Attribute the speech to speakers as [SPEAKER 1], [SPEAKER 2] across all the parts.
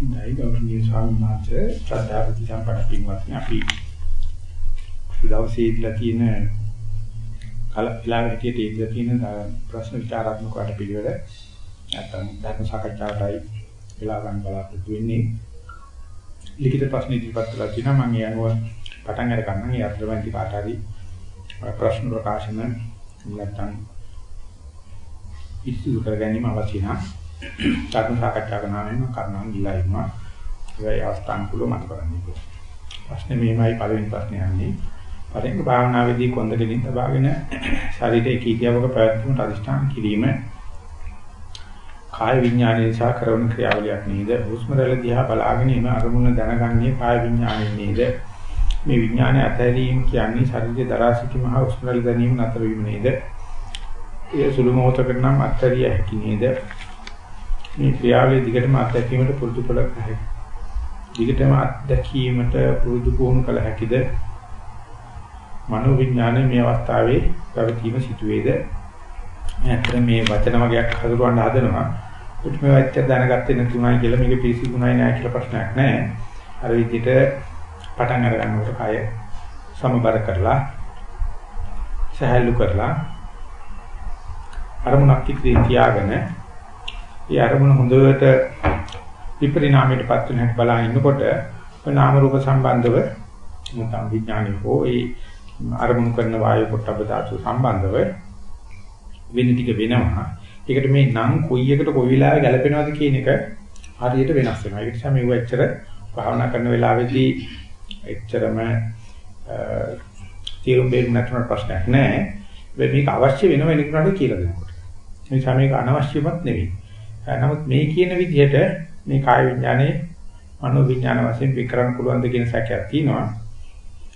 [SPEAKER 1] නැයි ගෞරවනීය ස්වාමීන් වහන්සේ ශ්‍රද්ධාවති සම්පන්න පින්වත්නි. අපි දවසේ ඉඳලා තියෙන කලපිලා හැටියට ඉඳලා තියෙන ප්‍රශ්න විචාරාත්මක වට පිළිවෙල නැත්නම් ධර්ම සාකච්ඡාවටයි වෙලා ගන්න බලාපොරොත්තු වෙන්නේ. ලිඛිත ප්‍රශ්න ඉදිරිපත් කළා කියනවා මම ඒ අනුව පටන් අර ගන්නම් ඒ අතරමැදි කාට හරි ප්‍රශ්න ප්‍රකාශන නැත්නම් ඉස්සු කර ගැනීම අවශ්‍ය නම් ධර්ම සාකච්ඡා කරනවාම කරනවා ඉල්ලා ඉන්නවා. ඒ අවස්ථාන් කුල මත කරන්නේ. ප්‍රශ්නේ මෙහෙමයි පළවෙනි ප්‍රශ්නේ යන්නේ. පළවෙනි භාවනාවේදී කොන්ද දෙලින් තබාගෙන ශරීරයේ කීකියාවක පැවැත්මට අදිෂ්ඨාන කිරීම කාය විඥානය නිසා කරන ක්‍රියාවලියක් නේද? හුස්ම රැල්ල දිහා බලාගෙන ඉම අරමුණ දැනගන්නේ කාය විඥානය නේද? මේ විඥානය අතහැරීම කියන්නේ ශරීරයේ දරා සිටීම හා හුස්ම රැල්ල දැනීම නතර වීම නේද? ඒ සුළු මොහොතකට නම් අත්හැරිය හැකි නේද? මේ ක්‍රියාවලිය දිගටම අත්දැකීමට පුරුදු කළ හැකියි. දිගටම අත්දැකීමට පුරුදු පුහුණු කළ හැකිද? මනෝ විඥානයේ මේ අවස්ථාවේ පැවතීම සිටුවේද? ඇත්තට මේ වචන වගේක් හඳුරවන්න හදනවා. ඒත් මේ වචන දැනගත්තේ නැතුණයි කියලා මේක පිළිසිදුණයි නෑ කියලා ප්‍රශ්නයක් නෑ. අර විදිහට පටන් අර ගන්නකොට කය සමබර කරලා සහැල්ලු කරලා අරමුණක් ඉදිරියේ තියාගෙන ඒ අරමුණ හොඳට විපරිණාමයටපත් වෙන හැටි බලා ඉන්නකොට නාම රූප සම්බන්ධව නැත්නම් විඥානික හෝ ඒ අරමුණු කරන වායු පොට්ටබ ධාතු සම්බන්ධව වෙන ටික වෙනවා. ඒකට මේ නම් කොයි එකට කොයි වෙලාවෙ ගැලපෙනවද කියන එක හරියට වෙනස් වෙනවා. ඒ නිසා මේව ඇත්තට භාවනා කරන වෙලාවේදී එච්චරම තීරුම් බේරුම් නැතුන ප්‍රශ්නයක් නෑ. මේක අවශ්‍ය වෙන වෙනකොට කියලා දෙනකොට. මේ නිසා මේක අනවශ්‍යමත් නෙවෙයි. නමුත් මේ කියන විදිහට මේ කාය විඥානේ මනෝ විඥාන වශයෙන් විකරණ පුළුවන් ද කියන සැකයක් තියෙනවා.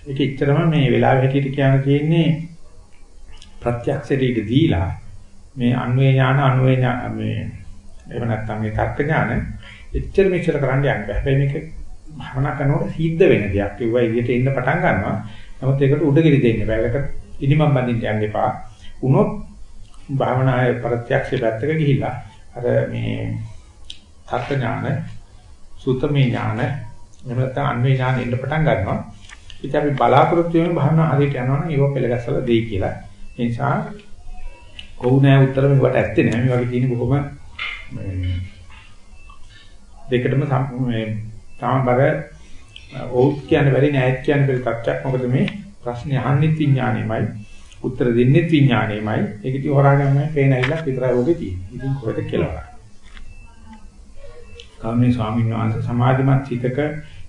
[SPEAKER 1] ඒක ඉච්චරම මේ වෙලාවෙ හැටියට කියන්න තියෙන්නේ ප්‍රත්‍යක්ෂයට දීලා මේ අන්වේ ඥාන අන්වේ ඥාන මේ එහෙම නැත්නම් මේ තර්ක ඥාන එච්චර මෙච්චර කරන්න යන්න බෑ. හැබැයි මේක භවනා කරනකොට සිද්ධ වෙන දෙයක්. ඒවා ඉදිරියට එන්න පටන් ගන්නවා. නමුත් ඒකට උඩගෙඩි දෙන්න බෑ. ඒකට ඉනිමම් බඳින්න යන්න එපා. උනොත් භාවනායේ ප්‍රත්‍යක්ෂ පැත්තක ගිහිලා අර මේ තර්ක ඥාන, සූත්‍රමය ඥාන, එහෙම නැත්නම් අන්වේ ඥාන එන්න පටන් ගන්නවා. ඉතින් අපි බලාපොරොත්තු වෙන භාවනා හරියට යනවා නම් ඒව පෙළගස්සලා දෙයි කියලා. ඒ නිසා කොහොම නෑ උත්තර මේකට ඇත්තේ නෑ. මේ වගේ තියෙන බොහොම දෙකටම මේ සමබර ඔව් කියන බැරි නෑත් කියන බැරි තත්ත්වයක්. මොකද මේ ප්‍රශ්නේ අහන්නෙත් විඥාණයමයි උත්තර දෙන්නෙත් විඥාණයමයි. ඒක ඉතින් හොරාගන්න පේන ඇවිල්ලා විතරයි ඔගේ තියෙන්නේ. ඉතින් කොහෙද කියලා. කාමී ස්වාමීන් වහන්සේ සමාධිමත් චිතක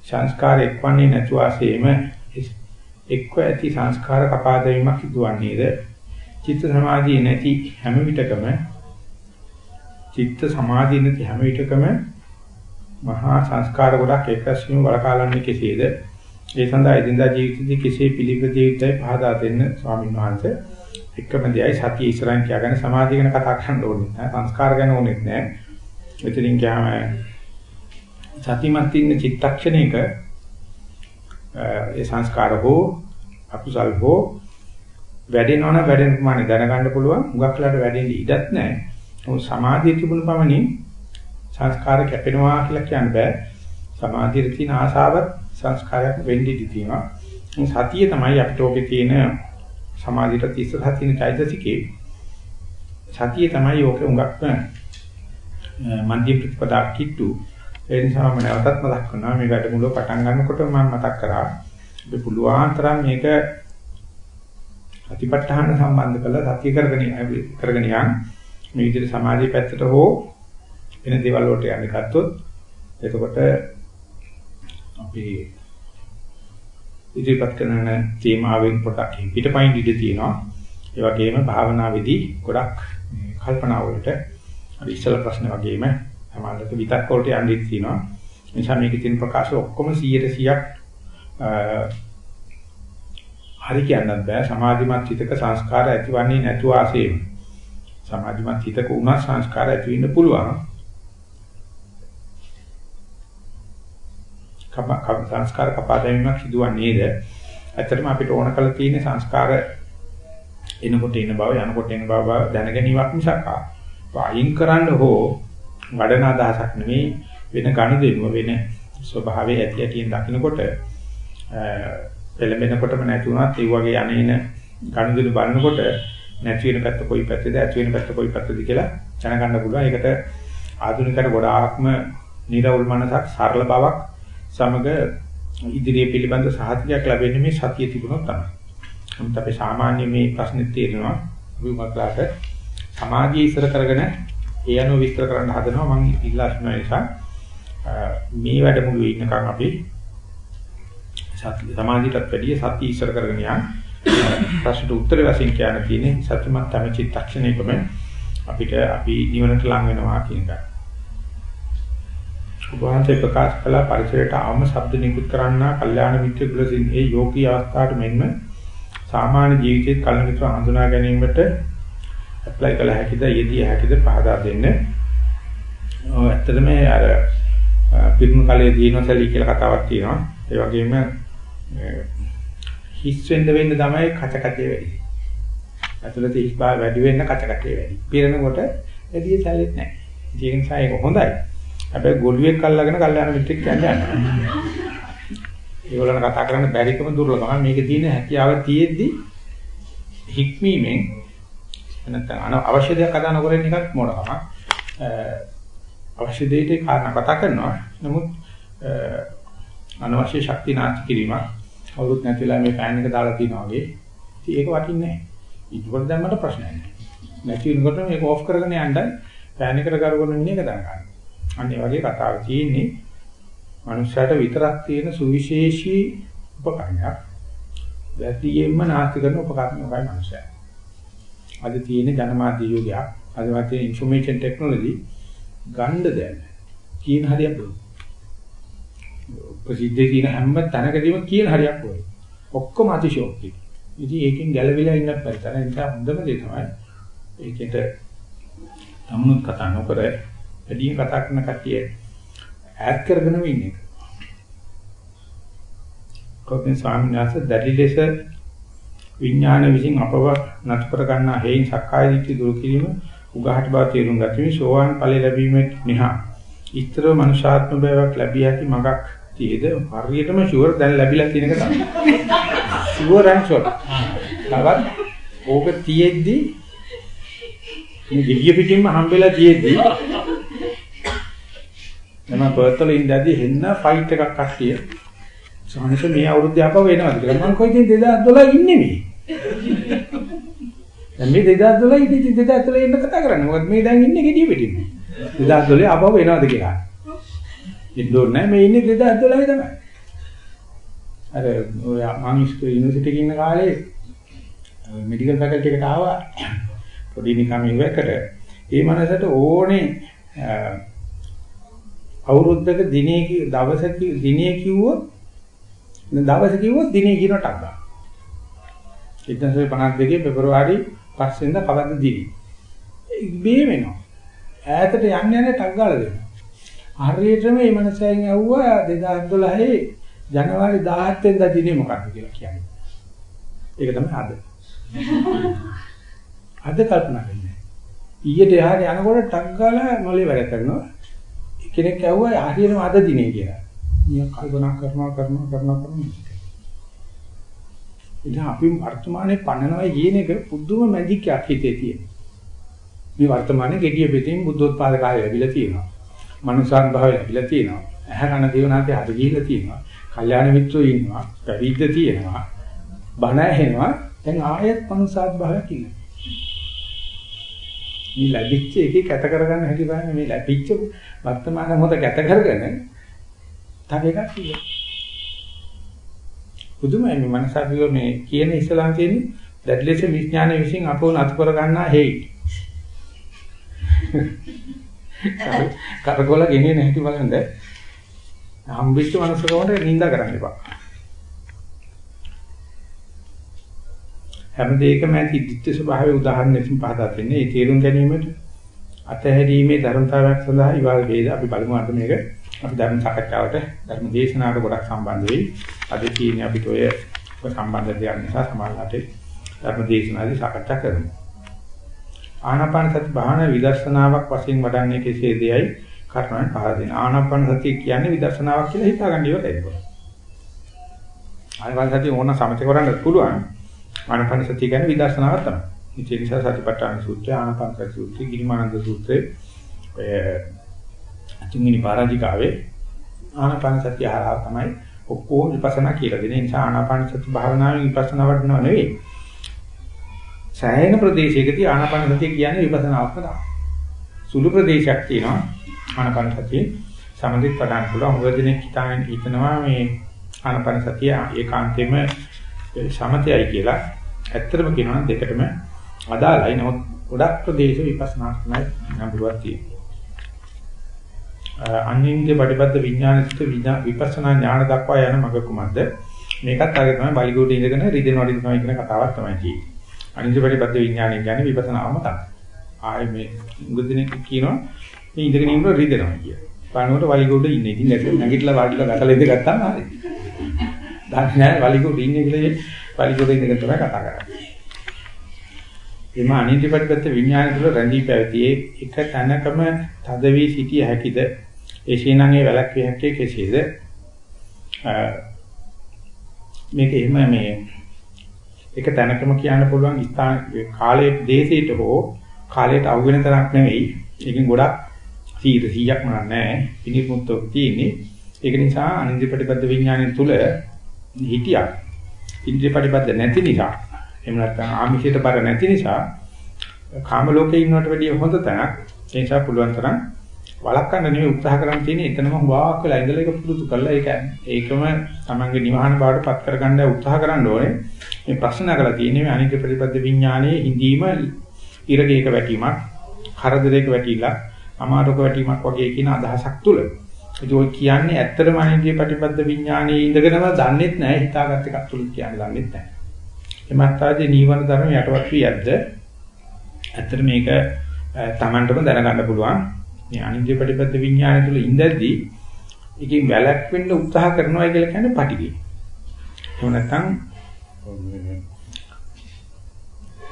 [SPEAKER 1] සංස්කාර එක්වන්නේ නැතු ආසෙම එක්ව ඇති සංස්කාර කපා දැමීමක් සිදුවන්නේද? චිත්ත සමාධිය නැති හැම විටකම චිත්ත සමාධිය නැති හැම විටකම මහා සංස්කාර ගොඩක් එක්රැස්වීම වලකාලන්නේ කෙසේද? ඒ සඳහා එදිනදා ජීවිතයේ කෙසේ පිළිපද යුතුයි පහදා දෙන්න ස්වාමීන් වහන්සේ. එකම දෙයයි සතිය ඉස්සරහින් කියාගෙන සමාධිය ගැන කතා කරන්න ඕනේ නැහැ. සංස්කාර ගැන ඕනෙත් නැහැ. මෙතනින් ගියාම සතිමත් ඉන්න චිත්තක්ෂණයක ඒ සංස්කාර හෝ අකුසල් හෝ වැඩෙනවනම් වැඩෙන ප්‍රමාණය දැනගන්න පුළුවන්. හුඟක්ලට වැඩෙන්න ඉඩත් නැහැ. මොකද සමාධිය තිබුණ පමණින් සංස්කාර කැපෙනවා කියලා කියන්න බෑ. සමාධියේ තියෙන ආශාවත් සංස්කාරයක් වෙන්න ඉඩ තියෙනවා. මේ සතිය තමයි අපිට ඔබේ තියෙන සමාධියට තිස්ස සතියේ চৈতසිකේ. සතිය තමයි ඕක උඟක්ම මන්දිය ප්‍රතිපදා කිට්ටු. ඒ නිසා මම නැවතත් මතක් කරනවා මේ වැඩමුළුව පටන් ගන්නකොට මම මතක් කරා අපි පුළුවන් තරම් මේක අතිපට්ඨාන සම්බන්ධ කරලා සතිය කරගෙන කරගෙන යන් මේ විදිහට සමාධිය පැත්තට හෝ වෙන දේවල් වලට යන්න ගත්තොත් එතකොට අපි ඉදිරිපත් කරන තේමාවෙන් පොඩක් පිටපයින් ඉඳී තියෙනවා. ඒ වගේම භාවනාවේදී ගොඩක් කල්පනා වලට අර ඉස්සල ප්‍රශ්න වගේම සමානලක විතක් වලට යන්නේ තියෙනවා. නිසා මේකේ තියෙන ප්‍රකාශ ඔක්කොම 100%ක් හරි කියන්නත් බෑ. සමාධිමත් හිතක සංස්කාර ඇතිවන්නේ නැතුව ආසෙම. සමාධිමත් හිතක උනා සංස්කාර ඇති වෙන්න පුළුවන්. සංස්කාර කපා දැමීමක් සිදුවන්නේ නේද? ඇත්තටම අපිට ඕන කරලා තියෙන සංස්කාර එනකොට එන බව යනකොට එන බව දැන ගැනීමක් මිසක් අයින් කරන්න හෝ වඩන අදහසක් නෙවෙයි වෙන ගනුදෙනුව වෙන ස්වභාවයේ ඇති ඇතින් දකින්නකොට පෙළඹෙනකොටම නැති වුණත් ඒ වගේ අනේන ගනුදෙනු බලනකොට නැති වෙන පැත්ත කොයි පැත්තද ඇති වෙන පැත්ත කොයි පැත්තද කියලා දැනගන්න පුළුවන්. ඒකට ආධුනිකයට ගොඩාක්ම නිර්වුල් මනසක් සරල බවක් සමග ඉදිරිය පිළිබඳ සහතිකයක් ලැබෙන්නේ මේ සතිය තිබුණොත් තමයි. නමුත් අපි සාමාන්‍ය මේ ප්‍රශ්නේ තේරෙනවා අපි මතලාට සමාධිය ඉස්සර කරගෙන ඒ අනුව විස්තර කරන්න හදනවා මම ඉල්ලා සිටින නිසා මේ වැඩමුළුවේ ඉන්නකම් අපි සති සමාධියටත් වැඩිය සතිය ඉස්සර කරගෙන යන්න ප්‍රශ්නට උත්තර වශයෙන් කියන්න තියෙන්නේ සත්‍යමත් තම චිත්තක්ෂණයකම අපිට අපි නිවනට ලං වෙනවා කියන එක. උපවාසයේ ප්‍රකාශ කළ පරිසරයට ආම ශබ්ද නිකුත් කරන්නා කල්යාණ මිත්‍ර කුලසින් ඒ යෝගී අවස්ථාවට මෙන්ම සාමාන්‍ය ජීවිතයේ කල්න මිත්‍ර හඳුනා ගැනීමට ඇප්ලයි කළ හැකිද යෙදී හැකිද පහදා දෙන්න. ඔව් ඇත්තටම අර පිරුණු කලයේ දීනසලී කියලා කතාවක් තියෙනවා. ඒ වගේම හිස් වෙන්න වෙන්න තමයි කච කචේ වැඩි. ඇතුළත හිස් බව වැඩි වෙන්න කච කචේ වැඩි. පිරෙනකොට එළිය සැලෙන්නේ නැහැ. ඒක නිසා ඒක හොඳයි. හැබැයි ගොළුෙක් අල්ලගෙන කල්යාණ මිත්‍රෙක් කියන්නේ නැහැ. ඒගොල්ලන් කතා කරන්න බැරිකම දුර්ලභම. මේකේ තියෙන හැකියාව තියෙද්දි හික්මීමෙන් නැත්නම් අවශ්‍ය දෙයක් කතා නොකරන එකත් මොනවාම අවශ්‍ය දෙයට කාරණා කතා කරනවා. නමුත් අනවශ්‍ය ශක්ති නාස්ති කිරීමක් කවුරුත් නැතිලා මේ ෆෑන් එක දාලා තියනවා වගේ. ඉතින් ඒක වටින්නේ නැහැ. ඊටවට දැම්මට ප්‍රශ්නයක් නැහැ. නැති වෙනකොට මේක ඕෆ් කරගෙන යන්න ෆෑන් එකට කරගෙන ඉන්න එක දරගන්න. අනිත් වගේ කතාවක් තියෙන්නේ මනුෂ්‍යයට විතරක් තියෙන සුවිශේෂී උපකරණයක්. වැඩියෙන්ම නාස්ති කරන උපකරණයයි මනුෂ්‍යය. අද තියෙන ජනමාධ්‍ය යුගයක්, අද වාතේ ইনফরমේෂන් ටෙක්නොලොජි ගණ්ඩ දැන. කියන හරියක් බලන්න. ප්‍රසිද්ධ තියෙන හැම තැනකදීම කියන හරියක් වගේ. ඔක්කොම අතිශෝක්ති. ඉතින් ඒකෙන් ගැලවිලා ඉන්න පරිතරෙන් තමයි හොඳම දේ තමයි. ඒකෙට තමුණුත් කතා නොකර වැඩි කතා කරන කට්ටිය ඈඩ් කරගෙනම ඉන්නේ. කොටින් ස්වාමීන් වහන්සේ දැඩි ලෙස විඥාන විසින් අපව නතර කර ගන්නා හේයින් සක්කාය දිට්ඨි දුරු කිරීම උගහට බව තේරුම් ගතිමි සෝවාන් ඵල ලැබීමේ නිහා. ඊතර මනුෂ්‍යාත්ම භාවයක් ලැබිය හැකි මගක් තියෙද හරියටම ෂුවර් දැන් ලැබිලා තියෙන එක තමයි. Sure and shot. තවත් ඕක තියෙද්දි මේ ගෙඩිය පිටින්ම හම්බෙලා තියෙද්දි මම පර්තල ඉඳදී හෙන්න ෆයිට් එකක් කට්ටිය සාහනස මේ අවුරුද්ද ආපහු එනවාද කියලා මම කොයිද 2012 ඉන්නේ මේ. දැන් මේ 2012 ඉතින් 2012 ඉන්න කතා කරන්නේ. මොකද මේ දැන් ඉන්නේ ගෙඩිය පිටින්ම. 2012 ආපහු එනවාද කියලා. ඉන්නෝර නැහැ මේ ඉන්නේ 2012 තමයි. අර ඔය මම යුනිවර්සිටි එකේ ඉන්න කාලේ මෙඩිකල් ෆැකල්ටි එකට ආවා පොඩි නිකම් ඉවකට ඒ මනසට ඕනේ අවුරුද්දක දිනේ දවසක දිනේ කිව්වොත් දවස කිව්වොත් දිනේ කියනට අග්ගා 1952 පෙබරවාරි 5 වෙනිදා කවද්ද දිනේ මේ වෙනවා ඈතට යන්න යන ටක් ගාලා දෙනවා හරියටම මේ මනසෙන් ඇහුවා 2012 ජනවාරි 17 වෙනිදා දිනේ මොකක්ද කියලා කියන්නේ. ඒක තමයි අද. අද කල්පනා වෙන්නේ. ඊයට එහාට යනකොට ටක් ගාලා මොලේ වැඩ කරනවා. කෙනෙක් ඇහුවා හරියටම අද දිනේ කියලා. මම කල්පනා කරනවා කරනවා කරනවා කරනවා. ඉතින් අපි වර්තමානයේ පන්නනවා කියන එක පුදුම මැජික් එකක් හිතේ තියෙන. මේ වර්තමානයේ gediya පිටින් බුද්ධෝත්පාද කාලය ලැබිලා තියෙනවා. මනුසාන් භාවය ලැබිලා තියෙනවා. ඇහැ කන දිවනාතේ හරි ගිහිල්ලා තියෙනවා. කල්යාණ මිත්‍රෝ ඉන්නවා. පැවිද්ද තියෙනවා. බණ ඇහෙනවා. දැන් ආයෙත් මනුසාත් භාවයක් ඉන්නවා. මේ ලැබිච්ච එකේ කැත කරගන්න හැටි බලන්න මේ ලැබිච්ච වර්තමාන මොහොත කැත කරගෙන තව එකක් කියනවා. පුදුමයි මේ මනසාරියෝ මේ කියන ඉස්ලාම් කියන්නේ දැඩිලෙස විඥාන විශ්ින් අපෝ නතු කර ගන්නා හේයි. කරකොල ගෙනියන හැටි බලන්න හම්බෙච්ච මනුස්සකමට නිඳා කරන්න එපා. හැම දෙයකම ඇති ditth ස්වභාවයේ උදාහරණයකින් පහදා දෙන්නේ. ඒ තේරුම් ගැනීමට අතහැරීමේ ධර්මතාවයක් සඳහා ඊවල් වේද අපි බලමු අද මේක අපි ධර්ම සාකච්ඡාවට ධර්ම දේශනාවට ගොඩක් සම්බන්ධ වෙයි. අද තියෙන්නේ අපිට ඔය සම්බන්ධ දෙයක් නිසා සමාජයට ධර්ම දේශනාදී සාකච්ඡා කරමු. ආනාපාන සති භාවනා විදර්ශනාවක් වශයෙන් වඩන්නේ කෙසේදයයි කර්මයන් පහල දෙන. ආනාපාන සතිය කියන්නේ විදර්ශනාවක් කියලා හිතාගන්න ඉවරයි ඒක. ආනාපාන සතිය ඕන සමථ කරන්න පුළුවන්. ආනාපාන සතිය කියන්නේ විදර්ශනාවක් තමයි. ඒ නිසා සතිපට්ඨාන සූත්‍රය, ආනාපාන සති සූත්‍රය, ගිරිමානන්ද සූත්‍රය ඔය තුන්වෙනි පරාජිකාවේ ආනාපාන සතිය හරහා තමයි ඔක්කොම විපස්සනා කියලා දෙන නිසා ආනාපාන සති භාවනාවේ විපස්සනා වඩනව නෙවෙයි. සෑහෙන ප්‍රදේශයකදී ආනාපාන සතිය කියන්නේ විපස්සනාවක් තමයි. සුළු ප්‍රදේශයක් තියෙනවා ආනාපාන සතිය සමදිත් පටන් පුළුවන්. මොකදනේ හිතාගෙන හිතනවා මේ ආනාපාන සතිය ඒකාන්තයෙන්ම සමතයයි කියලා. ඇත්තටම කියනවා නම් දෙකටම අදාළයි. නමුත් ගොඩක් ප්‍රදේශ විපස්සනා තමයි නඹුවක් තියෙනවා. අනින්ද්‍ය පටිපද්ද විඥානිත විපස්සනා ඥාන දක්වා යන මඟ කුමක්ද? මේකත් අර තමයි බලිගොඩ ඉඳගෙන රිදෙන වඩින තමයි කියන කතාවක් තමයි තියෙන්නේ. අනින්ද්‍ය පටිපද්ද විඥානය කියන්නේ විපස්සනාවම තමයි. ආයේ මේ මුදිනේ කියනවා මේ ඉඳගෙන ඉන්න රිදෙනවා කිය. බලනකොට වලිගොඩ ඉන්නේ. ඉතින් නැත්නම් නැගිටලා වාඩිලා ගතලා ඉඳ ගත්තාම හරි. දන්නේ නැහැ වලිගොඩ ඉන්නේ කියලා වලිගොඩ ඉඳගෙන තමයි කතා කරන්නේ. එම අනිත්‍ය පරිපත්ත විඥාන තුළ රැඳී පැවතියේ එක තැනකම තද වී සිටිය හැකිද එසේනම් ඒ වැලක්විය හැක්කේ කෙසේද? මේක එහෙම මේ එක තැනකම කියන්න පුළුවන් ස්ථාන කාලයේ දේශයට හෝ කාලයට අහු වෙන තරක් නෙවෙයි. ඒකෙන් ගොඩක් 100ක් නෑ. පිනිමුත්තක් තියෙන්නේ. ඒක නිසා අනින්ද්‍රිය ප්‍රතිපද විඥානය තුල හිටියක්. ඉන්ද්‍රිය ප්‍රතිපද නැති නිසා එහෙම නැත්නම් ආමිෂයට බර නැති නිසා කාම ලෝකේ ඉන්නවට වැඩිය හොඳ තැනක්. ඒ නිසා පුළුවන් තරම් වළක්වන්න නෙමෙයි උත්සාහ කරන් තියෙන්නේ එතනම හුවාක් වෙලා ඉඳලා ඒක පුරුදු කරලා ඒක ඒකම තමන්ගේ නිවහන බවට පත් කරගන්න උත්සාහ කරන්න ඕනේ මේ ප්‍රශ්න නගලා තියෙන්නේ මේ අනිත්‍ය ප්‍රතිපද විඥානයේ ඉඳීම ඉරගේක වැටීමක් කරදරයක වැටිලා අමාරුක වැටීමක් වගේ කියන අදහසක් තුල ඒක කියන්නේ ඇත්තටම අනිත්‍ය ප්‍රතිපද විඥානයේ ඉඳගෙනම දන්නෙත් නැහැ හිතාගත් එකක් තුල කියන්නේ දන්නෙත් නැහැ එමත්තාදී නීවරණ ධර්ම යටවත් වී ඇද්ද ඇත්තට මේක තමන්ටම දැනගන්න පුළුවන් මේ අනිත්‍ය ප්‍රතිපද විඥානය තුළ ඉඳද්දී ඒකෙන් වැළැක්වෙන්න උත්සාහ කරනවා කියලා කියන්නේ පටිගය. එහෙම නැත්නම්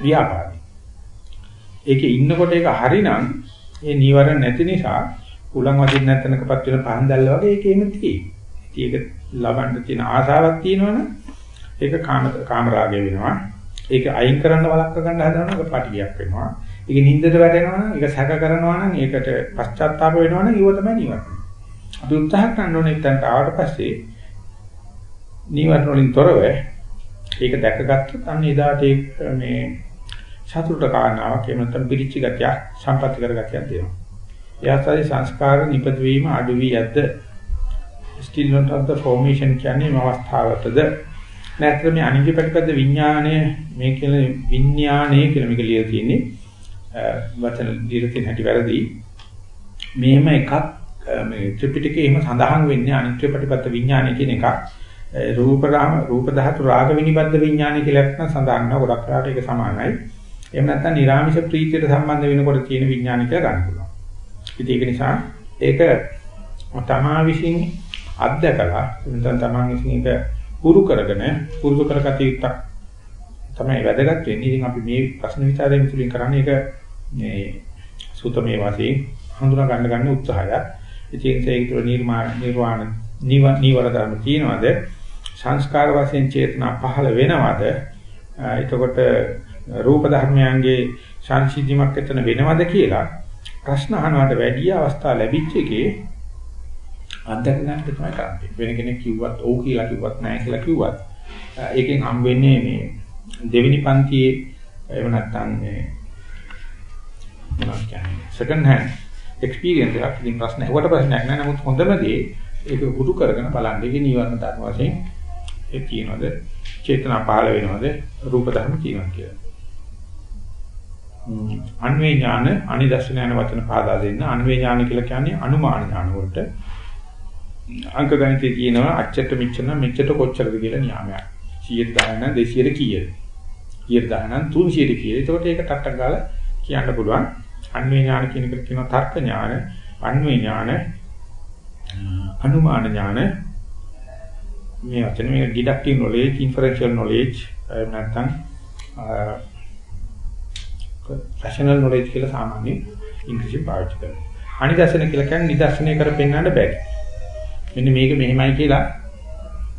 [SPEAKER 1] ව්‍යාපාරයි. ඒකේ ඉන්නකොට ඒක හරිනම් ඒ නීවරණ නැති නිසා උලන් වදින්න නැතනකපත් වෙන පහන් දැල්ල වගේ ඒකෙම තියෙයි. ඒක ලබන්න තියෙන ආසාවක් තියෙනවනේ ඒක කාම කාම රාගය වෙනවා. ඒක අයින් කරන්න වළක්ව ගන්න හදනකොට පටිගයක් වෙනවා. ඒක නින්දට වැටෙනවා නම් ඒක සැක කරනවා නම් ඒකට පශ්චාත්තාප වෙනවා නම් ඊව තමයි නිවර්ණ. අපි උත්සාහ කරන්න ඕනේ එතනට ආවට පස්සේ නිවර්ණ වලින් තොරව ඒක දැකගත්තොත් අන්න එදාට මේ සතුට කාරණාවක් එහෙම නැත්නම් පිරිච්ච ගතිය සම්පත්‍ති කරගතියක් දෙනවා. එයාසයි සංස්කාර නිපද වීම අඩු වී ඇද්ද still not of the formation කියන්නේ මේ අවස්ථාවතද නැත්නම් මේ අනිත්‍ය ප්‍රතිපද විඥානය මේ කියන විඥානය කියලා මේක ලියලා තියෙන්නේ වචන දීලා තියෙන හැටි වැරදි. මෙහෙම එකක් මේ ත්‍රිපිටකයේ එහෙම සඳහන් වෙන්නේ අනිත්‍ය ප්‍රතිපත්ත විඥානය කියන එකක්. රූප රාම රූප ධාතු රාග විනිබද්ධ විඥානය කියලා එකක් සඳහන් කරනවා. ගොඩක් රාට ඒක සමානයි. එහෙම නැත්නම් නිර්ාමිෂ ප්‍රීතියට සම්බන්ධ වෙනකොට තියෙන විඥානය කියලා ගන්න පුළුවන්. ඉතින් ඒක නිසා ඒක තමා විසින් අත්දකලා නැත්නම් තමන් විසින් ඒක පුරු කරගෙන පුරුදු කරගත යුත්තක් තමයි වැදගත් වෙන්නේ. ඉතින් අපි මේ ප්‍රශ්න විචාරයෙන් තුලින් කරන්නේ ඒක මේ සූතමේ වාසේ හඳුනා ගන්න ගන්න උත්සාහයක්. ඉතින් ඒක තුළ නිර්මාණ නිර්වාණ නිවර ධර්ම තියෙනවද? සංස්කාර වශයෙන් චේතනා පහළ වෙනවද? එතකොට රූප ධර්මයන්ගේ සංසිද්ධිමක් එතන වෙනවද කියලා ප්‍රශ්න අහනවට වැඩි අවස්ථා ලැබිච්ච එකේ අත්දැක ගන්න තමයි කරන්නේ. වෙන කෙනෙක් කිව්වත් ඔව් කියලා කිව්වත් නැහැ කියලා කිව්වත් ඒකෙන් හම් වෙන්නේ මේ දෙවෙනි පන්තියේ එහෙම නැත්නම් මේ මොනවද කියන්නේ සෙකන්ඩ් හෑන්ඩ් එක්ස්පීරියන්ස් එකක්. ඉතින් ප්‍රශ්න ඇහුවට ප්‍රශ්නයක් නෑ. නමුත් හොඳම දේ ඒක හුරු කරගෙන බලන්න. ඒකේ නීවරණ ධර්ම වශයෙන් ඒ කියනවාද? චේතනා පහළ වෙනවද? රූප ධර්ම කියනවා කියලා. අන්වේ ඥාන අනිදර්ශන යන වචන පාදා දෙන්න අන්වේ ඥාන කියලා කියන්නේ අනුමාන ඥාන වලට අංක ගණිතයේ කියනවා අච්චට මෙච්චර මෙච්චර කොච්චරද කියලා නියාමයක්. 100 දාන 200 කීයද? 100 දාන 300 කීයද? එතකොට ඒක ටට්ටක් ගාලා කියන්න පුළුවන්. අන්වේ ඥාන කියන එකට කියනවා තර්ක ඥාන, අන්වේ ඥාන, අනුමාන ඥාන. මේ වචන මේ deductive knowledge, inferential knowledge නැත්නම් rational knowledge කියලා සාමාන්‍ය ඉංග්‍රීසි පාවිච්චි කරනවා. අනිදර්ශන කියලා කියන්නේ නිදර්ශනය කර පෙන්වන්න බැරි. මෙන්න මේක මෙහෙමයි කියලා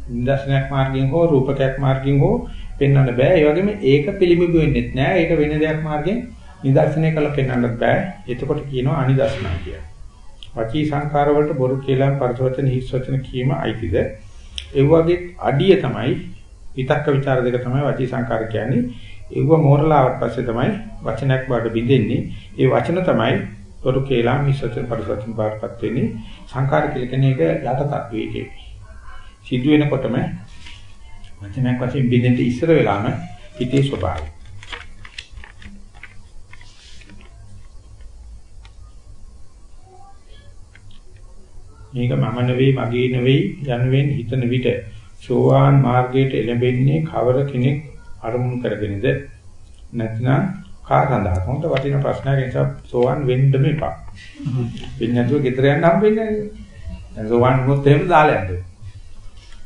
[SPEAKER 1] නිදර්ශනයක් මාර්ගයෙන් හෝ රූපකයක් මාර්ගයෙන් හෝ පෙන්වන්න බෑ. ඒ වගේම ඒක පිළිඹු වෙන්නේ නැහැ. ඒක වෙන දෙයක් මාර්ගයෙන් නිදර්ශනය කළ පෙන්වන්නත් බෑ. එතකොට කියනවා අනිදර්ශනයි කියලා. වචී සංකාර වලට බොරු කියලා පරිසවචන හිස් වචන කීම අයිතිද? ඒ වගේ අඩිය තමයි විතක්ක ਵਿਚාර දෙක තමයි වචී සංකාර කියන්නේ. ඒව මෝරලාවට පස්සේ තමයි වචනයක් බාට බින්දෙන්නේ. ඒ වචන තමයි බොරු කියලා හිස් වචන පරිසවචන බාටපත් වෙන්නේ. සංකාර කියලා කියන එක යට තත්වයකේ. සිදු වෙනකොටම වචනයක් වශයෙන් බින්දෙන්න ඉස්සර වෙලාම හිතේ ස්වභාවය. මේක මම නෙවෙයි මගේ නෙවෙයි යනුවෙන් හිතන විට සෝවාන් මාර්ගයට එළඹෙන්නේ කවර කෙනෙක් අරමුණු කරගෙනද නැත්නම් කා සඳහා උන්ට වටින ප්‍රශ්නයක් නිසා සෝවාන් වෙන්නම එපා. වෙන්නේ නැතුව ගෙදර යන්න හම්බෙන්නේ නැහැ. දැන් සෝවාන් වුණොත් එහෙම දාලා යන්න.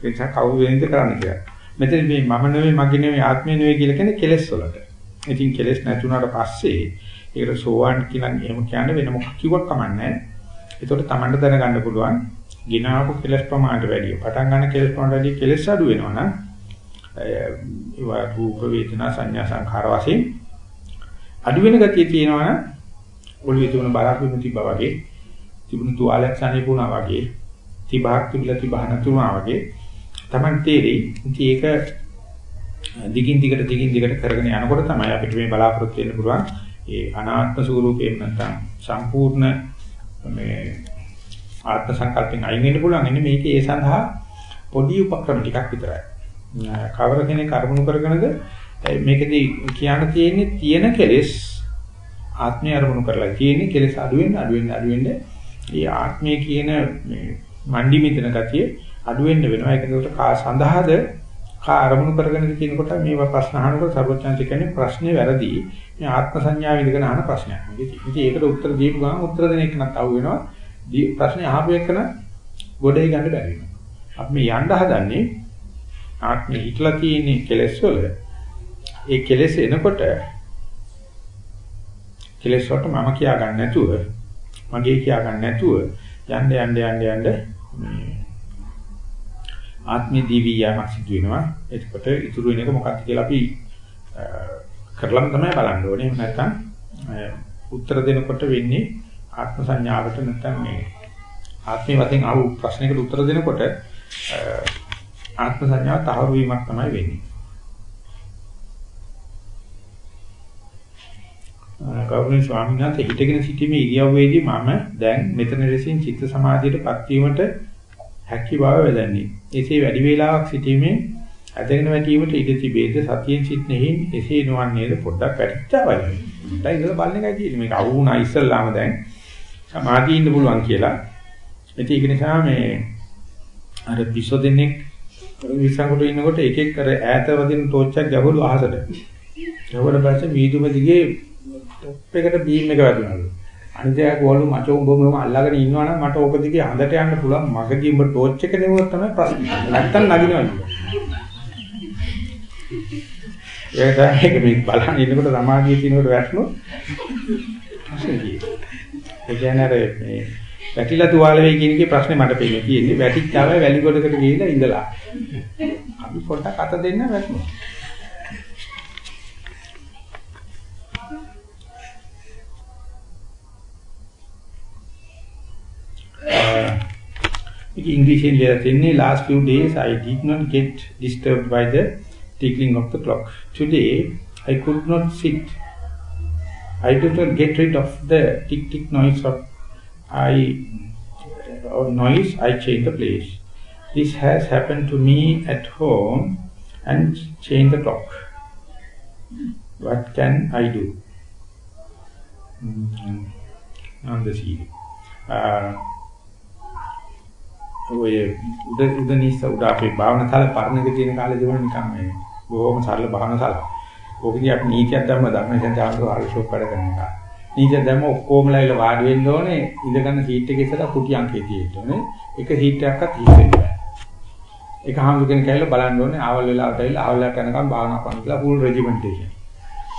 [SPEAKER 1] ඒ නිසා කවුරු වෙනද කරන්න කියලා. මෙතන මේ මම නෙවෙයි මගේ නෙවෙයි ආත්මය නෙවෙයි කියලා කියන්නේ කෙලෙස් වලට. ඉතින් කෙලෙස් නැතුණාට පස්සේ ඒකට සෝවාන් කියලා එහෙම කියන්නේ වෙන මොකක් කිව්වක් කමන්නේ නැහැ. ඒතකොට Tamanට දැනගන්න පුළුවන් ගිනාපු කෙලස් ප්‍රමාණයට වැඩිය. පටන් ගන්න කෙලස් ප්‍රමාණයට වැඩිය කෙලස් අඩු වෙනවා නම් ඒවා රූප වේදනා සංඥා සංඛාර වශයෙන් අඩු වෙන ගතිය තියෙනවා නම් ඔළුවේ තිබුණ බරක් වෙන තිබ්බා වගේ තිබුණු තුවාලයක් සනීපුණා වගේ තිබහක් තිබිලා තිබහ නැතුණා වගේ Taman තේරෙයි. ඉතින් ඒක දිගින් දිගට දිගින් දිගට කරගෙන යනකොට තමයි අපිට මේ බලාපොරොත්තු වෙන්න පුළුවන් ඒ අනාත්ම ස්වરૂපයෙන් නැත්නම් සම්පූර්ණ මේ ආත්ම සංකල්පෙන් අයින් වෙන්න පුළුවන් ඉන්නේ මේකේ ඒ සඳහා පොඩි උපක්‍රම ටිකක් විතරයි. කවර කෙනෙක් අරමුණු කරගෙනද මේකදී කියන්න තියෙන්නේ තියෙන කෙලෙස් ආත්මය අරමුණු කරලා තියෙන්නේ කෙලෙස් අඩු වෙන්න අඩු වෙන්න අඩු වෙන්න ඒ ආත්මය කියන මේ මණ්ඩි මිදෙන ගතිය අඩු වෙන්න වෙනවා. ඒකට කා සඳහාද කා අරමුණු කරගෙනද කියනකොට මේවා ප්‍රශ්න අහනකොට සර්වඥාන්ති කියන්නේ ප්‍රශ්නේ වැරදි. මේ ආත්ම සංඥාව ඉදගෙන අහන ප්‍රශ්නයක්. ඉතින් ඒකට උත්තර දීපු ගමන් උත්තර දෙන එක නත් අහු වෙනවා. ප්‍රශ්නේ අහපු එකන ගොඩේ ගන්න බැරි වෙනවා. අපි මේ යන්න හදන්නේ ආත්මේ හිටලා තියෙන කෙලෙස් වල ඒ කෙලෙස් එනකොට කෙලෙස් වලට මම කියා ගන්න නැතුව මගේ කියා ගන්න නැතුව යන්න යන්න යන්න යන්න මේ ආත්මී දිවි යාමක් සිදු වෙනවා. එතකොට ඉතුරු වෙන එක මොකක්ද කියලා අපි කරලම තමයි බලන්න ඕනේ. එහෙම නැත්නම් උත්තර දෙනකොට වෙන්නේ ආත්ම සංඥාවට නැත්නම් මේ ආත්මී වශයෙන් ආව ප්‍රශ්නයකට උත්තර දෙනකොට ආත්ම සංඥාව තහවුරු වීමක් තමයි වෙන්නේ. ගෞරවනීය ස්වාමීන් වහන්සේ හිටගෙන සිටීමේ ඉරියව්වේදී මම දැන් මෙතන ලෙසින් චිත්ත සමාධියටපත් වීමට හැකි බව වැදන්නේ. එසේ වැඩි වේලාවක් සිටීමේ ඇදගෙන වැටීමට ඉඩ තිබේද සතියෙන් සිටනෙහි එසේ නොවන්නේද පොඩ්ඩක් පැටිච්චවයි. දැන් ඉතල බලන එකයි තියෙන්නේ මේක අවු වුණා ඉස්සල්ලාම දැන් සමාධිය ඉන්න පුළුවන් කියලා. ඉතින් ඒක නිසා මේ අර පිස්සෝ දෙන්නේ විසංගොඩ ඉන්නකොට එක එක කර ඈත වදින ටෝච් එකක් ගැහුවලු අහසට. ගැහුවට පස්සේ වීදුම දිගේ টොප් එකට බීම් එක වැදුනලු. අනිදයක් වළු මචෝ උඹම අල්ලගෙන ඉන්නවනම් මට ඕක දිගේ හඳට යන්න පුළුවන්. මගදී උඹ ටෝච් එක නෙමුවොත් තමයි ප්‍රශ්නේ. නැත්තම් නගිනවා. ඒක තමයි මේ බලන් ඉන්නකොට සමාධිය තියෙනකොට වැටුණොත් ඒ කියන්නේ අර මේ වැටිලා තුවාල වෙයි කියන එකේ ප්‍රශ්නේ මට පෙන්නේ තියෙන්නේ වැටිච්චාම වැලි ගොඩකට ගිහිල්ලා ඉඳලා අපි පොඩ්ඩක් අත දෙන්න වැටුණා ඉංග්‍රීසියෙන් ලියලා තියෙන්නේ last few days I did not get disturbed by the ticking of the clock. Today, I could not sit. I did not get rid of the tick tick noise of I or noise. I changed the place. This has happened to me at home and change the clock. What can I do? Mm, on the CD. Uh, ah, ඔය උද උදනිස්ස උඩ අපේ භාවනා ශාල පරණක තියෙන කාලේ තිබුණ නිකන් මේ බොහොම සරල භාවනා ශාලා. ඕකදී අපි නීතියක් දැම්ම ධර්මයෙන් ජානක ආලෝක වැඩ කරන එක. නීතිය දැම්ම ඔක්කොමලා ඉල වාඩි වෙන්න ඕනේ ඉඳ ගන්න සීට් එකේ ඉස්සරහ කුටි අංකේ තියෙන්න ඕනේ. එක සීට් එකක්වත් හිස් වෙන්න බෑ. එක හාමුදුරගෙන කැවිලා බලන්න ඕනේ ආවල් වෙලාවට ඇවිල්ලා ආවල්ලා කරනකම් භාවනා කරන්න කියලා ෆුල් රෙජිමෙන්ටේෂන්.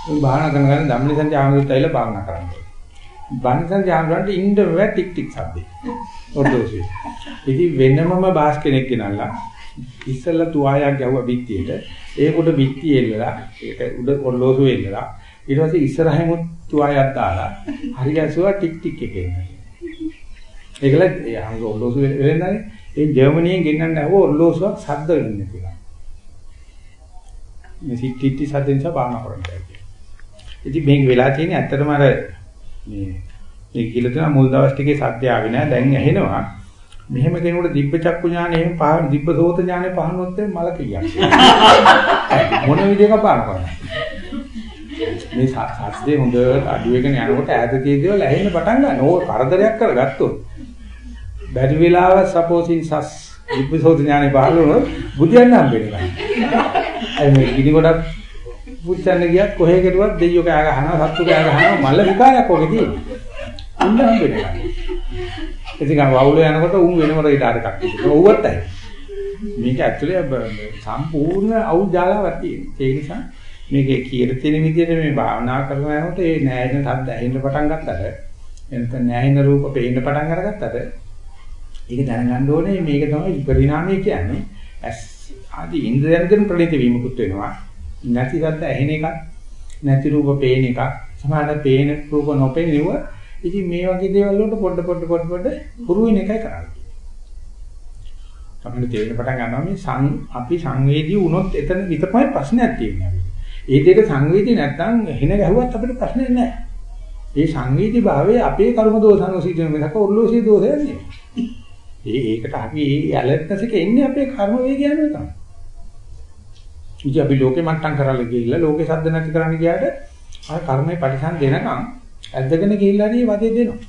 [SPEAKER 1] මේ භාවනා කරන ගමන් ධම්මනිසන්ති ආමුදුත් ඇවිල්ලා භාවනා කරන්න ඕනේ. බන්සන් ජානරන්ට ඉන්න බෑ ටික් ටික් සද්දේ. ඔර්දෝසේ. ඉතින් වෙනමම බාස් කෙනෙක් ගෙනල්ලා ඉස්සෙල්ලා තුවාලයක් ගැහුවා බිත්තියට. ඒකට බිත්තිය එල්ලලා ඒක උඩ ඔර්ලෝසු එල්ලලා ඊට පස්සේ ඉස්සරහින් තුවාලයක් දාලා හරි ගැසුවා ටික් ටික් එකෙන්. ඒකල ඒ අංග ඔර්ලෝසු වෙලෙන්දානේ ඒ ජර්මනියෙන් ගෙන්නන්න ආව ඔර්ලෝසුවක් සද්ද වෙන්නේ කියලා. මේ සිටිටි සද්ද නිසා බාහනා කරන්නේ. ඉතින් මේක වෙලා තියෙන්නේ ඇත්තටම අර මේ මේ කියලා තියෙන මුල් දවස් ටිකේ සත්‍ය ආවේ නෑ. දැන් ඇහෙනවා. මෙහෙම කෙනෙකුට දිබ්බ චක්කු ඥානෙ එහෙම පහ දිබ්බ සෝත ඥානෙ පහනොත් මල කියන්නේ මොන විදිහක පාන කරන්නේ? මේ සත්‍යයේ හොඳට අඩු වෙගෙන යනකොට ඈත තියෙදේවල් ඇහෙන්න පටන් ගන්න. ඕක කරදරයක් කරගත්තොත් බැරි වෙලාව සපෝසින් සස් දිබ්බ සෝත ඥානෙ පහල වුණොත් බුදියන්න හම්බෙන්නේ නැහැ අය මේ ගිනි ගොඩක් පුච්චන්න ගියත් කොහෙ කෙරුවත් දෙයියෝ කෑ ගහනවා සත්තු කෑ ගහනවා මල්ල විකාරයක් ඔගේ තියෙන්නේ. උන්න හම්බෙන්නේ. ඉතින් වවුල යනකොට උන් වෙනම රේඩාර එකක් තියෙනවා. ඌවත් ඇයි. මේක ඇක්චුලි සම්පූර්ණ අවුල් ජාලාවක් තියෙනවා. ඒ නිසා මේකේ කියලා තියෙන විදිහට මේ භාවනා කරනකොට ඒ නෑයෙන සද්ද ඇහෙන්න පටන් ගත්තට එතන නෑයෙන රූප පේන්න පටන් අරගත්තට ඒක දැනගන්න ඕනේ මේක තමයි පරිණාමය කියන්නේ. ඇස් ආදී ඉන්ද්‍රයන්ගෙන් ප්‍රණීත වීමකුත් වෙනවා. නැති ශබ්ද ඇහෙන එකක් නැති රූප පේන එකක් සමහරවිට පේන රූප නොපෙනෙව ඉතින් මේ වගේ දේවල් වලට පොඩ පොඩ පොඩ පොඩ හුරු වෙන එකයි කරන්නේ. අපිට තේරෙන පටන් ගන්නවා මේ සං අපි සංවේදී වුණොත් එතන විතරමයි ප්‍රශ්නයක් තියෙන්නේ. ඒ දෙයට සංවේදී නැත්නම් හින ගැහුවත් අපිට ප්‍රශ්නයක් නැහැ. ඒ සංවේදී භාවයේ අපේ කර්ම දෝෂන සිටින මිසක ඔර්ලෝසිය දෝෂයක් නෙවෙයි. ඒ ඒකට අපි ඒ ඇලර්ට්නස් එක එන්නේ අපේ කර්ම වේගය යනවා තමයි. ඉතින් අපි ලෝකේ මට්ටම් කරලා ගිහිල්ලා ලෝකේ සද්ද නැති කරන්න ගියාට අර කර්මයේ පරිසම් දෙනකම් ඇද්දගෙන ගිහිල්ලා හරි වදේ දෙනවා.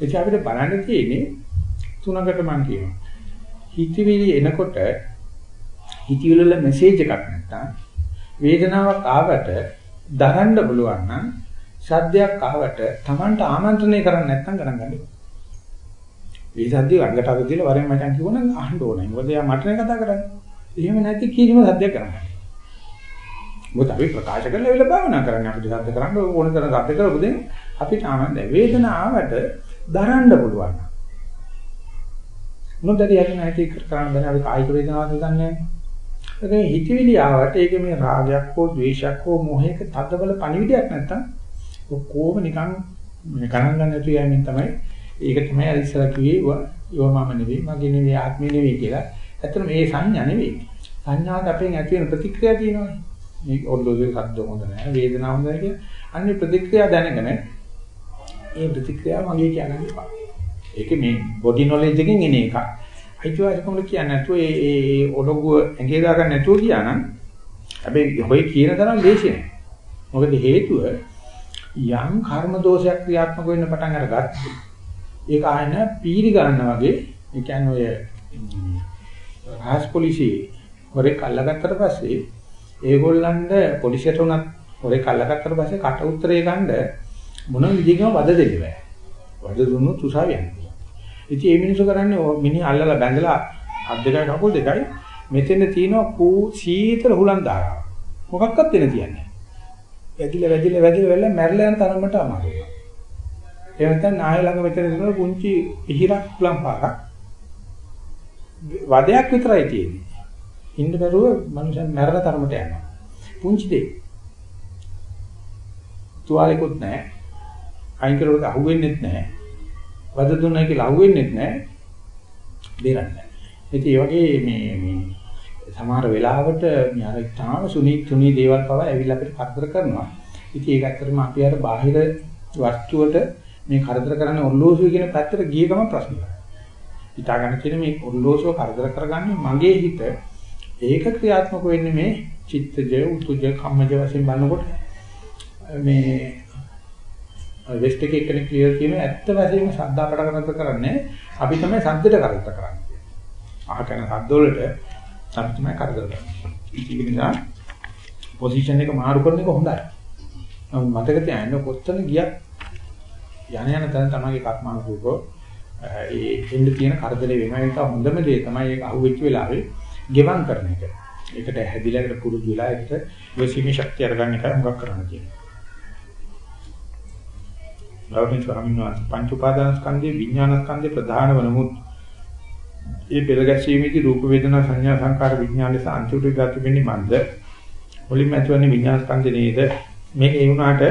[SPEAKER 1] ඉතින් අපිට බලන්න තියෙන්නේ තුනකට මම කියනවා. හිතවිලි එනකොට හිතවිලි වල මෙසේජ් එකක් නැත්තම් වේදනාවක් ආවට දරන්න පුළුවන් නම් සද්දයක් ආවට Tamanට ආමන්ත්‍රණය කරන්න නැත්තම් ගණන් ගන්න. මේ සද්දේ අඟට අර දීලා වරෙන් මචං කිව්වනම් අහන්න ඕනේ. මොකද එයා මටනේ කතා කරන්නේ. එහෙම නැති කිසිම සද්දයක් කරන්නේ මොකද අපි ප්‍රකාශ කරලා වෙල භාවනා කරන්නේ අපිට සද්ද කරන්න ඕන තරම් සද්ද කරපු දෙන් අපිට ආනන්ද වේදනාවට දරන්න පුළුවන්. මොනදරි යකින් නැති කරන්න බෑ අපි කායික වේදනාවක් දන්නේ නැහැ. ඒ හිතවිලි ආවට ඒක මේ රාගයක් හෝ ද්වේෂයක් හෝ මොහයක තදබල පණිවිඩයක් නැත්තම් ඔක්කොම නිකන් මේ ගණන් ගන්න නැතු යෑමෙන් තමයි ඒක තමයි අර ඉස්සර කිව්වේ යෝ මම නෙවෙයි මගේ නෙවෙයි ආත්මේ නෙවෙයි කියලා. ඇත්තට මේ සංඥා නෙවෙයි. සංඥාවට අපෙන් ඇති වෙන ප්‍රතික්‍රියා තියෙනවානේ. මේ ඔල්ලෝසේ ශබ්ද හොඳ නැහැ වේදනාව හොඳ නැහැ කියලා අන්නේ ප්‍රතික්‍රියා දැනගෙන ඒ ප්‍රතික්‍රියාව මගේ කියන්න එපා. ඒක මේ බොඩි නොලෙජ් එකෙන් එන එකක්. අයිතිවාසිකම කියන්නේ නැතුව ඒ ඒ ඔලොගුව ඇඟේ දාගන්න නැතුව කියනනම් හැබැයි හොයි කියන තරම් ලේසි නෑ. මොකද හේතුව යම් කර්ම දෝෂයක් ක්‍රියාත්මක වෙන්න පටන් අරගත්තා. ඒක ආයන පීරි ගන්න වගේ ඒ කියන්නේ ඔය රාජ් පොලිසිය හොරෙක් අල්ලගත්තට පස්සේ ඒගොල්ලන්ට පොලිසියට උනත් හොරේ කල්ලගත්තට පස්සේ කට උත්තරේ ගන්න මොන විදිහකම වද දෙන්න බෑ. වද දුන්නොත් තුෂාව යනවා. ඉතින් මේ මිනිස්සු කරන්නේ මිනිහ අල්ලලා බැඳලා අත් දෙකයි කකුල් දෙකයි මෙතෙන් තියෙනවා කූ සීතල හුලන් දානවා. මොකක්වත් වෙන තියන්නේ. වැදිලා වැදිලා වැදිලා වෙලා මැරලා යන තරමට අමාරුයි. ඒ නැත්නම් නාය ළඟ මෙතන තියෙන පුංචි ඉහිරක් හුලන් පාරක් වදයක් විතරයි තියෙන්නේ. ඉන්න බැරුව මනුෂ්‍යයන් මැරෙන තරමට යනවා. පුංචි දෙයක්. තුවාලෙකුත් නැහැ. අයින් කරුවොත් අහුවෙන්නෙත් නැහැ. වද දුන්නයි කියලා අහුවෙන්නෙත් නැහැ. බේරන්නේ. ඉතින් ඒ වගේ මේ මේ සමහර වෙලාවට මේ අර තාම සුනී තුනී දේවල් පවා ඇවිල්ලා අපිට කරදර කරනවා. ඉතින් ඒක ඇත්තටම අපි අර බාහිර වස්තුවට මේ කරදර කරන ඔර්ලෝසුව කියන පැත්තට ගිය ගමන් ප්‍රශ්නයක්. හිතා ගන්න තියෙන මේ ඔර්ලෝසුව කරදර කරගන්නේ මගේ හිත ඒක ක්‍රියාත්මක වෙන්නේ මේ චිත්තජ උතුජ කම්මජ වශයෙන් බලනකොට මේ වෙස්ට් එකේ කෙනෙක් ක්ලියර් කියන ඇත්ත වශයෙන්ම ශ්‍රද්ධා ප්‍රකටන කරන්නේ අපි තමයි සද්දට කරදර කරන්නේ. අහකන සද්ද වලට අපි තමයි කරදර කරන්නේ. ඒක නිසා පොසිෂන් එක මාරු කරන එක හොඳයි. නමුත් මතක තියාගන්න කොත්තන ගියත් යන යන තැන තමයි කර්මානුකූලව ඒ එන්න තියෙන කරදරේ වෙනවා. ඒක හොඳම දේ තමයි ඒක අහුවෙච්ච වෙලාවේ ගෙවම් කරන එක. ඒකට හැදිලා ඒකට පුරුදු වෙලා ඒකට විශ්ීමේ ශක්තිය අරගන්න එක හුඟක් කරන්න කියනවා. ගෞරවනීය ස්වාමීන් වහන්සේ පංච උපාදානස්කන්ධයේ විඥානස්කන්ධයේ ප්‍රධාන වනමුත් ඒ පෙරගැස්වීමේදී රූප වේදනා සංඥා සංකාර විඥාන ලෙස අන්තිමට ගත වෙන්නේ මන්ද මුලින්ම ඇතිවන්නේ විඥානස්කන්ධ නේද මේක ඒ වුණාට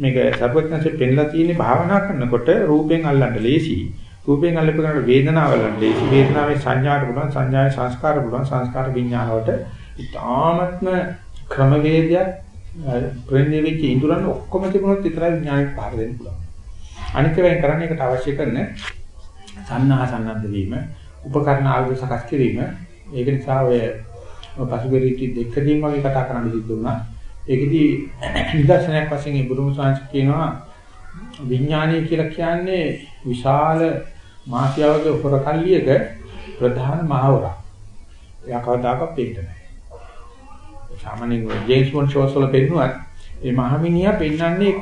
[SPEAKER 1] මේක සර්වඥාන්සේ පෙන්ලා තියෙන්නේ භාවනා කරනකොට රූපෙන් අල්ලන්න ලේසි රූපෙන් අල්ලපු වේදනාව අල්ලන්න ලේසි වේදනාවේ සංඥාට පුළුවන් සංඥාවේ සංස්කාර පුළුවන් සංස්කාර විඥානවලට ඉතාමත්ම ක්‍රමවේදයක් ප්‍රේණ්‍ය වෙච්ච ඉඳුරන් ඔක්කොම තිබුණොත් විතරයි විඥානෙට පහර දෙන්න පුළුවන්. අනිත් වෙන් කරන්න ඒකට අවශ්‍ය කරන සන්නාහ සන්නද්ධ වීම, උපකරණ ආයුධ සකස් කිරීම. ඒක නිසා ඔය පසුගිය රීති දෙකකින් වගේ කතා කරන්න සිද්ධ වුණා. ඒකෙදි නිදර්ශනයක් වශයෙන් මේ බුදුම සංස්කෘතිය කියනවා විඥානය කියලා කියන්නේ විශාල මාසියාවක හොරකල්ලියක ප්‍රධාන මහවරක්. එයා කවදාකවත් පේන්නේ නැහැ. සාමාන්‍යයෙන් ජේම්ස් බොන්ඩ් ෂෝස් වල පෙන්නුවත් ඒ මහමිනියා පෙන්වන්නේ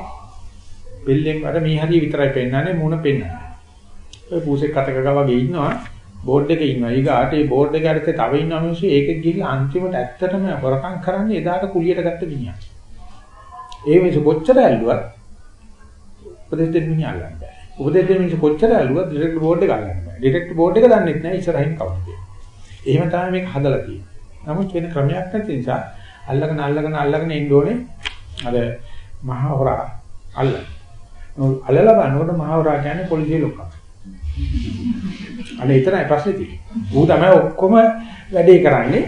[SPEAKER 1] බෙල්ලෙන් අර මේ හරිය විතරයි පෙන්වන්නේ මූණ පෙන්වන්නේ. ඔය පූසෙක් කටක වගේ ඉන්නවා බෝඩ් එකේ ඉන්නවා. ඊගාට ඒ බෝඩ් එක ඇරෙත් තව ඉන්න මිනිස්සු ඒකෙත් ගිහිල්ලා අන්තිමට ඇත්තටම හොරකම් කරන්නේ එදාට කුලියට ගත්ත මිනිහා. ඒ මිනිස්සු කොච්චර ඇල්ලුවත් උපදෙස් දෙන්න මිනිහා අල්ලන්න බෑ. උපදෙස් දෙන්න මිනිස්සු කොච්චර ඇල්ලුවත් ඩිරෙක්ට් බෝඩ් එක අල්ලන්න බෑ. ඩිරෙක්ට් බෝඩ් එක දන්නෙත් නෑ ඉස්සරහින් කවුද කියලා. එහෙම තමයි මේක හදලා තියෙන්නේ. නමුත් වෙන ක්‍රමයක් නැති නිසා අල්ලගෙන අල්ලගෙන අල්ලගෙන ඉන්න ඕනේ අර මහ හොරා අල්ල. අල්ලලා බලනකොට මහ හොරා කියන්නේ පොලිසිය ලොක්කා. අනේ එතරම් ප්‍රශ්නේ තියෙන්නේ. ඌ තමයි ඔක්කොම වැඩේ කරන්නේ.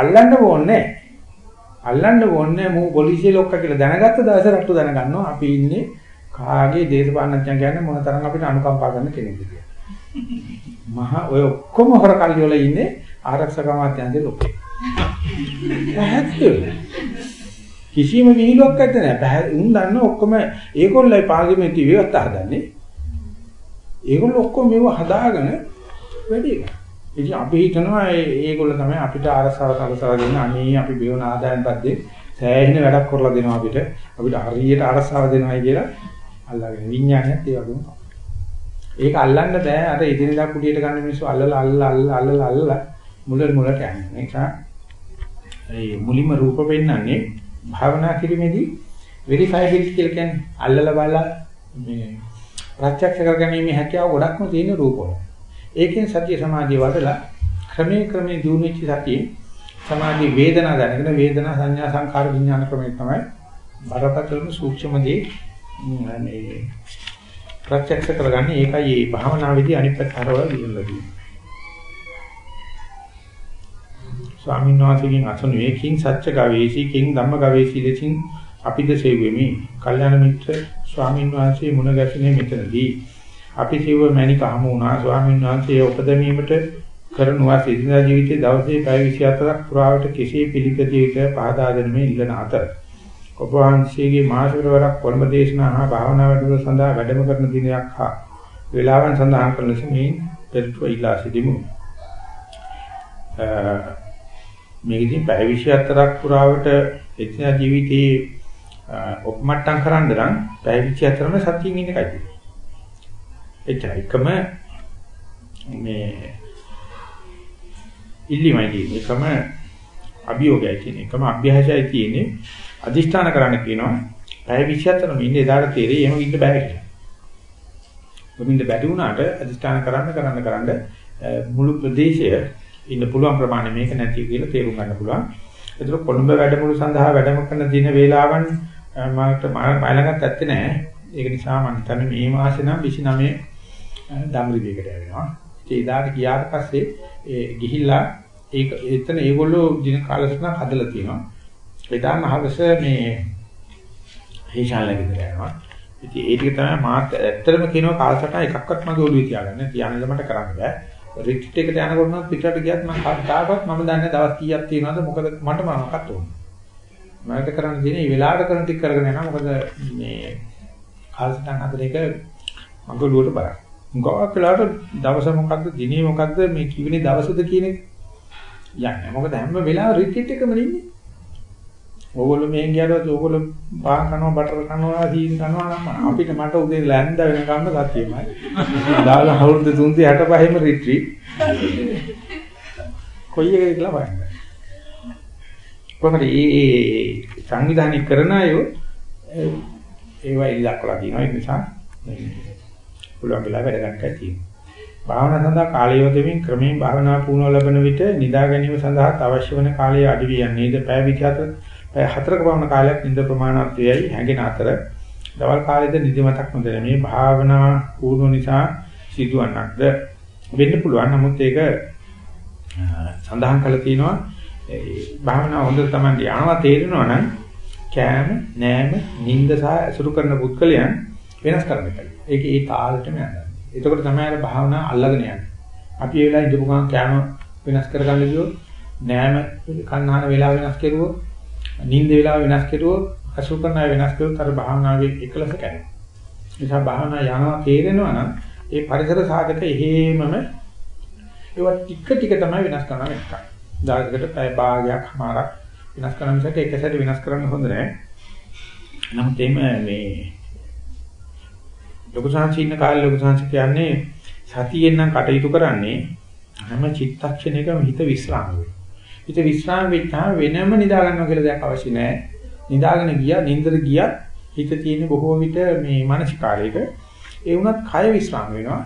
[SPEAKER 1] අල්ලන්න ඕනේ අල්ලන්න ඕනේ මූ පොලිසිය ලොක්ක කියලා දැනගත්ත දවසේ රට්ටු දැනගන්නවා අපි ඉන්නේ කාගේ දේශපාලනඥයන් කියන්නේ මොන තරම් අපිට අනුකම්පා කරන කෙනෙක්ද කියලා. මහා ඔය ඔක්කොම හොරකල්ලි වල ඉන්නේ ආරක්ෂක අමාත්‍යාංශයේ ලොක්කේ. කිසිම විහිළුවක් නැත්නම් උන් දන්න ඔක්කොම ඒගොල්ලයි පාර්ලිමේන්තු ව්‍යවස්ථා හදන්නේ. ඒගොල්ලෝ ඔක්කොම මේව හදාගෙන වැඩි කරා. ඉතින් අපි හිතනවා ඒගොල්ලෝ තමයි අපිට ආරසාව සලසලා දෙන්න අනේ අපි බියවන ආදායම් පද්දේ සෑහෙන වැඩක් කරලා දෙනවා අපිට. අපිට හරියට ආරසාව දෙනවායි කියලා අල්ලගෙන විඥානයත් ඒ වගේම තමයි. ඒක අල්ලන්න බෑ අර ඉදිනදා කුඩියට ගන්න මිනිස්සු අල්ලලා අල්ලලා අල්ලලා අල්ලලා මුල මුලට යන්නේ. ඒ නිසා ඒ මුලින්ම රූප වෙන්නන්නේ භාවනා කිරීමේදී වෙරිෆයබිලිටි කියලා කියන්නේ අල්ලලා බලලා මේ ප්‍රත්‍යක්ෂ කරගැනීමේ හැකියාව ගොඩක්ම තියෙන රූපවල. ඒකෙන් සතිය සමාධිය වඩලා ක්‍රමයේ ක්‍රමයේ දියුණුවෙච්ච සතිය සමාධි වේදනා දැනගෙන වේදනා සංඥා සංකාර විඥාන ක්‍රමයේ තමයි බරපතලම සූක්ෂමදී මේ ප්‍රත්‍යක්ෂ කරගන්නේ ඒකයි මේ භාවනාවේදී අනිත් පැත්ත හරවලා දිනලා තියෙන්නේ. ස්වාමීන් වහන්සේගෙන් අසනුවේ කිං සත්‍ය ගවේෂී කිං ධම්ම ගවේෂී ලෙසින් අපිද සෙව්වෙමි. කල්යාණ මිත්‍ර ස්වාමීන් වහන්සේ මුණ ගැසුනේ මෙතනදී. අපි සිව්ව මැණික හමු වුණා ස්වාමීන් වහන්සේ උපදැමීමට කරනවා සිදිනා ජීවිතයේ දවසේ පැය 24ක් පුරාවට කෙසේ පිළිපදියේක පහදා දෙන්නේ ඉල්ලන අතර. ඔබ වහන්සේගේ මාසිකවරක් කොළඹ දේශනා හා භාවනා වැඩමුළු සඳහා වැඩම කරන දිනයක් හා වේලාවන් සඳහන් කරන සමේ පෙරටුව ඉල්ලා සිටිමු. මේකදී පැය 24ක් පුරාවට එදින ජීවිතයේ ඔප්මට්ටම් කරන්න නම් පැය 24ම සතියින් ඉන්න එකයි. එච්චරයි. එකම මේ ඉල්ලිමයි තියෙන්නේ. එකම අභියෝගයයි තියෙන්නේ. එකම අභ්‍යාසයයි තියෙන්නේ. අදිෂ්ඨාන කරන්න කියනවා. පැය 24ම ඉන්නේ එදාට තේරෙයි එහෙම ඉන්න බෑ කියලා. මොමින්ද බැරි වුණාට අදිෂ්ඨාන කරන්න කරන්න කරන්න මුළු ප්‍රදේශය ඉන්න පුළුවන් ප්‍රමාණය මේක නැති කියලා තේරුම් ගන්න පුළුවන්. ඒතර කොළඹ වැඩමුළු සඳහා වැඩම කරන දින වේලාවන් මට මයිලකට ඇත්තේ නැහැ. ඒක නිසා මම හිතන්නේ මේ මාසේ නම් 29 දම්රිදේකට යනවා. ඒ ඉදාට ගියාට පස්සේ ඒ ගිහිල්ලා ඒක එතන ඒගොල්ලෝ දින කාලසටහන හදලා තියෙනවා. එදාම හවස මේ හේෂාලගෙදර යනවා. ඉතින් ඒ ටික තමයි මාත් ඇත්තටම කියනවා කාලසටහන එකක්වත් මගේ ඔළුවේ තියාගන්න. තියාගෙන මට කරන්න බෑ. රිට්‍රීට් එකට යනකොට නම් පිටරට ගියත් මම කවදාකවත් මම දන්නේ දවස් කීයක් තියෙනවද මොකද මට මොනවක්වත් ඕනේ. මට කරන්න තියෙන්නේ මේ වෙලාවට කරන ටික කරගෙන යනවා මොකද මේ කාලසටහන් අතර එක මඟුලුවට බලන්න. මොකක් වෙලාවට දවස මොකද්ද දිනේ මොකද්ද මේ කිවිනේ දවසද කියන එක යන්නේ. මොකද හැම වෙලාවෙම රිට්‍රීට් එකම ඉන්නේ. ඕගොල්ලෝ මෙහෙන් ගියාට ඕගොල්ලෝ පාන් කනවා බටර් කනවා සීන් කනවා නම් අපිට මට උදේ ලැන්ද වෙනකම්ම සතියමයි. දාලා අවුරුදු 365ම රිට්‍රීට්. කොයි එකද කියලා බලන්න. කොහොමද? මේ සංවිධානය කරන අය ඒවා ඉලි දක්වලා තියෙනවා. ඒ නිසා පුළුවන් වෙලා වැඩ ගන්නකයි තියෙන්නේ. භාවනා සඳහා කාලය යොදමින් ක්‍රමයෙන් භාවනා පුහුණුව ලබන විට නිදා ගැනීම සඳහා අවශ්‍ය වන කාලය අඩු වී යන්නේද පැය 24 පැය 4ක පමණ කාලයක් නිද ප්‍රමාණවත් වේයි හැඟෙන අතර දවල් කාලේද නිදිමතක් නොදැන මේ භාවනා පුහුණුව නිසා සිදුවන්නක්ද? වෙන්න පුළුවන්. නමුත් ඒක සඳහන් කරලා තියෙනවා භාවනා හොඳට තමයි යනවා තේරෙනවා නම් කෑම නෑම නිින්ද සහ අසුරු කරන පුද්ගලයන් වෙනස් කරන්න බෑ. ඒක ඒ තාලෙටම යනවා. එතකොට තමයි අර භාවනා අල්ලගෙන යන්නේ. අපි ඒ වෙලාවේ ඉඳපු ගමන් කෑම වෙනස් කරගන්න ගියොත් නෑම කන්නාන වේලාව වෙනස් කෙරුවොත් නිින්ද වේලාව වෙනස් කෙරුවොත් අසුරු කරන අය වෙනස් කෙරුවොත් අර භාවනාවේ එකලස කැඩෙනවා. නිසා භාවනා යනවා තේරෙනවා නම් ඒ පරිසර සාගත එහෙමම ඒවා ටික ටික තමයි වෙනස් කරන්න එකක්. දායකකට පැය භාගයක් මාරක් වෙනස් කරන මිසක එක සැරේ වෙනස් කරන්න හොඳ නැහැ. නමුත් එimhe මේ ලොකු සංසි ඉන්න කාලේ ලොකු සංසි කියන්නේ සතියෙන් නම් කටයුතු කරන්නේ හැම චිත්තක්ෂණයකම හිත විස්්‍රාම වෙනවා. හිත විස්්‍රාම වෙච්චාම වෙනම නිදා ගන්නවා කියලා දෙයක් අවශ්‍ය නැහැ. නිදාගෙන ගියා, නින්දර ගියා හිත තියෙන බොහෝ විට මේ මානසිකාරයක ඒ වුණත් කය විස්්‍රාම වෙනවා.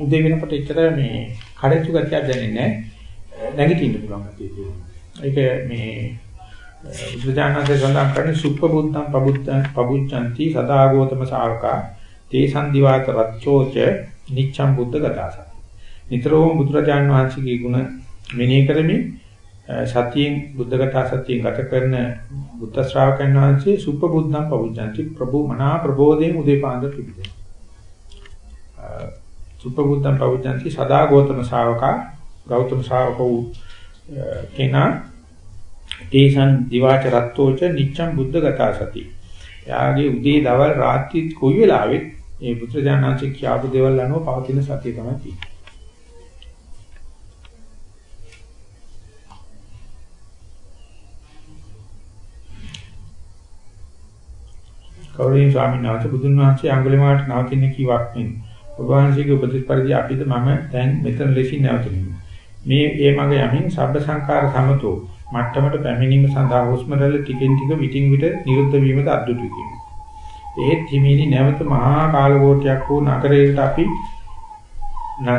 [SPEAKER 1] උදේ වෙනකොට එච්චර මේ කඩච්චු ගතියක් දැනෙන්නේ නැහැ. නැගිටින්න පුළුවන් ගතිය තියෙනවා. ඒක මේ බුදුදානන්සේ සඳහන් කරන්නේ සුප්පබුද්ධං පබුද්ධං පබුච්ඡanti සදාගෝතම ශාවකා තේ සම්දිවාත රච්චෝච නිච්ඡම් බුද්ධ ගතාසති. නිතරම බුදුරජාන් වහන්සේගේ ගුණ මෙනෙහි කරමින් සතියෙන් බුද්ධගතා සතියෙන් ගත කරන බුද්ධ ශ්‍රාවකයන් වහන්සේ සුප්පබුද්ධං පවුජ්ජන්ති ප්‍රභු මනා ප්‍රබෝධයෙන් උදේපාන්ද පිළිදෙන. සුප්පබුද්ධං පවුජ්ජන්ති සදා ගෞතම ශ්‍රාවකා ගෞතම ශ්‍රාවකෝ කෙනා තේසන් දිවාච රත්තෝච නිච්ඡම් බුද්ධගතා සති. යාගේ උදේ දවල් රාත්‍රී කොයි වෙලාවෙත් ඒ පුත්‍රජානන්සේ කියාපු දේවල් අනුව පවතින සතිය තමයි තියෙන්නේ. කෞරී ස්වාමීන් වහන්සේ බුදුන් වහන්සේ අඟුලිමාලට නවතින කීවක් නෙමෙයි. ඔබ වහන්සේගේ උපදෙස් පරිදි අපිට මම දැන් මෙතන ලෙසින් නැවතුනේ. මේ ඒ මග යමින් සබ්බ සංකාර සමතෝ මට්ටමට පැමිණීම සඳහා හුස්ම රැල්ල ටිකෙන් ටික විටින් විට නිරුද්ධ වීමද අද්දුටු කියනවා. ඒත් හිමිනි නැවත මහා කාලකෝටයක් වූ නගරයකට අපි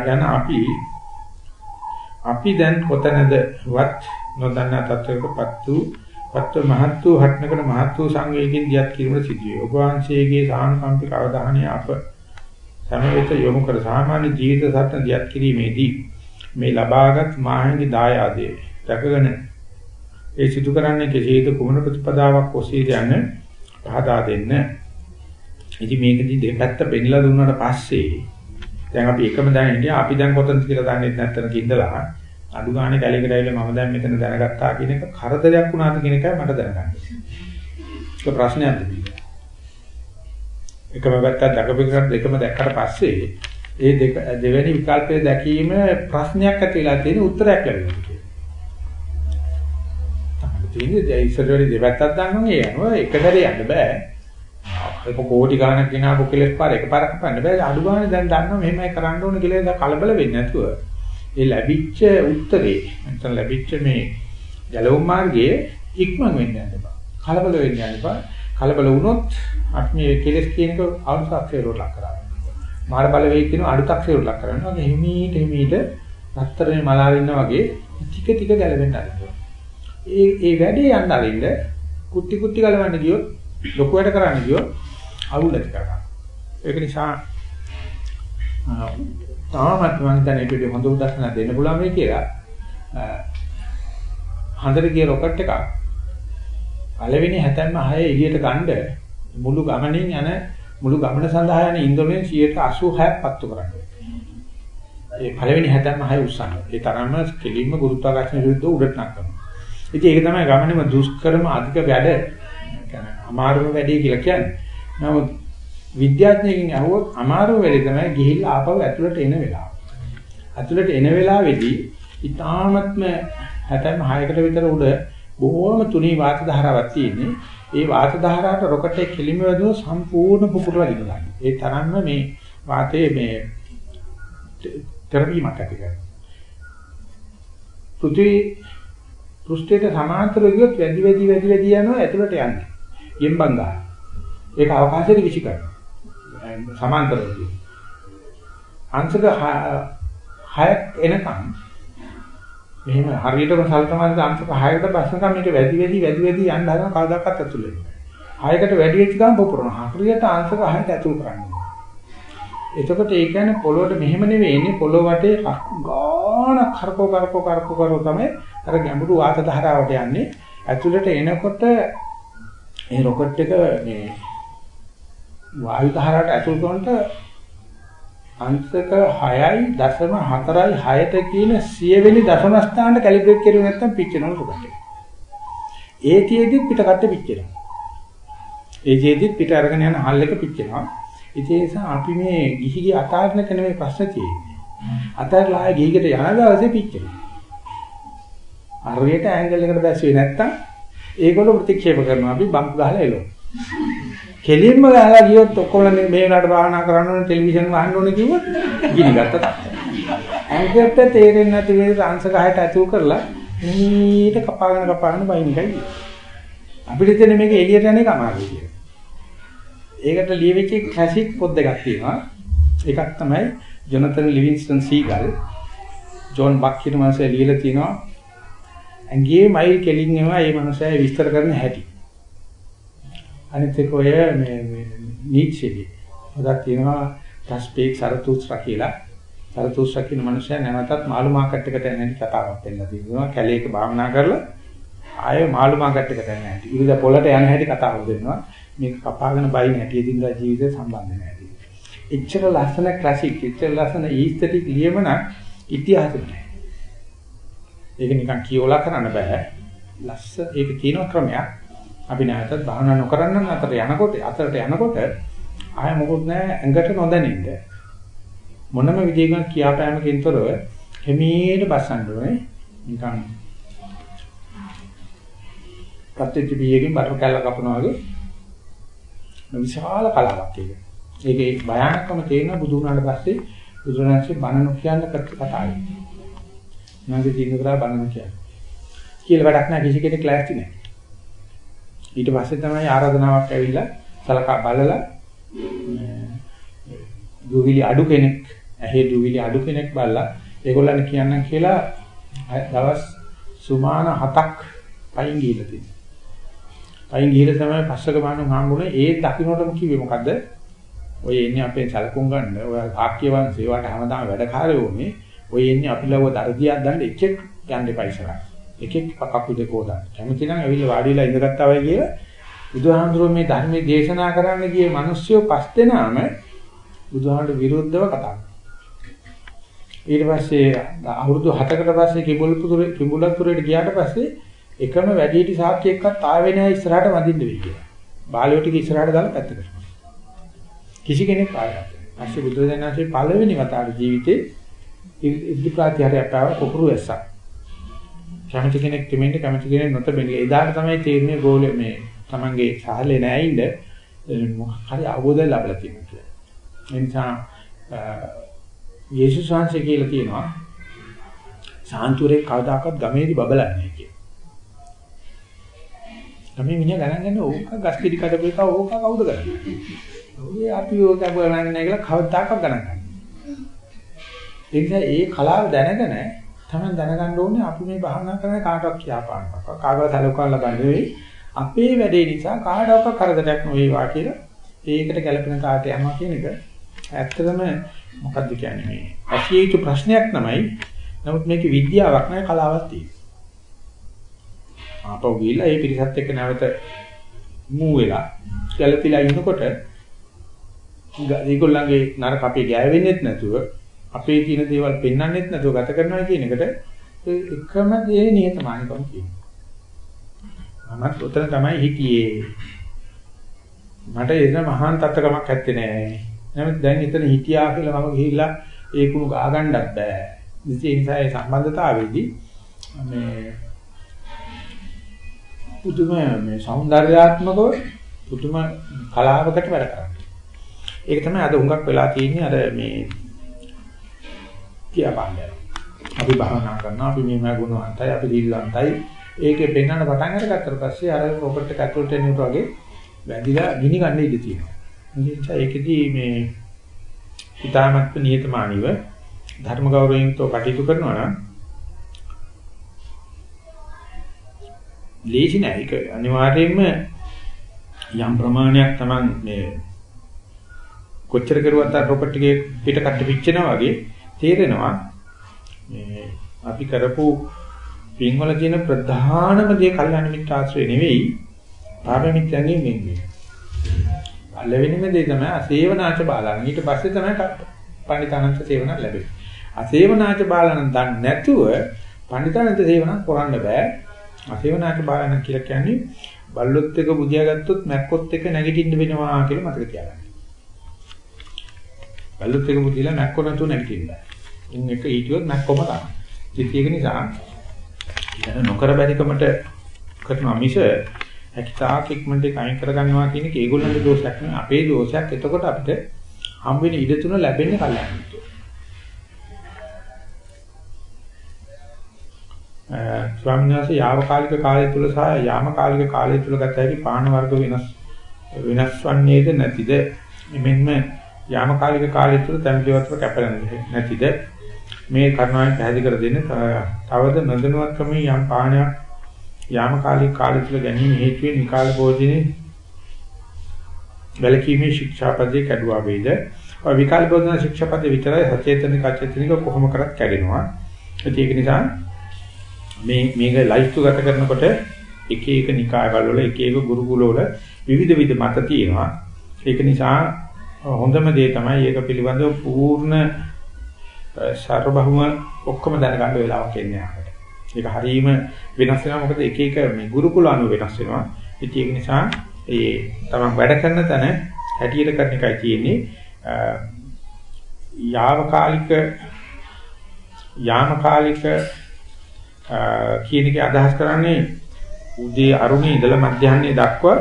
[SPEAKER 1] යන අපි අපි දැන් කොතනද වත් නොදන්නා තත්වයකපත් වූ පත්ව මහත් වූ හටනකන මහත් වූ සංවේගයෙන් දියත් කිරීම සිදුවේ. ඔබ වහන්සේගේ සානුකම්පික අවධානය අප සමවෙත යොමු කර සාමාන්‍ය ජීවිත සත්‍ය දියත් කිරීමේදී මේ ලබාගත් මාහිමි දායාදයේ රැකගෙන ඒ සිදු කරන්නේ කෙසේද කුමන ප්‍රතිපදාවක් ඔස්සේ යන්නේ පහදා දෙන්න ඉතින් මේකදී දෙපැත්ත පෙන්නලා දුන්නාට පස්සේ දැන් අපි එකම දැන හිටියා අපි දැන් කොතනද කියලා දන්නේ නැත්නම් කිඳලා අඩු ගානේ කැලේකට ඇවිල්ලා මම දැන් මෙතන දැනගත්තා කියන එක කරදරයක් වුණාද කියන එකයි මට දැනගන්න. ඒක ප්‍රශ්නයක්ද එකම පැත්තක් දැකපෙකට දෙකම දැක්කට පස්සේ ඒ දෙක දෙවෙනි විකල්පය දැකීම ප්‍රශ්නයක් ඇති වෙලා තියෙන උත්තරයක් ලැබෙනවා කියන්නේ. තමයි තියෙන්නේ. ඉස්සර වෙලේ දෙපැත්තක් දන්නවා ඒ යනවා එක සැරේ යන්න බෑ. ඒක කෝටි ගාණක් ගෙනාවු කෙලස් පාර එකපාරක් කපන්න බෑ. අඩු ගානේ දැන් දන්නවා මෙහෙමයි කරන්න ඕන කියලා දැන් කලබල වෙන්නේ නැතුව. ඒ ලැබිච්ච උත්තරේ නැත්නම් ලැබිච්ච මේ ජලවුම් මාර්ගයේ ඉක්මන් වෙන්න යන්න එපා. කලබල වෙන්න යන්න එපා. කලබල වුණොත් අපි මේ කෙලස් කියන එක අනුසක්ෂේරුවට ලක් කරනවා මාර බල වේග කියන අඩුතක්ෂේරුවට ලක් කරනවා ඒ හිමීට හිමීට රත්තරනේ මලාරින්න වගේ ටික ටික ගැලවෙන්න ආරම්භ ඒ ඒ වැඩේ යන්න අරින්න කුටි කුටි ගලවන්න ගියොත් ලොකු වැඩ කරන්න ගියොත් අවුල් ඇති කරගන්න. ඒක නිසා තාමත් මම හිතන්නේ ඒකට හොඳ උදාහරණයක් දෙන්න පුළුවන් වෙයි කියලා. හඳට ගිය රොකට් එකක් පළවෙනි 76 එළියට ගන්න මුළු ගමනින් යන මුළු ගමන සඳහා යන ඉන්ධනයෙන් 86ක් පත්තු කරන්නේ. ඒ පළවෙනි 76 උස්සන. ඒ තරම්ම කෙලින්ම ගුරුත්වාකර්ෂණ විරුද්ධව උඩට නක්කනවා. ඉතින් ඒක තමයි ගමනේම දුෂ්කරම අධික වැඩ අමාරුම වැඩේ කියලා කියන්නේ. නමුත් විද්‍යාඥයෙක්ගෙන් අහුවොත් අමාරු වෙලේ තමයි ගිහිල්ලා ආපහු ඇතුළට එන වෙලාව. ඇතුළට එන වෙලාවේදී ඊටාත්ම 76කට විතර උඩ බොහොම තුනී වාත ධාරාවක් තියෙන්නේ. ඒ වාත ධාරාවට රොකට් එක කෙලිම වැදුව සම්පූර්ණ පුපුරලා ගිනගන්නේ. ඒ තරම්ම මේ වාතයේ මේ තෙරපීමක් ඇති කරනවා. පෘථිවි පෘෂ්ඨයට සමාන්තරව ගියොත් වැඩි වැඩි වැඩි වැඩි යනවා ඇතුළට යන්නේ. ගෙම්බන් ගන්න. ඒක අවකාශයට විසි කරනවා. සමාන්තරව. අංශක 6ක් එනකම් මෙහෙම හරියටම සල්තමානද අංශක 6කට බස්සනකම් මේක වැඩි වැඩි වැඩි වැඩි යන්න හදන කවදාකවත් ඇතුළේ නැහැ. 6කට වැඩි වෙච්ච ගමන් පුපුරන. හරියට අංශක 6ට ඇතුල් කරන්නේ. එතකොට ඒ කියන්නේ පොළොවට මෙහෙම නෙවෙයි එන්නේ පොළොව වටේ ගාන කරකෝ කරකෝ කරකෝ කරකෝ තමයි අර ගැඹුරු වාත ධාරාවට යන්නේ. ඇතුළට එනකොට මේ රොකට් එක මේ වායු ධාරාවට ඇතුල් කරනකොට අංශක 6යි දශම 4යි 6ට කියන 100 වෙනි දශම ස්ථානට කැලිබ්‍රේට් කරුවේ නැත්නම් පිච්චෙනවා රොකට් එක. ඒතියෙදි පිටකට පිච්චෙනවා. ඒජෙදි පිට අරගෙන යන හල් එක පිච්චෙනවා. ඒ නිසා අපි මේ ගිහි ගිය අතාරින කෙන මේ ප්‍රශ්න තියෙන්නේ. අතාරලා ආයේ ගිහිකට යන දවසේ පිච්චෙනවා. හරියට ඇන්ගල් එකට දැස්සුවේ නැත්තම් ඒගොල්ලෝ ප්‍රතික්ෂේප කරනවා අපි බම්ප් ගහලා එළවෙනවා. කෙලින්ම ගහලා ගියොත් ඔක්කොම මේ වෙලාවට භාවනා කරන්න ඕනේ ටෙලිවිෂන් වහන්න ඕනේ කිව්වොත් ගිනි ගත්ත තත්ත්වය. ඇඟට තේරෙන්නේ නැති විදිහට අංශ කහයට ඇතුල් කරලා ඊට කපාගෙන කපාගෙන බයින් එකයි. අපිට තියෙන මේක එළියට යන එක අමාරුයි කියලා. ඒකට ලියවිච්ච ක්ලාසික් පොත් දෙකක් තියෙනවා. එකක් තමයි Jonathan Livingston Seagull John Buck කියන මාසේ ලියලා තිනවා. ඇඟේ මයිල් කෙලින් එනවා මේ මනුස්සයා විස්තර කරන හැටි. අනිත් එක ඔය මේ නීචෙගේ උදක් තියෙනවා ටස්පේක් සරතුස්රා කියලා සරතුස්රා කියන මනුස්සයා නැවතත් මාළු මාකට් එකට එන හැටි කතාවක් දෙන්න තියෙනවා කැලේක භාවනා කරලා ආයෙ මාළු මාකට් එකට එන හැටි ඉරිදා පොළට යන හැටි කතාවක් දෙනවා මේක කපාගෙන බයින් හැටි දිනදා ජීවිතේ සම්බන්ධ නැහැ. එච්චර ලස්සන ක්ලාසික් එච්චර ලස්සන ඊස්තටික් ලියමන ඉතිහාසෙ නැහැ. ඒක නිකන් කියවලා කරන්න බෑ. ලස්ස ඒක තියෙන ක්‍රමයක්. අපි නැවතත් භාවනා නොකරන අතර යනකොට අතරට යනකොට ආය මොකුත් නැහැ ඇඟට නොදැනෙන්න. මොනම විදිහකින් කියාපෑමකින් තොරව හිමීට බස්සන්න ඕනේ. නිකන් ප්‍රතිචිපියකින් බටර් කැල්ල කපනවා වගේ විශාල කලාවක් ඒක. ඒකේ භයානකම තේරෙන බුදු වුණාට පස්සේ බුදුරජාණන්සේ බණ නොකියන්න කරත් කතාවයි. මගේ තීන්දුව කරලා බණ නොකියන්න. කියලා වැඩක් නැහැ කිසි කෙනෙක් ලෑස්ති නැහැ. ඊට පස්සේ තමයි ආරාධනාවක් ඇවිල්ලා සලකා බලලා දුවිලි අඩු කෙනෙක් ඇහි දුවිලි අඩු කෙනෙක් බලලා ඒගොල්ලන් කියන්නම් කියලා දවස් සුමාන 7ක් පයින් ගිහිල්ලා තියෙනවා. පයින් ගිහිල්ලා තමයි පස්සක බානුන් හම්බුනේ ඒ දකින්නටම කිව්වේ මොකද්ද? ඔය එන්නේ අපේ සැලකුම් ගන්න. ඔය ආක්‍ය වංශේ වට හැමදාම වැඩකාරයෝ උනේ. ඔය එන්නේ අපි ලව දර්දියක් ගන්න එකෙක් යන්න එපා ඉස්සරහට. එකෙක් කකුල් දෙක හොදන්න. කැමති නම් ඇවිල්ලා වාඩි වෙලා ඉඳගත්තා වයි කියලා බුදුහාමුදුරුවෝ මේ ධර්මයේ දේශනා කරන්න ගිය මිනිස්සු පස් දෙනාම බුදුහාමුදුරුවෝ විරුද්ධව කතා කරා. ඊට පස්සේ අවුරුදු 7කට පස්සේ කිඹුල්පුරේ කිඹුලපුරේට ගියාට පස්සේ එකම වැඩිහිටි සාක්ෂි එක්කත් ආවෙ නැහැ ඉස්සරහට වඳින්න වෙයි කියලා. බාලයෝ ටික ඉස්සරහට දාලා පැත්තකට. කිසි කෙනෙක් ආයෙත්. පස්සේ බුදුරජාණන්සේ පළවෙනි වතාවට ජීවිතේ ඉද්ධි ප්‍රාතිහාරය පාව කුකුරු ඇස්සක්. කැමති කෙනෙක් දෙමින්ද කැමති කෙනෙක් නොතෙමින් එදාට තමයි තේරෙන්නේ ගෝලෙ මේ Tamange සාහලේ නැයින්ද මොකක් හරි අවබෝධය ලැබලා තියෙනවා කියලා. ඒ නිසා යේසුස් වහන්සේ කියලා තියෙනවා සාන්තුරේ කවදාකවත් ගමේදී බබලන්නේ නැහැ කියලා. ගමේ මිනිහා ගණන් ගන්න ඕක ගස් කිරි කඩපු එක ඕක කවුද කරන්නේ? ඔය අපි ඕක ගණන් නැහැ කියලා කවදාකවත් ගණන් ගන්න. ඒ නිසා ඒ කලාව දැනගෙන තමයි දැනගන්න ඕනේ අපි මේ භාවනා කරන කාටවත් කියාපාන්නක්. කාගවත් සැලකුවා ලබන්නේ නෙවෙයි. අපේ වැඩේ නිසා කාටවත් කරදරයක් නොවේවා කියලා ඒකට ගැළපෙන කාට යනවා කියන එක ඇත්තටම මොකද්ද කියන්නේ මේ ඇසිය යුතු ප්‍රශ්නයක් තමයි. නමුත් මේකේ විද්‍යාවක් නෑ කලාවක් තියෙනවා. ආපහු ගිහිල්ලා ඒ පිරිසත් එක්ක නැවත මූ වෙලා ගැළපීලා ඉන්නකොට ඒගොල්ලන්ගේ නරක අපේ ගෑවෙන්නෙත් නැතුව අපේ තියෙන දේවල් පෙන්වන්නෙත් නැතුව ගත කරනවා කියන එකට එකම දේ නිහතමානීකම් කියනවා. මමත් උතන තමයි හිටියේ. මට එන මහාන් තත්කමක් ඇත්තේ නෑ. නමුත් දැන් එතන හිටියා කියලා මම ගිහිල්ලා ඒ කුණු ගා ගන්නත් බෑ. ඒ නිසා ඒ සම්බන්ධතාවයේදී මේ පුදුම මේ సౌందర్యාත්මකව පුදුම කලාවකට වැඩ කරන්නේ. ඒක තමයි අද හුඟක් වෙලා තියෙන්නේ අර මේ කියපන්නේ. අපි භාවනා කරනවා අපි මේ ගුණවන්තයි අපි දිල්වන්තයි ඒකේ පෙන්වන්න පටන් අරගත්තට පස්සේ අර රොබර්ට් එක ඇතුළට එනකොට වගේ වැදිලා ගිනි ගන්න ඉඩ තියෙනවා. ඒ නිසා ඒකෙදී මේ ඊ타මත්ම නියතමානීව ධර්ම ගෞරවයෙන් තෝ කටයුතු කරනවා නම් ලේසි නෑ ඒක අනිවාර්යයෙන්ම යම් ප්‍රමාණයක් Taman මේ කොච්චර කරුවත් අර රොකට් එකේ පිට කට්ට පිච්චෙනා වගේ තේරෙනවා මේ අපි කරපු පින්වල තියෙන ප්‍රධානම දේ කල්යාණ මිත්‍ර ආශ්‍රය නෙවෙයි පාප මිත්‍යන්ගෙන් වෙන්නේ. පළවෙනිම දේ තමයි අසේවනාච බාලන. ඊට පස්සේ තමයි පණිතානන්ත සේවන ලැබෙන්නේ. අසේවනාච බාලන දන්නේ නැතුව පණිතානන්ත සේවන කරන්න බෑ. අසේවනාච බාලන කියලා කියන්නේ බල්ලොත් එක බුදියා ගත්තොත් මැක්කොත් එක නැගිටින්න වෙනවා කියලා මතක තියාගන්න. බල්ලොත් එක බුදිලා මැක්කො නැතුව නැගිටින්න බෑ. ඉන් එක හිටියොත් මැක්කොම තමයි. ඒක නිසා ඉතින් නොකර බැරිකමට කරන මිස හැකිතාක් ඉක්මනට කයින් කරගන්නවා කියන එක ඒගොල්ලන්ගේ දෝෂයක් නෙවෙයි අපේ දෝෂයක්. එතකොට අපිට හම් වෙන ඉඩ තුන ලැබෙන්නේ කල්යනා මිත්‍රෝ. ස්වාමීන් වහන්සේ යාවකාලික කාලය තුල සහ යාමකාලික කාලය තුල ගත හැකි පාන වර්ග වෙනස් වෙනස් වන්නේද නැතිද? මෙන්න යාමකාලික කාලය තුල තැඹිලිවත්ව කැපෙන්නේ නැතිද? මේ කරුණාවෙන් පැහැදිලි කර දෙන්න තවද නොදැනුවත්කමින් යම් පාණයක් යාමකාලික කාලය තුල ගැනීම හේතුවෙන් නිකාල භෝජනේ වැලකීමේ ශික්ෂාපදේ කැඩුවා වේද? විකාල භෝජන ශික්ෂාපදේ විතරයි සචේතනික අචේතනික කොහොම කරත් කැඩෙනවා. ඒක නිසා මේ මේක ලයිස්තු ගත කරනකොට එක එක නිකායවල වල එක එක ගුරුකුල වල විවිධ විවිධ මත තියෙනවා. ඒක නිසා හොඳම දේ තමයි ඒක පිළිබඳව පූර්ණ සර්වබහුම ඔක්කොම දැනගන්න වෙලාවක් එන්නේ අපිට. ඒක හරීම වෙනස් වෙනවා මොකද එක එක මේ ගුරුකුල අනුව වෙනස් වෙනවා. ඉතින් ඒක නිසා ඒ තමන් වැඩ කරන තැන හැටියට කරන එකයි තියෙන්නේ. යාවකාලික යාමකාලික කියන එකේ අදහස් කරන්නේ උදේ අරුණේ ඉඳලා මධ්‍යහ්නයේ දක්වා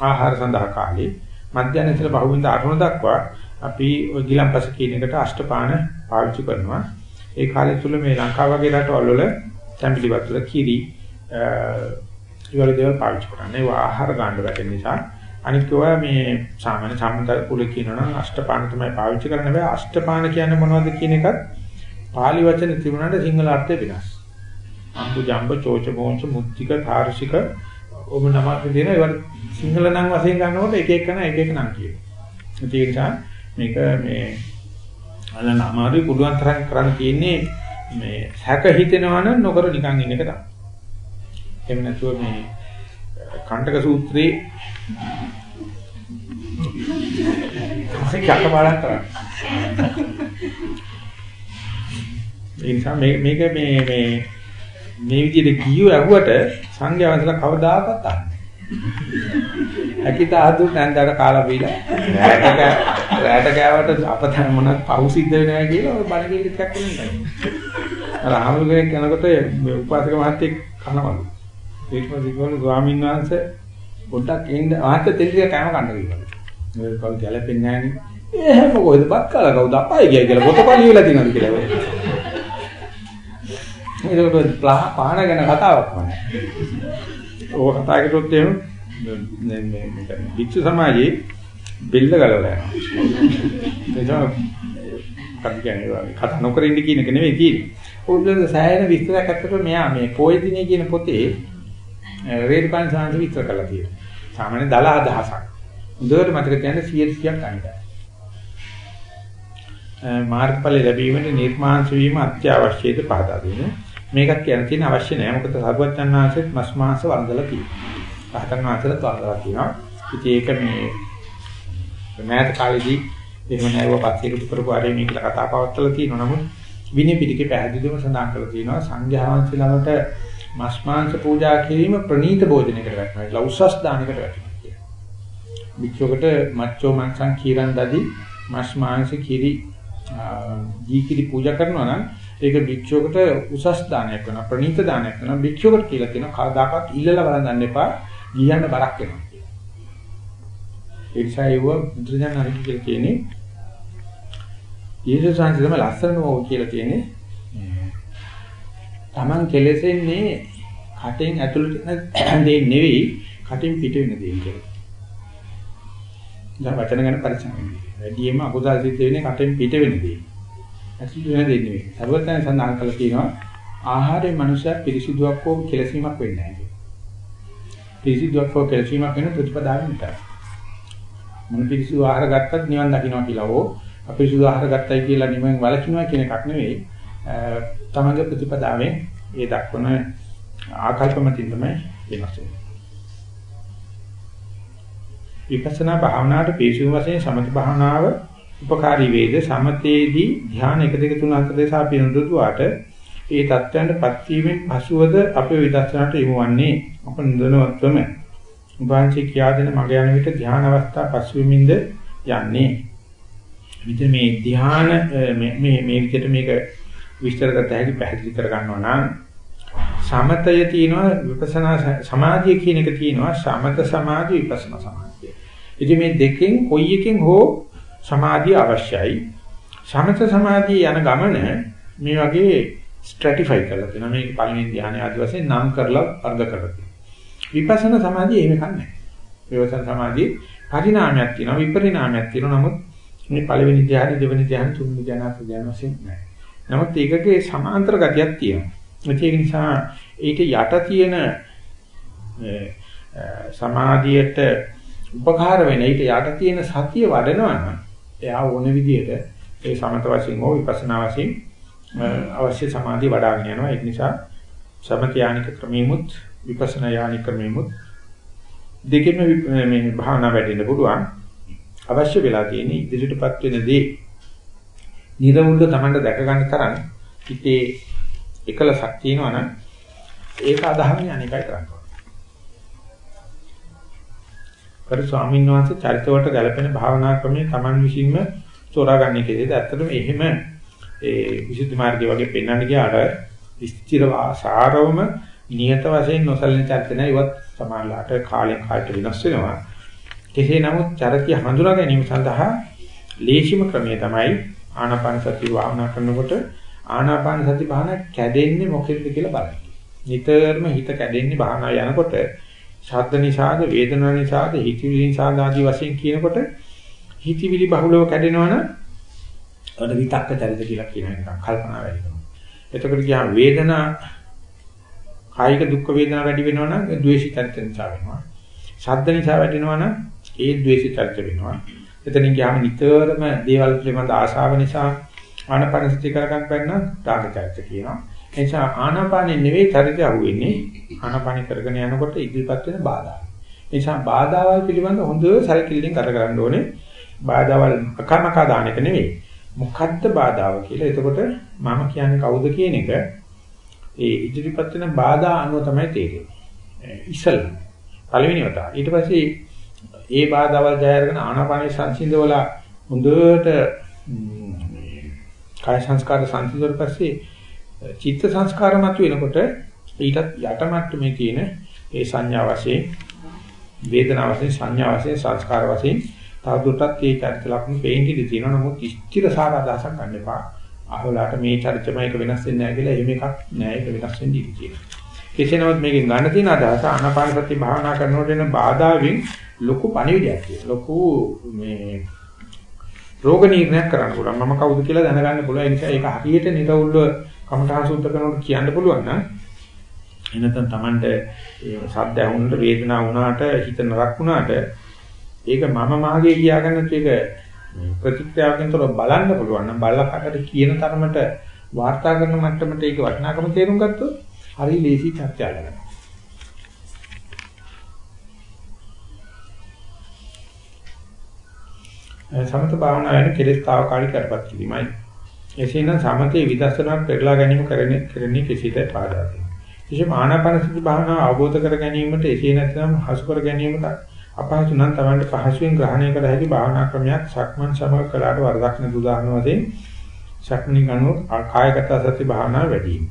[SPEAKER 1] ආහාර සඳහා කාලේ මධ්‍යහ්න ඉඳලා බහුවින්ද අරුණ දක්වා අපි ඔය ගිලම්පස කියන එකට අෂ්ටපාන පාවිච්චි කරනවා. ඒ කාලය තුල මේ ලංකාව වගේ රටවල් වල තැඹිලි වතුර කිරි ඒ වගේ දේවල් පාවිච්චි කරන්නේ. ඒවා ආහාර ගන්න වැටෙන නිසා අනිත් ඒවා මේ සාමාන්‍ය සම්මත කුල කියනවා නම් අෂ්ටපාන තමයි පාවිච්චි කරන්න බෑ. අෂ්ටපාන කියන්නේ මොනවද කියන එකත් pāli වචන තිබුණාට සිංහල අර්ථය වෙනස්. අම්බු ජම්බ චෝච බෝංශ මුත්තික කාර්ෂික ඔබ නමක් දෙන ඒවා සිංහල නම් වශයෙන් ගන්නකොට එක එක කරන එක එක නම් කියනවා. ඒ නිසා මේක මේ අනන අමාරුයි පුළුවන් තරම් කරන්න තියෙන්නේ මේ සැක හිතෙනවා නම් නොකර නිකන් ඉන්න එක තමයි. එහෙම නැතුව මේ කණ්ඩක සූත්‍රයේ කක බලන්න කරා. ඒ නිසා මේ මේක මේ මේ මේ විදිහට කියුව ඇහුවට සංඝයා වහන්සේලා කවදාකවත් අහන්නේ ඇකිත ආදු නැන්දාට කාලා බීලා රැට කෑ රැට කෑවට අපතන මොනක් පව් සිද්ධ වෙනවා කියලා ඔය බණ කීක ටිකක් කියනවා. අර ආමුගෙක් යනකොට උපාසක මහත්තයෙක් කනවලු. ඊට පස්සේ කිව්වලු ස්වාමීන් වහන්සේ පොඩ්ඩක් එන්න ආත තෙල්ලිය කෑම කන්න කිව්වා. මේ කවුද ගැලපෙන්නේ නැහනේ. එහෙම කොහෙද බක්කලා කවුද අපාය ගියා කියලා පොතපල් ලියලා තියෙනවද කියලා. ඒක පොඩි පාන ගැන කතාවක් වань. ඕක කතා කරොත් එහෙම මේ මේ වික්ෂු සමාජයේ බෙල්ල ගලවලා යනවා. එතන කියන්නේ කතා නොකර ඉන්න කියන එක නෙවෙයි තියෙන්නේ. පොඩ්ඩක් සෑහෙන විස්තරයක් අත්තට මෙයා මේ පොයේ දිනේ කියන පොතේ රේඩ්පන් සාංශ විස්තර කරලා තියෙනවා. සාමාන්‍ය දල අදහසක්. හොඳට මතක තියාගන්න 100ක් අනිතයි. මාර්ගඵල ලැබීමට නිර්මාංශ වීම අත්‍යවශ්‍යද පහදා දෙන්නේ. මේකත් කියන්න තියෙන අවශ්‍ය නැහැ. මොකද සරුවච්චන් ආංශෙත් මස් මාංශ වන්දලා තියෙනවා. රහතන් වහන්සේලාත් වන්දලා තියෙනවා. ඉතින් ඒක මේ මෑත කාලේදී එහෙම නැවව පස්සේ කරපු ආරේ මේ කියලා කතා පවත්වලා තියෙනවා. නමුත් විනය පිටකේ පැහැදිලිවම සඳහන් කරලා තියෙනවා සංඝයා වහන්සේලාට මස් මාංශ පූජා කිරීම ප්‍රණීත භෝජනයකට වැටෙනවා. ඒලා උසස් දානයකට වැටෙනවා කියලා. විචෝකට මච්චෝ මංසං කීරන් දදි මස් මාංශ කිරි දී කිරි පූජා කරනවා නම් ඒක භික්ෂුවකට උසස් දානයක් වෙනවා ප්‍රණීත දානයක් වෙනවා භික්ෂුවකට කියලා කියන කවදාකවත් ඉල්ලලා බලන්න එපා ගියන්න බරක් වෙනවා කියලා. ඒ නිසා ඒව බුදුරජාණන් වහන්සේ කියලා කියන්නේ යේසුස් වහන්සේ තමයි ලස්සනම ඕක කියලා කියන්නේ. Taman කෙලෙසෙන්නේ කටෙන් ඇතුළට එන දේ නෙවෙයි කටෙන් පිට වෙන දේ කියලා. ඉතින් වචන ගැන පරිස්සම් වෙන්න. වැඩියෙන්ම අකුසල් සිද්ධ වෙන්නේ කටෙන් පිට වෙන දේ. ඇසිඩ් වෙන දෙන්නේ නෙවෙයි. සර්වඥයන් සඳහන් කළා තියෙනවා ආහාරයෙන් මනුෂ්‍යය පිරිසිදුවක් හෝ කෙලසීමක් වෙන්නේ නැහැ. පිරිසිදුවක් හෝ කෙලසීමක් වෙන ප්‍රතිපදාවෙන් විතරයි. මොන පිරිසිදු ආහාර ගත්තත් නිවන් දකින්නවා කියලා හෝ අපිරිසිදු ආහාර ගත්තයි කියලා නිවන් වළකිනවා කියන එකක් නෙවෙයි. තමගේ ප්‍රතිපදාවෙන් ඒ දක්වන ආකල්පමකින් තමයි වෙනස් වෙන්නේ. විපස්සනා භාවනාවට පිසුම් වශයෙන් සමථ භාවනාව උපකාරී වේද? සමතේදී ධ්‍යාන 1 2 3 4 දේශා පිනදුවාට ඒ தත්වයන්ටපත් වීමෙන් පසුවද අපේ විදර්ශනාට යොමුවන්නේ අප නොදැනුවත්වම උපාංශී කියා දෙන මග යන විට ධ්‍යාන අවස්ථා පසුවීමින්ද යන්නේ. විතර මේ ධ්‍යාන මේ මේ විදිහට මේක විස්තර කරත හැකි පැහැදිලි කර ගන්නවා නම් සමතය තියෙනවා විපස්සනා සමාධිය කියන එක තියෙනවා සමත සමාධි විපස්සනා සමාධිය. ඉතින් මේ දෙකෙන් කොයි එකෙන් හෝ සමාධිය අවශ්‍යයි. සමත සමාධිය යන ගමන මේ වගේ ස්ට්‍රැටිෆයි කරලා තියෙනවා. මේක පළවෙනි ධ්‍යානය ආදි වශයෙන් නම් කරලා වර්ග කරලා තියෙනවා. විපස්සනා සමාධිය එහෙම නැහැ. විපස්සනා සමාධිය පරිණාමයක් තියෙනවා විපරිණාමයක් තියෙනවා. නමුත් මේ පළවෙනි ධ්‍යානෙ දෙවෙනි ධ්‍යානෙ තුන්වෙනි ධ්‍යාන හතර ධ්‍යාන වශයෙන් නැහැ. නමුත් ඒකගේ සමාන්තර ගතියක් තියෙනවා. ඒක නිසා ඒක යට තියෙන සමාධියට උපකාර වෙන ඊට යට තියෙන සතිය වඩනවා නම් එයා ඕන විදිහට ඒ සමත වශයෙන් හෝ විපස්සනා වශයෙන් අවශ්‍ය සමාධිය වඩාගෙන යනවා ඒක නිසා සමත යානික ක්‍රමෙමුත් විපස්සනා යානික ක්‍රමෙමුත් දෙකෙන්ම මේ භාවනා වැඩෙන්න පුළුවන් අවශ්‍ය වෙලා තියෙන ඉදිරියටපත් වෙන දේ නිරවුල්ව Tamanට දැක ගන්න තරම් හිතේ එකලසක් තියෙනවා නම් ඒක අදහන්නේ අනිකයි කරන්නේ. කරු ස්වාමීන් වහන්සේ චරිතවලට ගැලපෙන භාවනා ක්‍රමයේ Taman විසින්ම තෝරාගන්නේ කෙසේද? ඇත්තටම එහෙම ඒ විසුද්ධි මාර්ගය වගේ පෙන්වන්න ගියාට ස්ථිර ආසාරවම නියත වශයෙන් නොසලින චරිත නැහැ. ඒවත් සමානලාට කාලෙන් කාලට වෙනස් වෙනවා. කෙසේ නමුත් චරිතය හඳුනා ගැනීම සඳහා ලේසිම ක්‍රමය තමයි ආනාපාන සති භාවනා කරනකොට ආනාපාන සති භාවනා කැඩෙන්නේ මොකෙන්ද කියලා බලන්න. නිතරම හිත කැඩෙන්නේ භාවනා යනකොට ශබ්ද නිසාද වේදනා නිසාද හිතවිලි නිසාද ආදී වශයෙන් කියනකොට හිතවිලි බහුලව කැඩෙනවනම් අර විතක්ක චරිත කියලා කියන එක කල්පනා වැඩි කරනවා. එතකොට කියහම වේදනා කායික දුක් වේදනා වැඩි වෙනවනම් ද්වේෂී චරිත නිසා වෙනවා. ශබ්ද නිසා වැඩිනවනම් ඒ ද්වේෂී චරිත වෙනවා. එතනින් ගියාම නිතරම දේවල් පිළිබඳ ආශාව නිසා ආනපනසති කරගන්න බැන්න රාග චරිත කියනවා. ඒ නිසා ආනාපානෙ නෙවෙයි චරිතය අහුවෙන්නේ. ආනාපානෙ කරගෙන යනකොට ඉදිරිපත් වෙන බාධා. ඒ නිසා බාධාවල් පිළිබඳ හොඳ සැලකිල්ලෙන් කර ගන්න ඕනේ. බාධාවල් අකමකා දාන එක නෙවෙයි. මොකද්ද බාධාව කියලා. එතකොට මම කියන්නේ කවුද කියන එක ඒ ඉදිරිපත් වෙන බාධා අනුව තමයි තේරෙන්නේ. ඉසල් පළවෙනි වතාව. ඊට පස්සේ ඒ බාධාවල් ජය අරගෙන ආනාපානී සංසිඳවල හොඳට කාය සංස්කාර සංසිඳවල පස්සේ චිත්ත සංස්කාර මත වෙනකොට ඊටත් යට මට්ටමේ තියෙන ඒ සංඥා වශයෙන් වේදනා වශයෙන් සංඥා වශයෙන් සංස්කාර වශයෙන් තවදුරටත් මේ චරිත ලක්ෂණ පේන්න ඉඳී තියෙනවා. නමුත් ස්ථිර සාරාදාසක් ගන්න එපා. අහවලාට මේ චරිතම එක වෙනස් වෙන්නේ නැහැ කියලා එහෙම එකක් නෑ ඒක වෙනස් වෙන්න ඉඳී තියෙනවා. කෙසේ නමුත් මේකෙන් ගන්න තියෙන අදහස ආනාපාන සති භාවනා කරනකොට එන බාධාවෙන් ලොකු පණිවිඩයක් තියෙනවා. ලොකු මේ රෝග නිర్ణයක් කරන්න පුළුවන්. මම කවුද කියලා දැනගන්න පුළුවන්. ඒ නිසා ඒක හරියට නිරවුල්ව කමඨා සූත්‍ර කරනකොට කියන්න පුළුවන් නම් එනතන Tamanට ඒ සද්ද ඇහුනට වේදනාව වුණාට හිත නරක් වුණාට ඒක මම මාගේ කියාගන්නත් ඒක ප්‍රතික්‍රියාවකින් තොර බලන්න පුළුවන් නම් බලලකට කියන තරමට වාර්තා කරන මට්ටමට ඒක වටිනාකම තේරුම් ගත්තොත් හරි ලේසි චර්චා කරගන්න. සමත භාවනාවේ කෙලෙස් తాවකාලික කරපත් කිරීමයි. එසේනම් සමතේ විදර්ශනාවක් පෙරලා ගැනීම කරන්නේ කරන්නේ කෙසේද පාදා දෙන්නේ. විශේෂ ආනාපානසති භාවනාව අවබෝධ කර ගැනීමට එසේ නැත්නම් හසු කර ගැනීමට අපහසු නම් Tamanට පහසුවෙන් ග්‍රහණය කළ හැකි භාවනා ක්‍රමයක් සක්මන් සමග කළාට වරදක් නෙද උදාහරණ වශයෙන් සක්මණේ ගන්නොත් කායගත සති භාවනාව වැඩි වීම.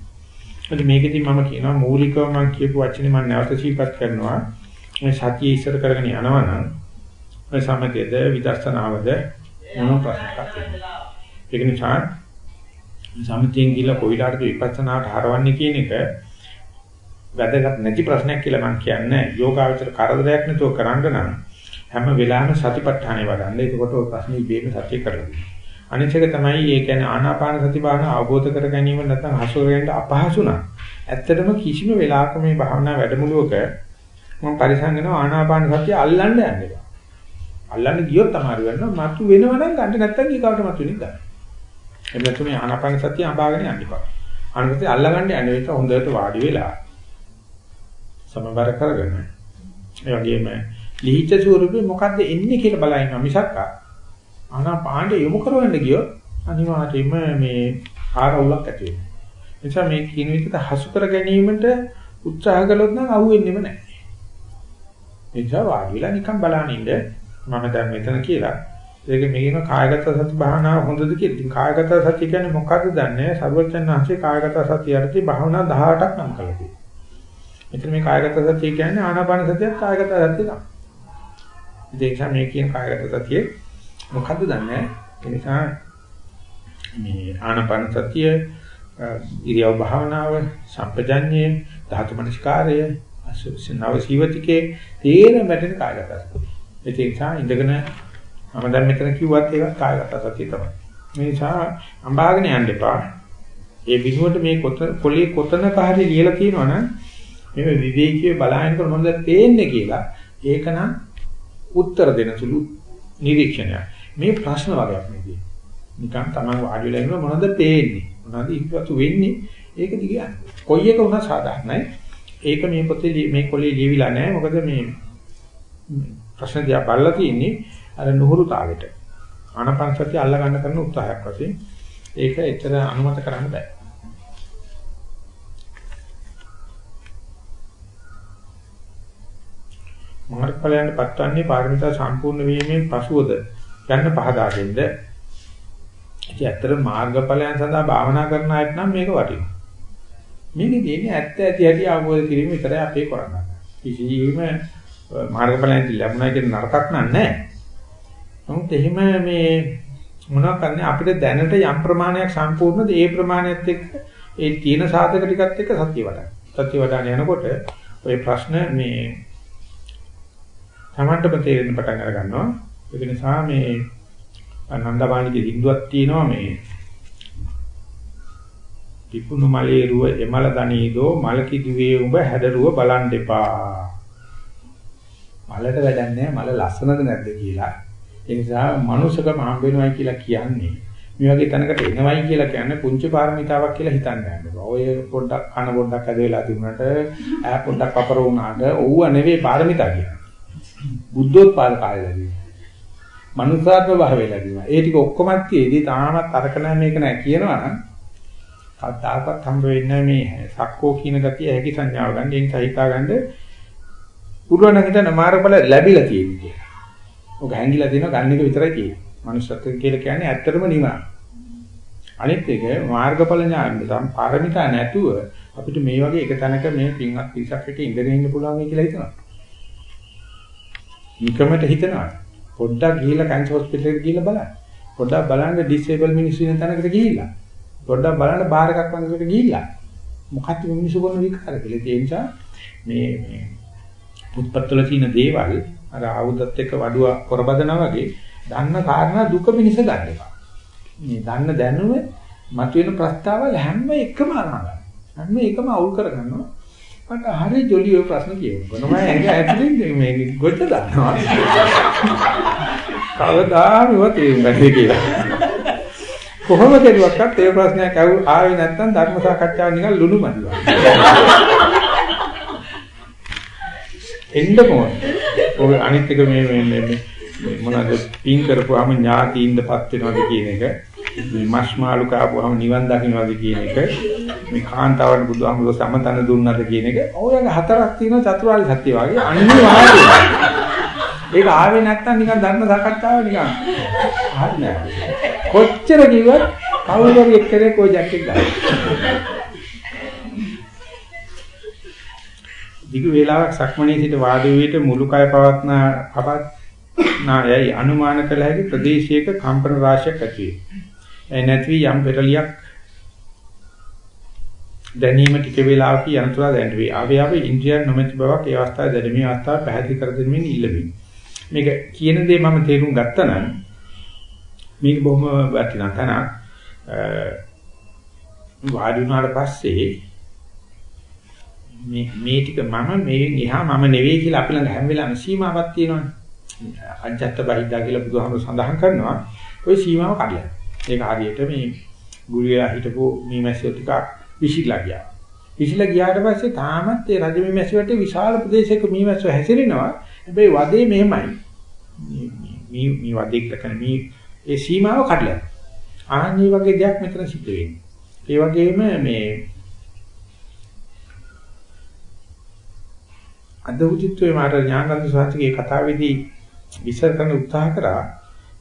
[SPEAKER 1] එතකොට මේකෙදි මම කියනවා මූලිකව මම කියපු වචනේ මම නැවත සිහිපත් කරනවා. මේ සතිය ඉස්සර කරගෙන යනවා නම් මේ සමතේද විදර්ශනාවද මොන ප්‍රශ්නයක් ඒක නිසා සමිතියෙන් ගිහිල්ලා කොයිලාටද විපස්සනාට හරවන්නේ කියන එක වැදගත් නැති ප්‍රශ්නයක් කියලා මම කියන්නේ යෝගාවචර කරදරයක් නැතුව කරන්න නම් හැම වෙලාවෙම සතිපට්ඨානෙ වඩන්න. එතකොට ඔය ප්‍රශ්නේ ඉබේම සත්‍ය කරලා අනිත් එක තමයි ඒ කියන්නේ ආනාපාන සති භාවන අවබෝධ කර ගැනීම නැත්නම් හසුරගෙන අපහසු නම් ඇත්තටම කිසිම වෙලාවක මේ භාවනා වැඩමුළුවක මම පරිසං වෙනවා ආනාපාන සතිය අල්ලන්න යන්නේ. අල්ලන්න ගියොත් තමයි වෙනවා මතු වෙනවනම් ගන්න නැත්නම් ඊකට මතු වෙන්නේ ගන්න. එහෙම නැත්නම් මේ ආනාපාන සතිය අඹාගෙන යන්න එපා. ආනාපාන අල්ලගන්න යන්නේ ඒක හොඳට වාඩි වෙලා සමබර කරගෙන ඒ වගේම ලිහිච්ඡ ස්වරූපේ මොකද්ද එන්නේ කියලා බලන්න මිසක් ආනාපානට යොමු කරවන්න ගියොත් අනිවාර්යයෙන්ම මේ ආරවුලක් ඇති වෙනවා. ඒ නිසා මේ කියන විදිහට හසු කර ගැනීමට උත්සාහ කළොත් නම් අහුවෙන්නේම නැහැ. ඒ නිසා වාඩි වෙලා නිකන් බලන ඉන්න මම දැන් මෙතන කියලා. ඒක මේකම කායගත සති භාවනාව හොඳද කියලා. ඉතින් කායගත සති කියන්නේ මොකක්ද දන්නේ? සර්වචන් ආංශේ කායගත සතිය යටතේ භාවනා 18ක් නම් කළා තියෙනවා. මෙතන මේ කායගත සතිය කියන්නේ ආනාපාන සතියත් කායගත සතිය තමයි. ඒ නිසා මේ කියන කායගත සතියේ මොකද්ද දන්නේ? ඒ නිසා මේ ආනාපාන සතිය ඉරියව් භාවනාව, සම්පජඤ්ඤය, ධාතු මනස්කාරය, නව සීවතිකේ තේරෙන මැටෙන කායගත සතිය. ඒ නිසා ඉඳගෙන මම දැන් මෙතන කිව්වත් ඒක කායගත සතිය තමයි. මේ නිසා අඹාගෙන යන්න එපා. ඒ විනුවට මේ කොත කොලේ කොතනක හරි ලියලා තියෙනවා නම් මේ විවේකීව බලහිනකොට මොනවද පේන්නේ කියලා ඒකනම් උත්තර දෙන සුළු නිරීක්ෂණයක්. මේ ප්‍රශ්න වගේක් නෙවෙයි. නිකන් Taman වාඩි වෙලා ඉන්න මොනවද පේන්නේ? මොනවද ඉක්වතු වෙන්නේ? ඒක දිගියන්නේ. කොයි එක වුණා සාධාරණයි. ඒක මේ පොතේ මේ කොලේ ලියවිලා නැහැ. මොකද මේ ප්‍රශ්න දිහා බලලා තියෙන්නේ අර නුහුරුතාවයට. ආනපනසතිය අල්ල ගන්න කරන උත්සාහයක් වශයෙන් ඒක එච්චර අනුමත කරන්න බෑ. මාර්ගඵලයන් පත්වන්නේ පාරමිතා සම්පූර්ණ වීමෙන් පසුවද යන්න පහදා දෙන්න. ඉතින් ඇත්තට මාර්ගඵලයන් සඳහා භාවනා කරන අයට නම් මේක වටිනවා. මේකේ තියෙන්නේ ඇත්ත ඇති ඇති අවබෝධ කිරීම විතරයි අපේ කරන්නේ. කිසිම මාර්ගඵලයන් ලැබුණා කියන නරකක් නෑ. නමුත් එහෙම මේ මොනවා කරන්නේ අපිට දැනට යම් ප්‍රමාණයක් සම්පූර්ණද ඒ ප්‍රමාණයත් එක්ක ඒ තියෙන සාධක ටිකත් එක්ක සත්‍ය වඩන්න. සත්‍ය වඩන්න යනකොට ওই ප්‍රශ්න මේ තමන්ටම තේරෙන්න පටන් අර ගන්නවා. ඒක නිසා මේ නන්දමාණිගේ හින්දුවක් තියෙනවා මේ පිපුණු මලේ රුව එමල දනීදෝ මල කිදුවේ උඹ හැදරුව බලන් දෙපා මලට වැඩක් නැහැ මල ලස්සනද නැද්ද කියලා. ඒ නිසා මනුෂකම හම්බ වෙනවයි කියලා කියන්නේ මේ වගේ තැනකට එනවයි කියලා කියන්නේ පුංචි පාරමිතාවක් කියලා හිතන්න යනවා. ඔය පොඩ්ඩක් කන පොඩ්ඩක් ඇද වෙලා තිබුණාට ඈ පොඩ්ඩක් අපර වුණාට ඕව නෙවෙයි පාරමිතා කියන්නේ. බුද්ධෝත්පාද කාලය ලැබීම. මනුෂ්‍යාත්ම භාවය ලැබීම. ඒ ටික ඔක්කොමත් තියේදී තාමත් අරක නැහැ මේක නැහැ කියනවා නම් කවදාකවත් හම්බ වෙන්නේ මේ සක්කෝ කියන ගතිය හැකි සංඥාව ගන්න. ඒ නිසා හිතා ගන්න පුළුවන් හිතන මාර්ගඵල ලැබිලා තියෙන්නේ කියලා. ඔක හැංගිලා තියෙනවා ගන්න එක විතරයි තියෙන්නේ. manussත්ව කියලා කියන්නේ ඇත්තටම නිවන. අනිත් එක මාර්ගඵල ඥාන සම්පාරමිතා නැතුව අපිට මේ වගේ එක තැනක මේ පින්වත් පිරිසක් එක්ක ඉඳගෙන ඉන්න පුළුවන් වෙයි කියලා හිතනවා. නිකමට හිතනවා. පොඩ්ඩක් ගිහිල්ලා කැන්සර් හොස්පිටල් එකට ගිහිල්ලා බලන්න. පොඩ්ඩක් බලන්න ඩිසේබල් මිනිස්සු ඉන්න තැනකට ගිහිල්ලා. පොඩ්ඩක් බලන්න බාර් එකක් වගේ ගිහිල්ලා. මොකක්ද මිනිස්සු කරන විකාර කියලා. ඒ නිසා මේ මේ පුත්පත්වල තියෙන දේවල් අර ආයුධත් එක්ක වඩුව කරබදනවා වගේ දන්න කාරණා දුක මිනිස ගන්න එපා. මේ දන්න දැනුම මතුවෙන ප්‍රස්තාවල් හැම එකම අරනවා. හැම එකම අවුල් කරගන්නවා. මට හරි ජොලි ඔය ප්‍රශ්න කියනවා. මම ඇඟ ඇතුලෙන් මේ ගොඩ දානවා. කවදාම ඒවා තේරුම් ගන්නේ කියලා. කොහොම කෙරුවක්වත් ඒ ප්‍රශ්නයක් ආවේ නැත්නම් ධර්ම සාකච්ඡාව නිකන් ලුණු මදිවා. එන්න ඕන. ඔය අනිත් එක මේ මේ මේ මොනවාද පින් කරපුවාම ඥාතියින්දපත් වෙනවද කියන එක මේ මස්මාලු කාපුවාම නිවන් දකින්නවද කියන එක මේ කාන්තාවට බුදුහාමුදුර සමතන දුන්නද කියන එක ඔයගේ හතරක් තියෙන චතුරාර්ය සත්‍ය වගේ අනිවාර්යයි. ඒක ආවේ නැත්තම් නිකන් ධර්ම සාකච්ඡාව නිකන් හරි නෑ. කොච්චර කිව්වත් කවුරු හරි එක්කෙනෙක් ওই ජැකට් ගන්න. දිගු වේලාවක් සක්මණේ සිට වාඩි වීට මුළු කය පවත්න පවත්නායයි අනුමාන කළ හැකි ප්‍රදේශයක කම්පන රාශියක් ඇති වේ. නැත්වි යම් පෙරලියක් දැනීම ටික වේලාවක යනතුරා දැනෙවි. ආවේ ආවේ ඉන්ද්‍රියන් නොමැති බවක් ඒ අවස්ථාවේ දැනෙමි අවස්ථාව පැහැදිලි කර දෙමින් ඉල්ලමි. මේක කියන දේ මම තේරුම් ගත්තා නම් මේක බොහොම වටිනා තැනක්. වාඩි වුණාට පස්සේ මේ මේ ටික මම මේෙන් එහා මම නෙවෙයි කියලා අපි ළඟ හැම වෙලාවෙම සීමාවක් තියෙනවානේ. අජත්ත බහිද්දා කියලා බුදුහාමුදුරු සඳහන් කරනවා. ওই සීමාව කඩලා. ඒක හරියට මේ ගුරුයා හිටපු මීමැස්සෝ ටිකක් විසිරලා ගියා. විසිරලා ගියාට පස්සේ තාමත් ඒ රජ මීමැස්සෝ වලට විශාල ප්‍රදේශයක මීමැස්සෝ හැසිරෙනවා. හැබැයි වදේ මෙහෙමයි. මේ මේ වදේ කරන මේ ඒ සීමාව කඩලා. ආන්නේ වගේ දෙයක් මෙතන සිද්ධ වෙන්නේ. ඒ වගේම මේ අද උචිත්වයේ මාර ඥානන්ද සාහිත්‍යයේ කතාවේදී විස්තර කරන්න උත්සාහ කරා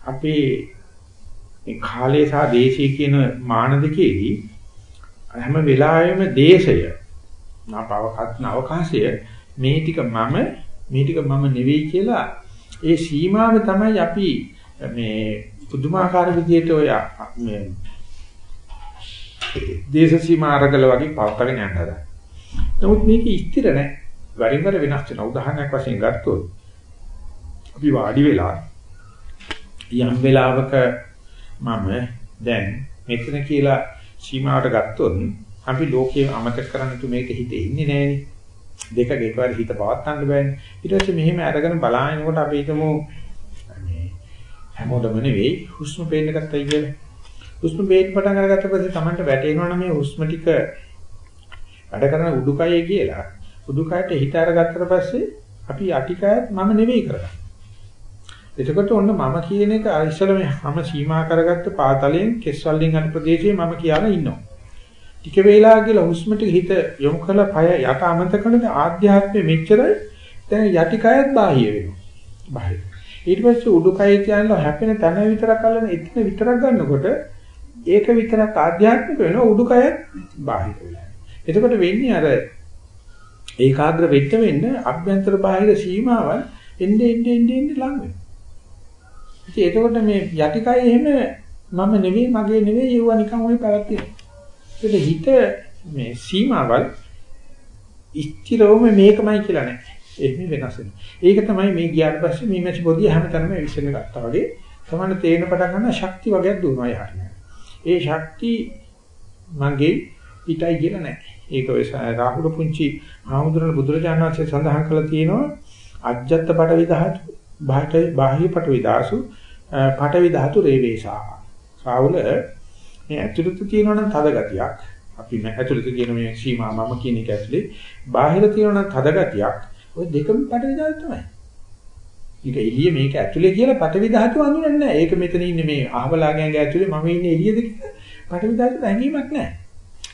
[SPEAKER 1] අපේ මේ කාලය සහ දේශය කියන මාන දෙකේදී හැම වෙලාවෙම දේශය නවකත් නවකාශය මේ ටික මම මේ ටික මම නෙවෙයි කියලා ඒ සීමාව තමයි අපි මේ පුදුමාකාර විදිහට ඔය මේ දේශ සීමා අරගල වගේ පවත්වාගෙන යන්න හදා. නමුත් මේක ස්ථිර නැහැ. වරින් වර වෙනස් වෙන උදාහරණයක් වශයෙන් ගත්තොත් අපි වාඩි වෙලා යම් වෙලාවක මම දැන් මෙතන කියලා සීමාවට ගත්තොත් අපි ලෝකයේ අමතක කරන්න තු මේක හිතේ ඉන්නේ නැහෙනේ. දෙක එකවර හිත පවත්වන්න බෑනේ. ඊට පස්සේ මෙහෙම අරගෙන බලාගෙනකොට අපි හිතමු මේ හැමෝටම නෙවෙයි හුස්ම පේන්න ගත්තයි කියලා. හුස්ම පේන්න පටන් අරගත්ත පස්සේ Tamanට වැටෙනවා නම් මේ හුස්ම ටික වැඩ කරන උඩුකය කියලා. උඩුකයට හිත අරගත්තට පස්සේ අපි යටිකයත් මම නෙවෙයි කරගන්නේ. එතකොට ඔන්න මම කියන එක ඉස්සල මේ හැම සීමා කරගත්ත පාතලයෙන් කෙස්වලින් අන ප්‍රදේශයේ මම කියලා ඉන්නවා. ටික වේලා කියලා හුස්මට හිත යොමු කරලා පය යට අමතක කරන ආධ්‍යාත්මෙ මෙච්චරයි දැන් යටිකයත් බාහිය වෙනවා. බාහිර. ඊට පස්සේ උඩුකය කියනවා හැපෙන තැන විතරක් අල්ලන එතන විතරක් ගන්නකොට ඒක විතරක් ආධ්‍යාත්මික වෙනවා උඩුකයත් බාහිර වෙනවා. එතකොට වෙන්නේ අර ඒකාග්‍ර වෙච්ච වෙන්න අභ්‍යන්තර බාහිර සීමාවන් එන්නේ එන්නේ එන්නේ ලඟ වෙනවා. ඉතින් එතකොට මේ යටිකය එහෙම මම නෙවෙයි මගේ නෙවෙයි ඒව නිකන් ওই පැවැත්තිනවා. ඒකට හිත මේ සීමාවල් ඉස්තිරවම මේකමයි කියලා නෑ. එහෙම වෙනස් වෙනවා. ඒක තමයි මේ ගියාට පස්සේ මේ මැච් පොදිය හැමතැනම විශ්ලේෂණය ගත්තා වගේ තමයි තේරෙන පටන් ගන්න ශක්ති වගේක් දුවනවා යහට. ඒ ශක්ති මගේ පිටයි කියලා නෑ. ඒක ඔය රාහුල පුංචි ආමුදුරන බුදුරජාණන් වහන්සේ සඳහන් කළා තියෙනවා අජ්ජත් පඩවි ධාතු බාහිර බාහිර පටවි දාසු පටවි ධාතු රේවේසා. සාවුල මේ ඇතුළත තියෙනවා නම් තද ගතියක්. අපි මේ ඇතුළත කියන මේ සීමා මම කියන එක ඇතුලේ බාහිර තියෙනවා නම් තද ගතියක්. ওই දෙකම පටවි ධාතු තමයි. මේක එළිය මේක ඇතුලේ කියලා පටවි ධාතු අඳුරන්නේ නැහැ. ඒක මෙතන ඉන්නේ මේ අහවලාගෑඟ ඇතුලේ මම ඉන්නේ එළියද කියලා පටවි ධාතු දැනීමක් නැහැ.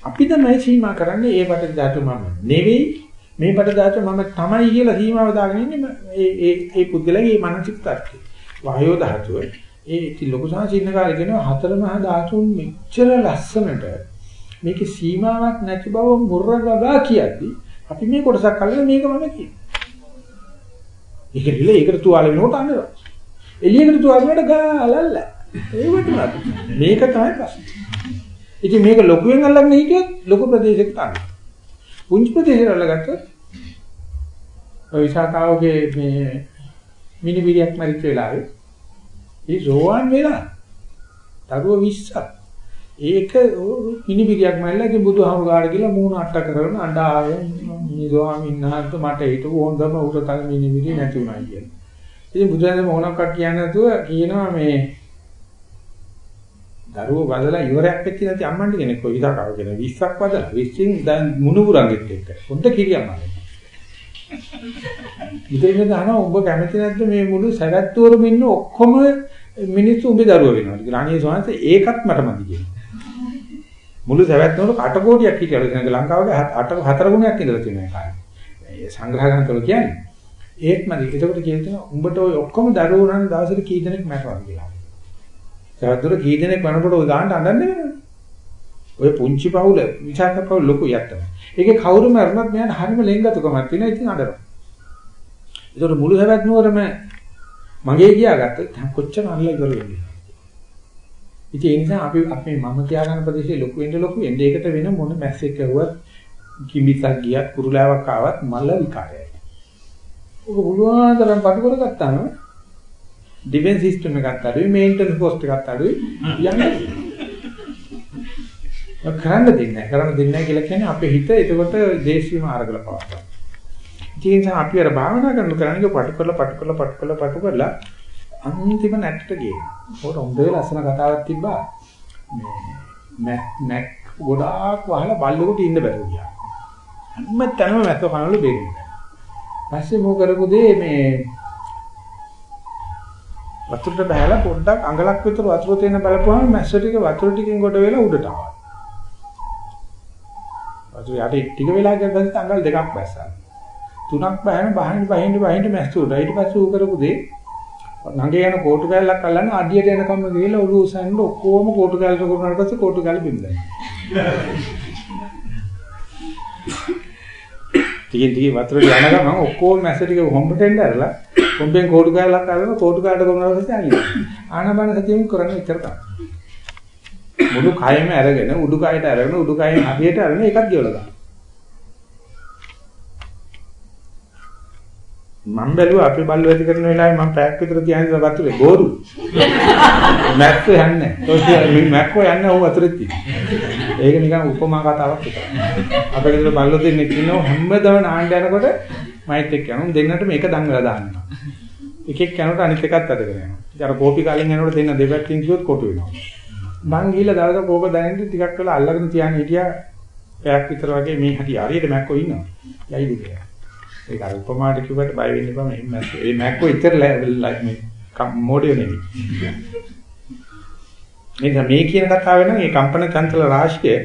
[SPEAKER 1] අපි තමයි සීමා කරන්නේ ඒ පටවි ධාතු මම නෙවෙයි මේ පට ධාතු මම තමයි කියලා සීමාව දාගෙන ඉන්නේ ඒ ඒ ඒ පුද්ගලයාගේ මානසික තර්කය. වායෝ ධාතුව ඒ ඉති ලොකු සංසින්න කාලේ කියනවා හතර මහා ධාතුන් මෙච්චර ලස්සනට මේකේ සීමාවක් නැති බව මුර්රගගා කියද්දි අපි මේ කොටසක් අල්ලලා මේක මම කියනවා. ඒක දිල ඒකට තුවාල වෙනකොට අඬනවා. එළියකට තුවාල වලට ගාලල්ල. ඒ වටුනත් මේක තමයි ප්‍රශ්නේ. ඉතින් මේක ලොකුවෙන් අල්ලගෙන හිටියොත් ලොකු ප්‍රදේශයකට අඬනවා. පුංචි ප්‍රදේශයකට අල්ලගත්තොත් ඔය විසාකාවගේ මේ මිනිබිරියක් මරිච්ච වෙලාවේ ඒ සෝවාන් වෙලා දරුව 20ක් ඒක මිනිබිරියක් මැල්ලා ඉතින් බුදුහාමුදුර ගාඩ ගිහලා මූණ අට්ට කරගෙන අඬාගෙන මේ ස්වාමීන් වහන්සේ මට හිටපු හොඳම උරතල් මිනිබිරිය නැති වුණා කියලා. ඉතින් බුදුහාමුදුර මොනක්වත් කියන්නේ නැතුව කියනවා මේ දරුවෝ වදලා ඉවරයක් වෙච්ච නැති අම්මන්ට කෙනෙක් කොයි විතරක් කියන 20ක් වදලා 20න් දැන් මුණුබුරන්ගෙත් එක්ක පොඩ්ඩ කිරියම් ආවා. ඉතින් දහනවා ඔබ කැමති නැද්ද මේ මුළු සැවැත්තුවරම ඉන්න ඔක්කොම මිනිස්සු උඹේ දරුවෝ වෙනවා කියලා. අනේ සෝන්ස ඒකත් මට මදි කියලා. මුළු සැවැත්තුවර කටකෝටියක් හිටියලු දැන් ලංකාවේ අට හතර ගුණයක් ඉඳලා තියෙනවා කාලේ. ඒ සංග්‍රහ ග්‍රන්ථවල කියන්නේ. ඒත් මදි. ඒකට කියනවා උඹට ඔය ඔක්කොම දරුවෝ නම් දවසට කී දෙනෙක් මැරෙනවද කියලා. සැවැත්තුවර කී දෙනෙක් වනකොට ඔය ගානට අඬන්නේ නේද? ඔය පුංචි පවුල විචාක පවුල ලොකු යත්තම. ඒකේ කවුරු මරුණත් මෙයාට හරිම ලෙන්ගතුකමක් තියෙනවා. ඉතින් අඬනවා. ඒතකොට මුළු හැවත් නුවරම මගේ කියාගත්තොත් කොච්චර අල්ලලා ඉවර වෙන්නේ. ඉතින් ඒ නිසා අපි අපේ මම කියාගන්න ප්‍රදේශයේ ලොකු වෙන්න ලොකු වෙන්න ඒකට වෙන මොන මැස්සෙක් කරුවත් කිඹිසක් ගියත් කුරුලාවක් ආවත් මල විකාරයයි. ඔක බුදුහාතරම් පටු කරගත්තාම ඩිෆෙන්ස් සිස්ටම් එකත් අඩුයි මේන්ටනන්ස් කොස්ට් එකත් අඩුයි යන්නේ. කරන්න දෙන්නේ නැහැ. කරන්න දෙන්නේ නැහැ කියලා කියන්නේ අපේ හිත එතකොට දේශීය මාර්ගවල පවත්වා. ඒ නිසා අපි අර භාවනා කරන කරන්නේ පටු කරලා පටු කරලා පටු කරලා පටු කරලා අන්තිම නැට්ට ගියේ. උඩ හොඳ ලස්සන කතාවක් තිබ්බා. මේ නැක් ගොඩාක් වහලා බල්ලෙකුට ඉන්න බැරුව ගියා. හැම තැනම මැස්ස කනවලු බේරෙන්නේ. පස්සේ මොකද කරපු දේ මේ වතුරට බහැලා පොඩ්ඩක් අඟලක් විතර වතුර තියෙන බලපුවම මැස්ස ටික වතුර ටිකෙන් ගොඩ වෙලා උඩට ආවා. වතුර යට ටික වෙලා ගිය පස්සේ අඟල් දෙකක් බැස්සා. තුනක් බහින බහින් බහින් බහින් මැස්ස උඩ. ඊට පස්සේ ඌ කරපු දේ නගේ යන කෝටු කැල්ලක් අල්ලන්න අඩියට එනකම්ම ගිහලා ඔළුව උසන්න ඔක්කොම කෝටු කැල්ලට කරනාට පස්සේ කෝටු කැල්ල බිම් දැම්මා. ටිකෙන් ටික වතුර යන ගමන් ඔක්කොම මැස්ස ටික හොම්බට එන්න ඇරලා හොම්බෙන් කෝටු කැල්ලක් අරගෙන කෝටු කැල්ලට කරනාට පස්සේ අනිත්. ආනබන සතියෙන් කරන්නේ ඉතර තමයි. මුළු කයම අරගෙන උඩුකයට අරගෙන උඩුකයෙන් හදියට අරගෙන එකක් ගෙවලා ගන්න. මම බැලුවා අපි බල්ල වැඩි කරන වෙලාවේ මම පැයක් විතර තියන් ඉඳලා වතුරේ බෝරු. මැක්කෝ යන්නේ. තෝසිය මැක්කෝ යන්නේ ਉਹ වතුරේ තියෙන. ඒක නිකන් උපමා කතාවක් විතරයි. අපේ ගෙදර බල්ලෝ දෙන්නෙක් ඉන්නවා හැමදාම නාන්න යනකොට මයිත් එක්ක යනවා දෙන්නට මේක දන් වෙලා දාන්නවා. එකෙක් යනකොට අනිත් එකත් අදගෙන යනවා. ඉතින් අර කෝපි කාලෙන් යනකොට දෙන්න දෙපැත්තකින් කිව්වොත් කොටු වෙනවා. මං ගිහිල්ලා දවසක් කෝක දැනෙන්න ටිකක් වෙලා අල්ලගෙන තියාගෙන හිටියා. පැයක් විතර වගේ මේ හැටි හරියට මැක්කෝ ඉන්නවා. යයිද කියලා. ඒක අර උපමාට කිව්වට බය වෙන්න එපා මේ මැක්කෝ. ඒ මැක්කෝ ඉතර මේ මොඩියෝ නෙවෙයි. මේ මේ කියන කතාව නම් මේ කම්පන චංචල රාශිය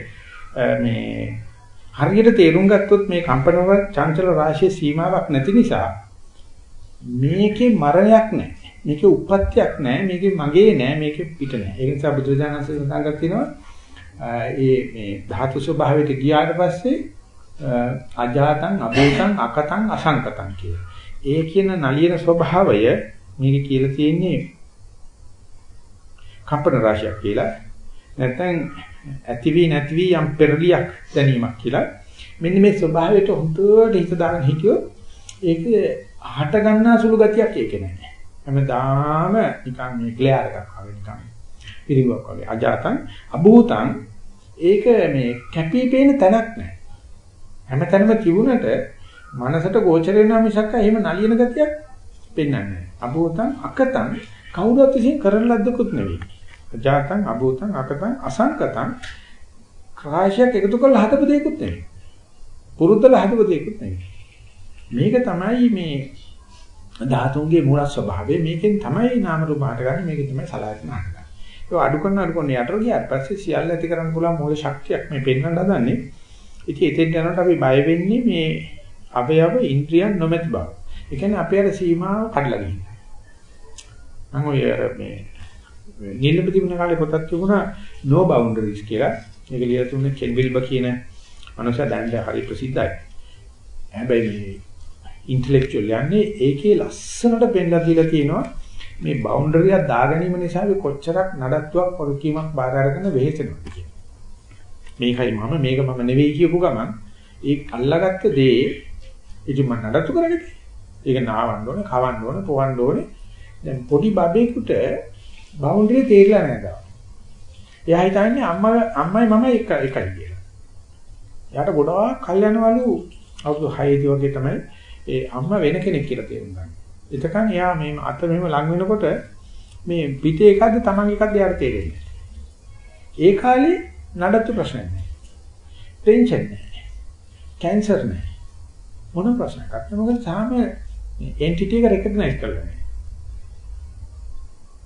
[SPEAKER 1] මේ හරියට තේරුම් ගත්තොත් මේ කම්පන චංචල රාශියේ සීමාවක් නැති නිසා මේකේ මරණයක් නැහැ. මේකේ උප්පත්තියක් නැහැ. මේකේ මගේ නැහැ. මේකේ පිට නැහැ. ඒ නිසා බුදුරජාණන් වහන්සේ සඳහන් කරතිනවා ඒ මේ ධාතු ස්වභාවයට ගියාට පස්සේ අජාතං අභූතං අකතං අසංකතං කියලා. ඒ කියන නලියන ස්වභාවය මේක කියලා තියෙන්නේ කම්පන රාශියක් කියලා. නැත්නම් ඇති වී නැති වී යම් පෙරලියක් දැනීමක් කියලා. මෙන්න මේ ස්වභාවයට හොඳට හිත දාගෙන හිටියොත් ඒක හට ගන්නා සුළු ගතියක් ඒකේ නැහැ. හැමදාම නිකන් මේ ක්ලියර් එකක් වගේ නිකන් පිරිවුවක් වගේ අජාතං අභූතං ඒක මේ කැපී පෙනෙන තැනක් නැහැ. හැමතැනම තිබුණට මනසට ගෝචර වෙනා මිසක් එහෙම නලියන ගතියක් පෙන්වන්නේ නැහැ. අභූතං අකතං කවුරුත් විසින් කරන ලද්දකුත් නෙවෙයි. ජාතං අභූතං අකතං අසංකතං කාශයක් එකතු කරලා හදපු දෙයක්වත් නෙවෙයි. පුරුද්දලා හදපු දෙයක්වත් නෙවෙයි. මේක තමයි මේ ධාතුන්ගේ මූල ස්වභාවය. මේකෙන් තමයි නාම රූප හටගන්නේ. මේකෙන් තමයි සලආයතන හටගන්නේ. ඒක අඩු කරන අඩු කරන යටර ගියාට පස්සේ සියල්ල ඇති කරන්න පුළුවන් මූල ශක්තියක් මේ පෙන්වන්න හදන්නේ. ඉතින් එතෙන් යනකොට අපි බය වෙන්නේ මේ අවයව ඉන්ද්‍රියන් නොමැති බව. ඒ කියන්නේ අපේ අර සීමාව කඩලා ගිහින්. මම ඔය මේ නිලම තිබුණ කාලේ පොතක් තිබුණා no boundaries කියලා. ඒක ලියලා තුනේ කෙන් විල්බ කියන මනුස්සයා දැන් හරි ප්‍රසිද්ධයි. හැබැයි මේ ඉන්ටෙලෙක්චුවල් යන්නේ ඒකේ ලස්සනට පෙන්නලා දීලා තියෙනවා මේ බවුන්ඩරි එක දාගැනීම නිසා අපි කොච්චරක් නඩත්තුවක් වගකීමක් බාර අරගෙන වෙහෙසෙනවද කියලා. මේකයි මම මේක මම නෙවෙයි කියපු ගමන් ඒ අල්ලාගත්ත දේ ඉතින් මම නඩත්තු කරන්නේ. ඒක නාවන්න ඕනේ, කවන්න ඕනේ, පොවන්න ඕනේ. දැන් පොඩි බබෙකුට බවුන්ඩරි තේරිලා නැහැ. එයා හිතන්නේ අම්මා අම්මයි මමයි එක එකයි කියලා. එයාට ගොඩාක් කල් යනවලු අවුරුදු 6 දී වගේ තමයි ඒ අම්මා වෙන කෙනෙක් කියලා තේරුම් ගන්න. එතකන් එයා මේ අත මෙහෙම ලඟ වෙනකොට මේ පිටේ එකක්ද Taman එකක්ද එයාට තේරෙන්නේ. ඒ කාලේ නඩත්තු ප්‍රශ්න නැහැ. ටෙන්ෂන් නැහැ. කැන්සර් නැහැ. මොන ප්‍රශ්නයක් අත් මොකද සාම එන්ටිටි එක රෙකග්නයිස් කරලා නැහැ.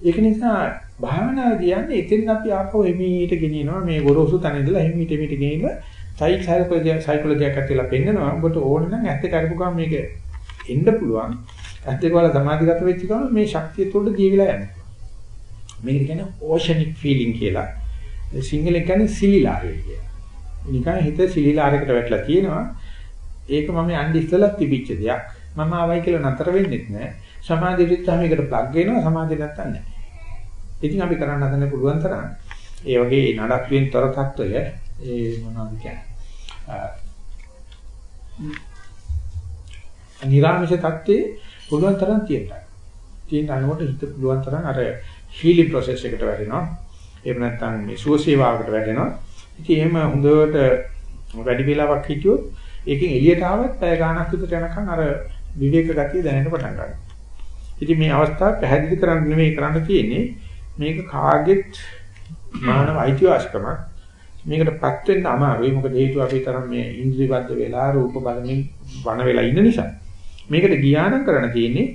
[SPEAKER 1] ඒක නිසා භාවනාදී යන්නේ එතෙන් අපි ආපහු එමීට ගෙනියනවා මේ ගොරෝසු තැන ඉඳලා එමීට එමීට ගෙනියලා සයික් සයිකොලොජි සයිකොලොජියක් ඇතුළේ පෙන්නනවා. ඔබට ඕන නම් ඇත්ත කරපු ගමන් මේක එන්න පුළුවන්. ඇත්ත ඒක වල සමාධිගත වෙච්ච ගමන් මේ ශක්තිය තුළට ජීවිලා යනවා. මේක කියන්නේ ඕෂනික් ෆීලිං කියලා. සිංහලෙන් කියන්නේ සිලිලාරය කියලා. නිකන් හිත සිලිලාරයකට වැටලා තියෙනවා. ඒක මම යන්න ඉස්සෙල්ලා තිබිච්ච දෙයක්. මම ආවයි කියලා නතර වෙන්නෙත් නෑ. සමාධියට තමයි ඒකට ප්ලග් වෙනවා සමාධිය නැත්තම් නෑ. ඉතින් අපි කරන්න හදන්න පුළුවන් තරම් ඒ වගේ නඩත්තුවෙන් තොර තත්වය ඒ මොනවද කියන්නේ නිරාමිෂ தත්තේ පුළුවන් තරම් තියෙනවා. තියෙන අනුවට හිත පුළුවන් තරම් අර හීලි ප්‍රොසෙස් එකට වැටෙනවා. එහෙම නැත්නම් මේ සුවසේවාවකට වැටෙනවා. ඉතින් එහෙම හොඳට වැඩි වේලාවක් හිටියොත් ඒකෙන් එළියට ආවත් පැය ගාණක් විතර යනකම් අර විවේක ගතිය දැනෙන්න පටන් ගන්නවා. ඉතින් මේ අවස්ථාව පැහැදිලි කරන්න නෙමෙයි කරන්න තියෙන්නේ මේක කාගෙත් මානව අයිතිවාසිකමක්. මේකටපත් වෙන්න අමාරුයි. මොකද හේතුව අපි තරම් මේ ඉන්ද්‍රියබද්ධ වෙලා රූප බලමින් වන වෙලා ඉන්න නිසා. මේකට ගියානම් කරන්න තියෙන්නේ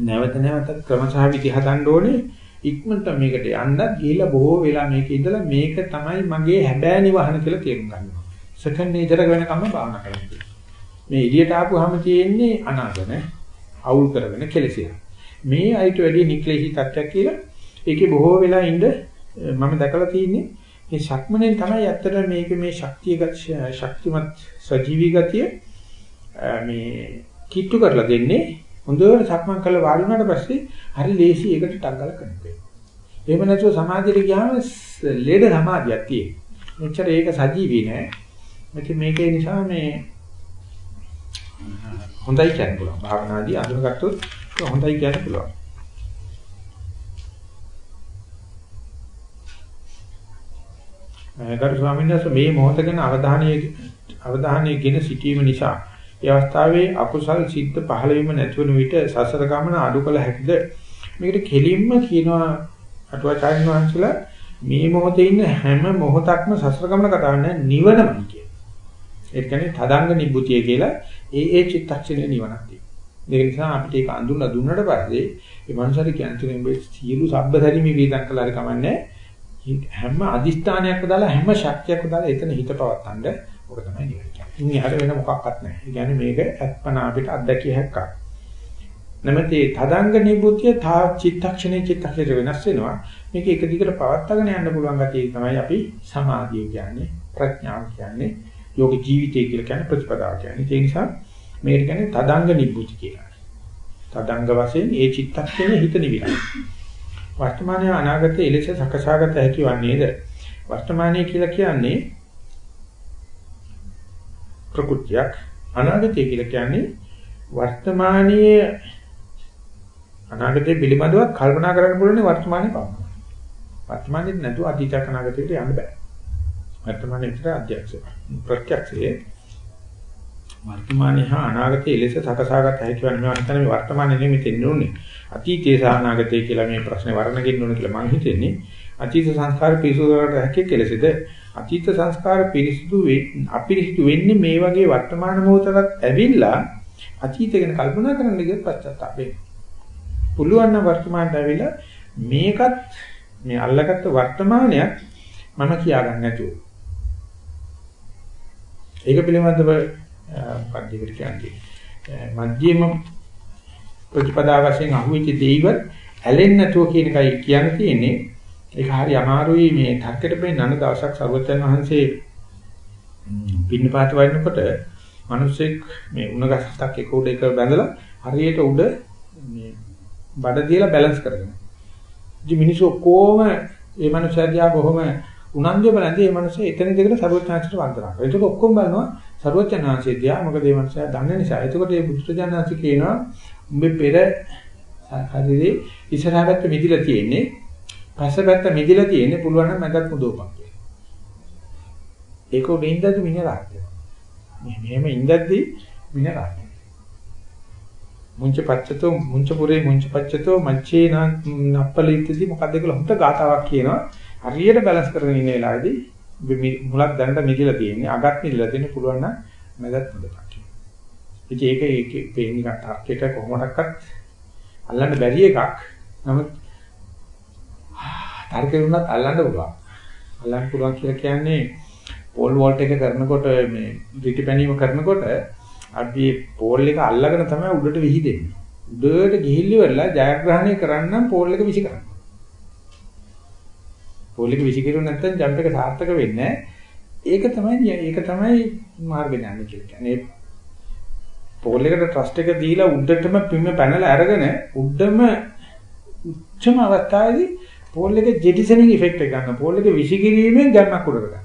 [SPEAKER 1] නැවත නැවත ක්‍රමසහ විදි හදන්න ඕනේ. ඉක්මනට මේකට යන්නත් ගිහිලා බොහෝ වෙලා මේකේ ඉඳලා මේක තමයි මගේ හැබෑ නිවහන කියලා තේරුම් ගන්නවා. සෙකන්ඩ් නේචර් එක වෙනකම්ම භාවනා කරන්න මේ එළියට ආපුවාම තියෙන්නේ අනාගන අවුල් කරගෙන කෙලසිය. මේ අයිට වැඩි නික්ලේහි තත්ත්වයක් කියලා ඒකේ බොහෝ වෙලා ඉඳ මම දැකලා තියෙන්නේ මේ ශක්මණෙන් තමයි ඇත්තට මේක මේ ශක්තිය ශක්තිමත් සජීවී ගතිය මේ කිට්ටු කරලා දෙන්නේ හොඳට සක්මන් කරලා වාඩි වුණාට පස්සේ හරි ලේසි ඒකට ටක් ගාලා කරන්න එහෙම නැතුව සමාධියට ගියාම ලෙඩ සමාධියක් තියෙනවා. මෙච්චර ඒක සජීවී නෑ. මෙතන මේකේ නිසා මේ හොඳයි කියන්න පුළුවන්. භාවනාදී අඳුනගත්තොත් හොඳයි කියන්න පුළුවන්. ගරු ස්වාමීන් වහන්සේ මේ මොහොත ගැන අවධානය අවධානයගෙන සිටීම නිසා ඒ අවස්ථාවේ අකුසල් සිද්ධ පහළ වීම නැතිවන විට සසර ගමන අඩු කළ හැකිද මේකට කෙලින්ම කියනවා අටුවාචාර්ය වහන්සේලා මේ මොහොතේ ඉන්න හැම මොහොතක්ම සසර ගමන කතා කරන්නේ නිවනමයි කියන. ඒ කියන්නේ තදංග නිබ්බුතිය කියලා ඒ ඒ චිත්තක්ෂණේ නිවනක් තියෙනවා. ඒ නිසා අපිට ඒක අඳුනලා දුන්නට පස්සේ මේ මනුස්සර කියන්නේ මේ සියලු සබ්බදරිමි වේදන් කළා හරි කමන්නේ හැම අදිස්ථානයක්ම දාලා හැම ශක්තියක්ම දාලා එතන හිත පවත්තන්න ඔක තමයි නිවන. ඉන්නේ හැර වෙන මොකක්වත් නැහැ. ඒ කියන්නේ මේක අත්පනා අපිට අත්දැකිය හැක්කක්. නැමෙති තදංග නිබුතිය තා චිත්තක්ෂණේ චිත්තක්ෂණේ වෙනස් වෙනවා. මේක එක දිගට පවත්වාගෙන යන්න පුළුවන් ගතිය තමයි අපි සමාධිය කියන්නේ ප්‍රඥාව කියන්නේ යෝග ජීවිතය කියලා කියන්නේ ප්‍රතිපදාව කියන්නේ. ඒ නිසා මේකට කියන්නේ තදංග නිබුති කියලා. තදංග වශයෙන් ඒ චිත්තක්ෂණේ හිත නිවිලා. වර්තමානයේ අනාගතයේ එලෙස සකසාගත හැකි වන්නේද? වර්තමානයේ කියලා කියන්නේ ප්‍රകൃතියක් අනාගතය කියලා කියන්නේ වර්තමානයේ අනාගතය පිළිබඳව කල්පනා කරන්න පුළුවන් වර්තමානයේ පමණයි. වර්තමානයේ නැතුව අතීත අනාගතයට යන්න බෑ. වර්තමානයේ විතර අධ්‍යක්ෂය. ප්‍රත්‍යක්ෂයේ වර්තමානයේ හා අනාගතයේ ලෙස සකසාගත හැකි වන මේ අන්තර මේ වර්තමානයේ නෙමෙයි තෙන්නුනේ. අතීතයේ සහ අනාගතයේ කියලා මේ ප්‍රශ්නේ වර්ණගෙන්න ඕන කියලා මම හිතන්නේ. අතීත සංස්කාර පිරිසුදු කරට හැකි කෙලෙසද අතීත සංස්කාර පිරිසිදු අපිරිසිදු වෙන්නේ මේ වගේ වර්තමාන මොහොතකට ඇවිල්ලා අතීත ගැන කල්පනා කරන්න ගියොත් පශ්චාත්තාප වෙනවා. පුළුවන් නම් වර්තමානට ඇවිල්ලා මේකත් මේ අල්ලගත්ත වර්තමානයක් මම කියාගන්න නැතුව. ඒක පිළිබඳව පද්ධතිකට කියන්නේ මධ්‍යම ප්‍රතිපදා වශයෙන් අහුවෙච්ච දෙයිවත් ඇලෙන්නේ නැතුව කියන එකයි කියන්න තියෙන්නේ. ඒක හරි අමාරුයි මේ තර්කයට පෙන්නන දවසක් සර්වජන් වහන්සේ පින්නපාත වයින්නකොට මිනිස්සෙක් මේ උණ ගසක් එක උඩ එක බැඳලා හරියට උඩ මේ බඩ තියලා බැලන්ස් කරගෙන. ඉතින් මිනිස්සු ඔක්කොම මේ මිනිස්සයා දිහා බොහොම උනන්දුව බලන්නේ මේ මිනිස්සු එතන දෙකට සර්වඥාන්සට වන්දනා කරනවා. ඒකට ඔක්කොම බලනවා සර්වඥාන්සේ දිහා මොකද මේ මිනිස්සයා දන්න නිසා. එතකොට මේ බුදුරජාණන්සේ කියනවා උඹේ පෙර හරිදී ඉස්සරහට මිදිලා තියෙන්නේ පස්සපැත්ත මිදිලා තියෙන්නේ පුළුවන් නම් මැදත් මුදවපන් කියලා. ඒක උඩ ඉඳද්දි මිනිහාට. මෙහෙම ඉඳද්දි මිනිහාට. මුංච පච්චතෝ මුංච පුරේ මුංච පච්චතෝ මච්චේ නප්පලිතදී මොකක්ද කියලා හොඳ ගාතාවක් කියනවා. හරියට බැලන්ස් කරගෙන ඉන්න වෙලාවේදී මුලක් දැනට මිදිලා තියෙන්නේ අගත් මිදිලා තියෙන්නේ පුළුවන් නම් මැදත් මුදවපන් කියලා. ඉතින් ඒක ඒකේ පේන්නේ ටාර්ගට් එක කොහොමඩක්වත් අල්ලන්න බැරි එකක්. නමුත් තර්කේ වුණත් අල්ලන්න පුළුවන්. අල්ලන්න පුළුවන් කියලා කියන්නේ පෝල් වෝල්ට් එක කරනකොට මේ රිටිපැනීම කරනකොට අපි පෝල් එක අල්ලගෙන තමයි උඩට විහිදෙන්නේ. උඩට ගිහිල්ලි වෙලා ජයග්‍රහණය කරන්න පෝල් එක විසි කරන්න. පෝල් එක විසි කරුව නැත්නම් ජම්ප් එක සාර්ථක වෙන්නේ ඒක තමයි ඒක තමයි මාර්ග ඥානය කියලා කියන්නේ. පෝල් එකට ට්‍රස්ට් එක දීලා උඩටම පිම්ම පැනලා අරගෙන උඩම උච්චම අවස්ථාවේදී පෝල් එක ජෙටිසනින් ඉෆෙක්ට් එක ගන්න. පෝල් එක විසිකිරීමෙන් ගැම්මක් උඩට ගන්න.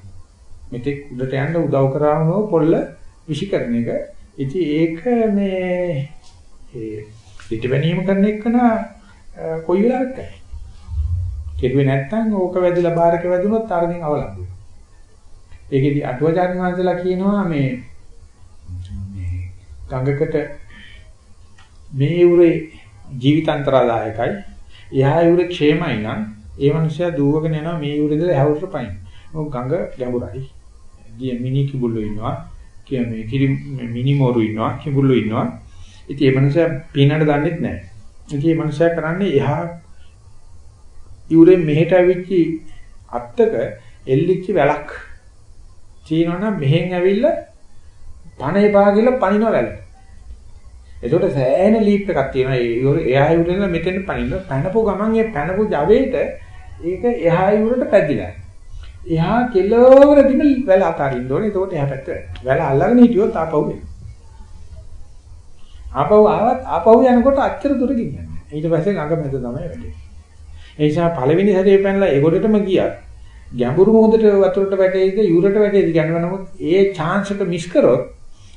[SPEAKER 1] මෙතෙක් උඩට යන්න උදව් කරාම පොල්ල විසිකරන එක. ඉතින් ඒක මේ ඒ පිටවැණීම කරන එකන කොයි වෙලාවෙත් කරයි. කෙරුවේ නැත්නම් ඕක වැදිලා බාරක වැදුනොත් අරකින් අවලංගු වෙනවා. ඒකෙදි අටුවාචාර්ය වහන්සේලා කියනවා මේ මේ ගඟකට මේ උරේ ජීවිතාන්තරාදායකයි එහා උරේ ക്ഷേමයි නම් ඒ මනුස්සයා දුවගෙන යනවා මේ උරේද හැවුරට පයින්. මොකද ගඟ ගැඹුරයි. ගිය මිනි කිඹුල්ලෝ ඉන්නවා. කිය මේ කිරි මිනි මෝරු ඉන්නවා. කිඹුල්ලෝ ඉන්නවා. ඉතින් ඒ මනුස්සයා පීනන්න දන්නෙත් නැහැ. ඉතින් මේ මනුස්සයා කරන්නේ එහා ඉවුරෙන් මෙහෙට ඇවිච්චි අත්තක එල්ලිච්ච වැලක් තියෙනවනම් මෙහෙන් ඇවිල්ලා පණ එපා කියලා පනින වැල. එතකොට සෑහෙන ලීප් එකක් තියෙනවා. ඒ එහා ඉවුරෙන් මෙතෙන් පනින්න. පැනපු ගමන් ඒ පැනපු ජවයට ඒක එහා ඉවුරට පැදිලා. එහා කෙලවරදිම වැල අතාරින්න ඕනේ. එතකොට එහා පැත්ත වැල අල්ලගෙන හිටියොත් ආපහු එනවා. ආපහු ආවත් ආපහු යනකොට අච්චර දුර ගියන්නේ. ඊට පස්සේ ගඟ මැද තමයි වැටෙන්නේ. ඒ නිසා පළවෙනි සැරේ පැනලා ඒගොඩටම ගියා. ගැඹුරු මොහොතට වතුරට වැටෙයිද යුරට වැටෙයිද කියනවා නමුත් ඒ chance එක මිස් කරොත්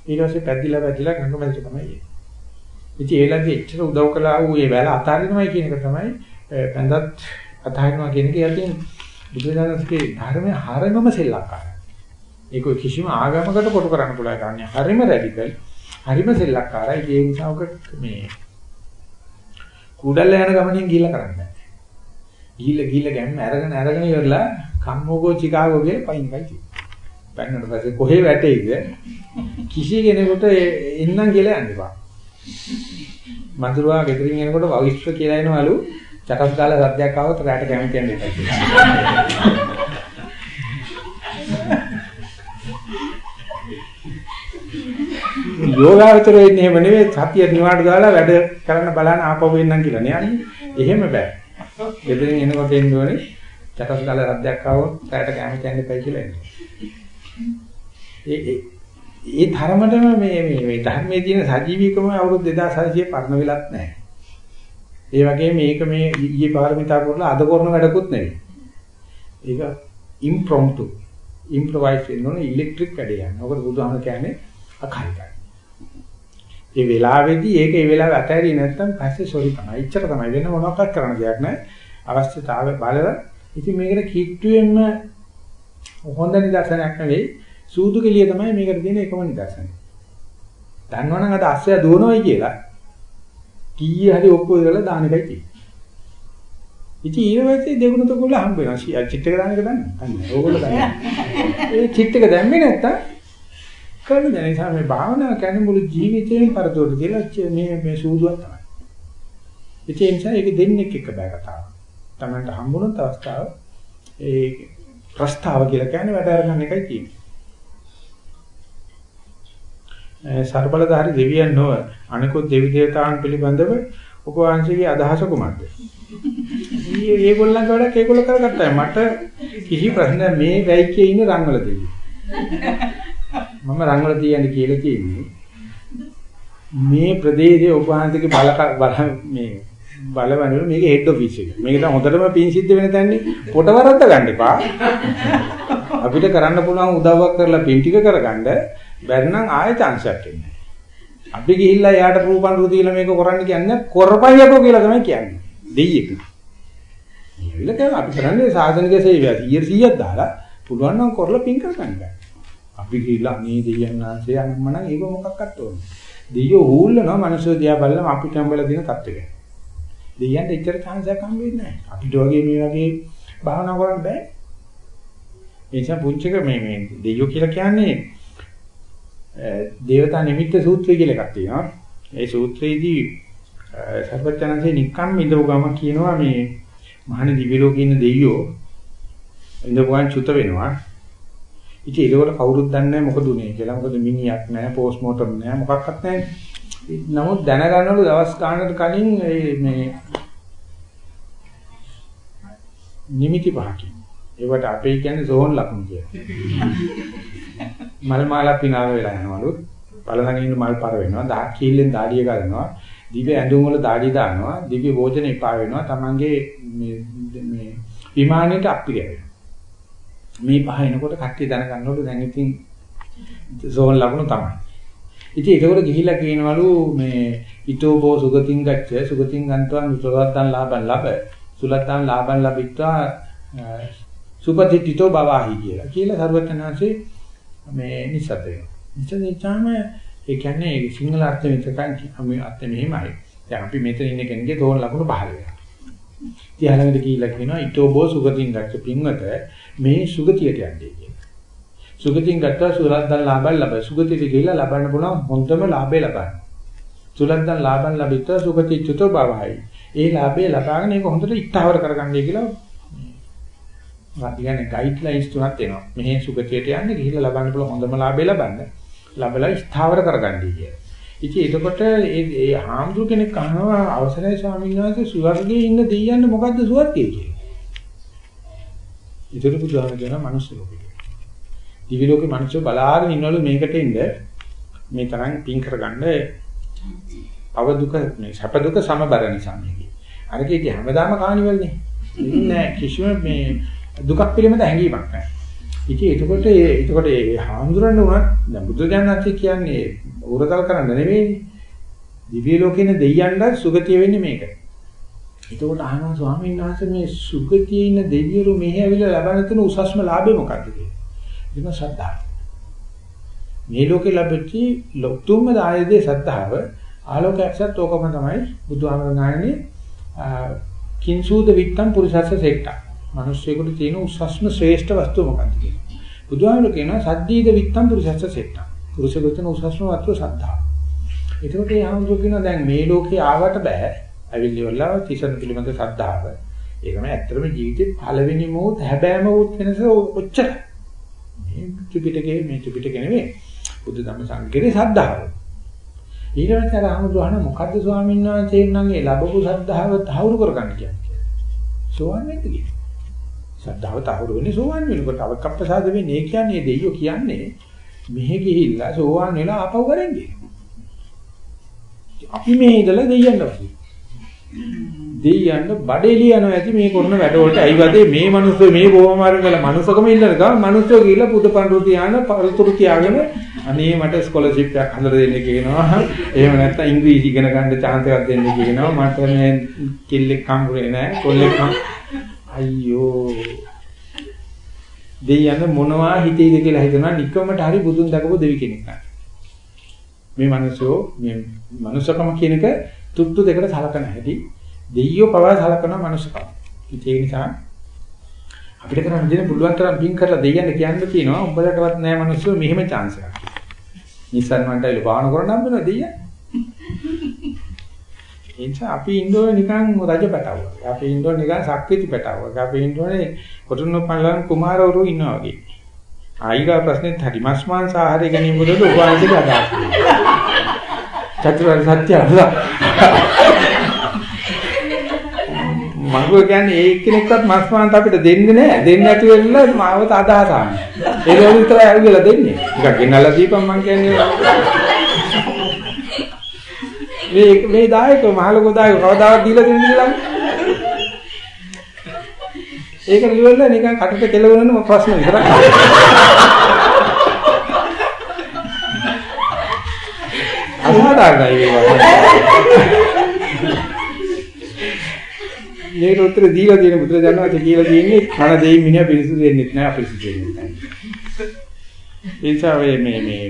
[SPEAKER 1] ඊට පස්සේ පැද්දිලා පැද්දිලා ගඟ මැදට තමයි එන්නේ. ඉතින් ඒලගේ එච්චර උදව් කළා වූ ඒ වැල අතාරිනවයි කියන එක තමයි පැඳත් අතාරිනවා කියන එක යටින් බුදුරජාණන්ගේ ධර්මයේ හරමම සෙල්ලක්කාරයි. ඒක කිසිම ආගමකට කොටු කරන්න පුළුවන් කන්නේ. හරිම රැඩිකල්. හරිම සෙල්ලක්කාරයි. ඒ නිසා ඔක මේ කුඩල්ල යන ගමනින් ගිහිල්ලා කරන්නේ ගිහිල්ලා ගිහිල්ලා ගැම්ම අරගෙන අරගෙන ඉවරලා කම්මෝගෝ චිකාගෝ කියලා පයින් ගයි තියෙනවා. පැන්නට පස්සේ කොහේ වැටෙයිද? කිසි කෙනෙකුට එන්නම් කියලා යන්න එපා. මధుරවා ගෙදරින් එනකොට වවිෂ්ඨ කියලා එනවලු චටස් ගාලා සද්දයක් ආවොත් රැට කැමති යන්න එපා කියලා. යෝගාවචරයේ ඉන්නේ එහෙම නෙවෙයි සතිය නිවාඩු දාලා වැඩ කරන්න බලන්න ආපහු එන්නම් කියලා නේ යන්නේ. එහෙම බෑ. ගෙදරින් එනකොට එන්න ඕනේ චටස් ගාලා රද්දයක් ආවොත් රැට කැමති යන්න එපා කියලා එන්නේ. ඒ ඒ ධර්මතම මේ මේ මේ ධර්මයේ තියෙන සජීවීකම අවුරුදු 2600 පරණ වෙලත් නැහැ. ඒ වගේ මේක මේ ඊයේ පාරමිතා කරලා අද කරන වැඩකුත් නෙවෙයි. ඒක ඉම්ප්‍රොම්ප්ටු ඉම්ප්‍රොවයිස් වෙනෝන ඉලෙක්ට්‍රික් වැඩේ යන. ඔකට බුදුහාම කියන්නේ අකාලිකයි. ඒ වෙලාවේදී ඒක ඒ වෙලාවේ අතහැරියේ නැත්නම් පස්සේ සොරි තමයි. ඉච්චර තමයි වෙන මොනවක්වත් කරන්න දෙයක් නැහැ. අවශ්‍යතාවය බලලා ඉතින් මේකට කිට්ටුවෙන්ම හොඳ නිදර්ශනයක් නෙවෙයි සූදු කෙලිය තමයි මේකට තියෙන එකම නිදර්ශනය. දන්නවනම් අද අස්සය දුවනොයි කියලා කීයේ හරි ඔක්කො ඉරලා දාන එකයි තියෙන්නේ. ඉතින් ඊළඟට දෙගුණ තකොල හම්බ වෙනවා. චිට් එක දාන එක දන්නේ. අන්න ඕගොල්ලෝ දන්නේ. ඒ චිට් එක දැම්මේ නැත්තම් කරන්න දැන නිසා මේ භාවනාව කියන්නේ මුළු ජීවිතේම පරතෝට කියලා මේ මේ සූදුවක් තමයි. ඒ නිසා ඒක දෙන්නෙක් එක බෑ කතාව. Tamanට හම්බුනොත් අවස්ථාව ඒ ප්‍රස්තාව කියලා කියන්නේ වැඩ අරගන්න එකයි තියෙන්නේ. ਸਰබලධාරි දෙවියන් නොව අනිකුත් දෙවි දේවතාවුන් පිළිබඳව ඔබ වහන්සේගේ අදහස කුමක්ද? ඊයේ ඒගොල්ලන්ගේ වැඩක් ඒගොල්ලෝ කරගත්තා. මට කිසි ප්‍රශ්නයක් මේ වැයිකේ ඉන්න රංගවල දෙවි. මම රංගවල තියන්නේ කියලා කියන්නේ මේ ප්‍රදේශයේ ඔබ වහන්සේගේ බල බල මේ බලවන්නේ මේක හෙඩ් ඔෆිස් එක. මේක තමයි හොඳටම පින් සිද්ධ වෙන තැන්නේ. පොට වරද්ද ගන්න එපා. අපිට කරන්න පුළුවන් උදව්වක් කරලා පින් ටික කරගන්න බැරි නම් ආයෙ chance එකක් එන්නේ. අපි ගිහිල්ලා යාට රූපන් රු දීලා මේක කරන්න කියන්නේ කරපයියකෝ කියලා තමයි කියන්නේ. දෙයියෙක්. මේවිල කියන අපි කරන්නේ සාසනික සේවය 100ක් දාලා පුළුවන් නම් කරලා පින් කරගන්න බෑ. අපි ගිහිල්ලා මේ දෙයයන් ආසේ අනම්මනම් ඒක මොකක්වත් ඕනේ. දෙයියෝ හූල්ලනවා මිනිස්සු දිහා බලලා අපිට හම්බෙලා තියෙන තත්ත්වය. දෙයියන්ට එච්චර chance එකක් හම්බ වෙන්නේ නැහැ. අපිට වගේ මේ වගේ භාවනා කරන්න බෑ. ඒ නිසා පුංචික මේ මේ දෙයියෝ කියලා කියන්නේ දේවතා නිමිත්ත සූත්‍රය කියලා එකක් තියෙනවා. ඒ සූත්‍රයේදී සර්වඥාන්සේ නික්කම් ඉඳපු ගම කියනවා මේ මහණ දිව්‍ය ලෝකේ ඉන්න දෙයියෝ ඉඳපුවාන් චුත වෙනවා. ඉතින් ඒකවල කවුරුත් දන්නේ නැහැ මොකද උනේ කියලා. මොකද මිනිහක් නැහැ, පෝස්ට් මෝටම් නැහැ, මොකක්වත් නැහැ. නමුත් දැනගන්නවලු දවස් ගානකට කලින් මේ නිමිති පහකින්. ඒවට අපේ කියන්නේ සෝන් ලකුණු කියලා. මල් මාලා පිනාව වෙලා යනවලු. පළලඟ ඉන්න මල් පර වෙනවා. දා කීල්ලෙන් දාඩිය ගන්නවා. දිව්‍ය ඇඳුම් වල දාඩිය දානවා. දිව්‍ය භෝජන එපා වෙනවා. Tamange මේ මේ විමානයට අප්පිරිය වෙනවා. මේ පහ එනකොට කට්ටිය දැනගන්නවලු දැන් ඉතින් සෝන් ලකුණු තමයි. ඉතින් ඒකවල ගිහිල්ලා කියනවලු මේ ඊතෝ බෝ සුගතින් ගච්ඡ සුගතින් ගන්නවා සුලත්තං ලාභං ලබ සුලත්තං ලාභං ලබිත්වා සුපතිත්‍ිතෝ බවාහි කියලා. කියලා සරුවචනාංශේ මේ නිසත වෙනවා. නිසතේචාම ඒ කියන්නේ සිංහල අර්ථ විතරකන් අර්ථ මෙහෙමයි. දැන් අපි මෙතන ඉන්න කෙනෙක්ගේ තෝරන ලකුණු පහළ වෙනවා. ඉතිහාලඟට කියලා කියනවා ඊතෝ බෝ සුගතින් ගච්ඡ පින්වත මේ සුගතියට යන්නේ කියලා. සුගතින් ගත්තා සුලද්දන් ලාභය ලැබ. සුගතියට ගිහිල්ලා ලබන්න පුළුවන් හොඳම ලාභය ලබන්න. සුලද්දන් ලාභන් ලැබිත්වා සුගති චුතෝ බවයි. ඒ ලාභය ලබාගෙන ඒක හොඳට ඉස්තාවර කරගන්නයි කියලා කියන්නේ ගයිඩ්ලයින්ස් තුනක් එනවා. මෙහි සුගතියට යන්නේ ගිහිල්ලා ලබන්න පුළුවන් හොඳම ලාභය ලබන්න. ලැබලා ස්ථාවර කරගන්නයි කියලා. ඉතින් එතකොට ඒ ඒ හාමුදුර කෙනෙක් අහනවා අවසරයි ස්වාමීන් වහන්සේ සුවර්ගයේ ඉන්න දෙයියන්ට මොකද්ද සුවර්ගය කියන්නේ? ඊටු බුදුහාම කියන මනුස්ස ලෝකෙ. දිවි ලෝකේ මිනිස්සු බලාගෙන ඉන්නවලු මේකට එන්න මේ තරම් පින් කරගන්න අව දුක මේ සැප දුක සමබර නිසා මේකේ. අරකේදී හැමදාම කානිවල්නේ. ඉන්නේ කිසිම මේ දුකක් පිළිබඳ හැඟීමක් නැහැ. ඉතින් එතකොට ඒ එතකොට ඒ හාමුදුරන් උනත් දැන් බුදු දඥාති කියන්නේ උරතල් කරන්න නෙවෙයි. දිව්‍ය ලෝකේන දෙයියන්ට සුගතිය වෙන්නේ මේක. එතකොට අහනවා ස්වාමීන් වහන්සේ මේ සුගතියේ ඉන්න දෙවියරු මෙහි ඇවිල්ලා ලබන තුන උසස්ම ලාභය මොකක්ද කියලා. ඒක ශ්‍රද්ධාව. මේ ලෝකේ ලැබෙච්ච ලොකුම දායදේ ශ්‍රද්ධාව ආලෝකයක්සත් ඕකම තමයි බුදුහාමරණානේ කිංසූද විත්තම් පුරුෂස්ස සෙට්ටා. මිනිස්සුෙකුට තියෙන උසස්ම ශ්‍රේෂ්ඨ වස්තුව මොකක්ද කියලා. බුදුහාමර කියනවා සද්දීද විත්තම් පුරුෂස්ස සෙට්ටා. පුරුෂයෙකුට උසස්ම වස්තුව ශ්‍රද්ධාව. ඒකෝට ඒ ආමතුරු කියනවා දැන් මේ ලෝකේ ආවට බෑ. අවිල්ලිවලා තිසරණ පිළිබඳ ශ්‍රද්ධාව. ඒකම ඇත්තටම ජීවිතේ පළවෙනි මොහොත හැබෑම වුත් වෙනස ඔච්චර. මේ ත්‍රිපිටකේ මේ ත්‍රිපිටක නෙවෙයි. බුද්ධ ධම්ම සංකේතේ ශ්‍රද්ධාව. ඊට පස්සේ අර අහමුදුහන මොකද්ද ස්වාමීන් වහන්සේ නංගේ ලැබපු ශ්‍රද්ධාව තහවුරු කරගන්න කියන්නේ. සෝවන් වෙද්ද කියන්නේ. ශ්‍රද්ධාව තහවුරු වෙන්නේ සෝවන් වෙනකොට අවකප්පසාද වෙන්නේ කියන්නේ දෙයියෝ කියන්නේ මෙහෙ ගිහිල්ලා සෝවන් වෙලා ආපහු කරන්නේ. අපි මේ ඉඳලා දෙයියන්ට වගේ. දෙයියන්ට බඩේලිය යනවා ඇති මේ කරන වැඩ වලට අයිවදේ මේ මිනිස්සු මේ බොහොම අරගල මනුස්සකම ඉල්ලන ගමන් මිනිස්සු ගිහිල්ලා පුද පඬු තියාන පළතුරු තියාගෙන අනේ මට ස්කෝලර්ෂිප් එකක් හදලා දෙන්න කියනවා. එහෙම නැත්නම් ඉංග්‍රීසි ඉගෙන ගන්න chance එකක් දෙන්න කියනවා. මට මේ කිල්ලෙක් හම්බුනේ නැහැ. කොල්ලෙක් අයියෝ දෙයයන් මොනවා හිතේද කියලා හිතනවා නිකමට හරි බුදුන් දැකපු දෙවි කෙනෙක් නෑ. මේ මිනිස්සෝ මේ මනුස්සකම කියන එක තුට්ටු දෙකට සලකන හැටි දෙයියෝ පවා සලකන මනුස්සකම. ඒ නිසා අපිට කරන්න දෙන පුළුවන් තරම් පින් කරලා දෙයයන් කියන්න තියෙනවා උඹලටවත් නෑ මනුස්සෝ මෙහෙම chance එකක්. නිසන් මණ්ඩල බාහන කරන්න හම්බෙනවා දෙයියන්. ඒ නිසා අපි ඉන්නෝනේ නිකන් රජ පැටවුවක්. අපි ඉන්නෝනේ නිකන් සක්විති පැටවුවක්. අපි ඉන්නෝනේ කොටුන්න පල්ලන් කුමාරවරු ඉන්නවා වගේ. ආයිගා ප්‍රශ්නෙත් හරි මස් මාංශ ආහාරය ගැනීම වලට උපාංශික අදහස්. චතුරාර්ය සත්‍ය අහලා. මඟුව කියන්නේ ඒ එක්කෙනෙක්වත් මස් මාංශ අපිට දෙන්නේ නැහැ. දෙන්නේ නැති වෙලා මාවත අදහස ආන්නේ. ඒක විතරයි අවිලා දෙන්නේ. ටිකක් ගෙනල්ලා දීපන් මං කියන්නේ. මේ මේ දායක මහලොකෝ දායක කවදාවත් දීලා දෙන්නේ කියලා. ඒක නිවෙන්න නිකන් කටට කෙලවෙනම ප්‍රශ්න විතරයි. අසාධාරණයි මේක උත්තර දීලා තියෙන බුදුරජාණන් වහන්සේ කියලා තියෙන්නේ කන දෙයින් මිනිහා පිරිසුදු වෙන්නේ නැහැ අපිරිසුදු වෙන්නේ නැහැ. ඒ නිසා මේ මේ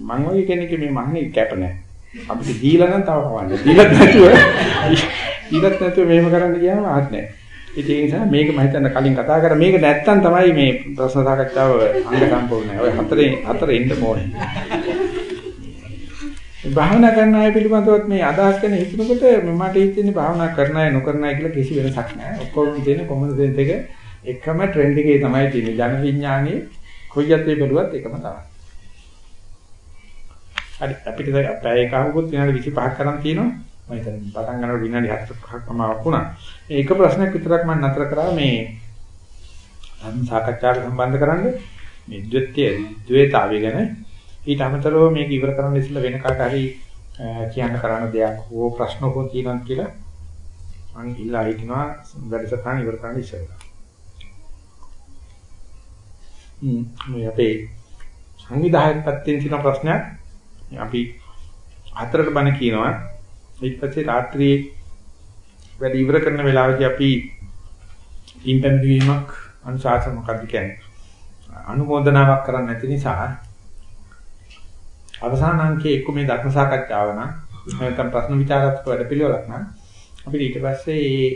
[SPEAKER 1] මම වගේ කෙනෙක් මේ මහන්නේ කැප නැහැ. අපිට දීලා නම් තව කවන්නේ. දීලත් නැතුව දීලත් නැතුව මෙහෙම කරන්න ගියාම ආත් නැහැ. ඒ නිසා මේක මම හිතන්න කලින් කතා කරා මේක නැත්තම් තමයි මේ ප්‍රශ්න සාකච්ඡාව අංග සම්පූර්ණ නැහැ. ඔය හතරේ හතර එන්න ඕනේ. භාවනා කරන අය පිළිබඳවත් මේ අදහස් කරන හිතනකොට මට හිතෙන්නේ භාවනා කරන අය නොකරන අය කියලා කිසි වෙනසක් නැහැ. ඔක්කොම තියෙන කොමන දෙයක් එකම ට්‍රෙන්ඩ් එකේ තමයි තියෙන්නේ. ජන විඥානයේ කොයි යතේ බැලුවත් එකම තමයි. හරි අපිට පැය එකහකුත් විනාඩි 25ක් කරන් තියෙනවා. මම හිතන්නේ පටන් ගන්නකොට විනාඩි 4ක් පමණක් වුණා. ඒක ප්‍රශ්නයක් විතරක් මම නතර කරා මේ ධර්ම සාකච්ඡාවට සම්බන්ධ කරන්නේ මේ ද්විත්‍ය ද්වේතාවය ගැන ඊට අමතරව මේක ඉවර කරන්න ඉස්සෙල්ලා වෙන කාට හරි කියන්න කරන්න දෙයක් හෝ ප්‍රශ්න හෝ තියෙනවද කියලා මම ඉල්ලා හිටිනවා වැඩසටහන ඉවර කරන්න ඉස්සෙල්ලා. හ්ම්. මේ අපේ සංවිධායක පැත්තෙන් තියෙන ප්‍රශ්නයක්. අපි හතරට බණ කියනවා. ඊට පස්සේ රාත්‍රියේ වැඩ ඉවර කරන වෙලාවදී අපි ඉම්පැම්වීමක් අනුශාසන මොකක්ද කියන්නේ? අනුමೋದනාවක් කරන්න නැති නිසා අවසාන අංකයේ එක්ක මේ ධර්ම සාකච්ඡාව නම් නැත්නම් ප්‍රශ්න විචාරාත්මක වැඩ පිළිවෙලක් නම් අපිට ඊට පස්සේ මේ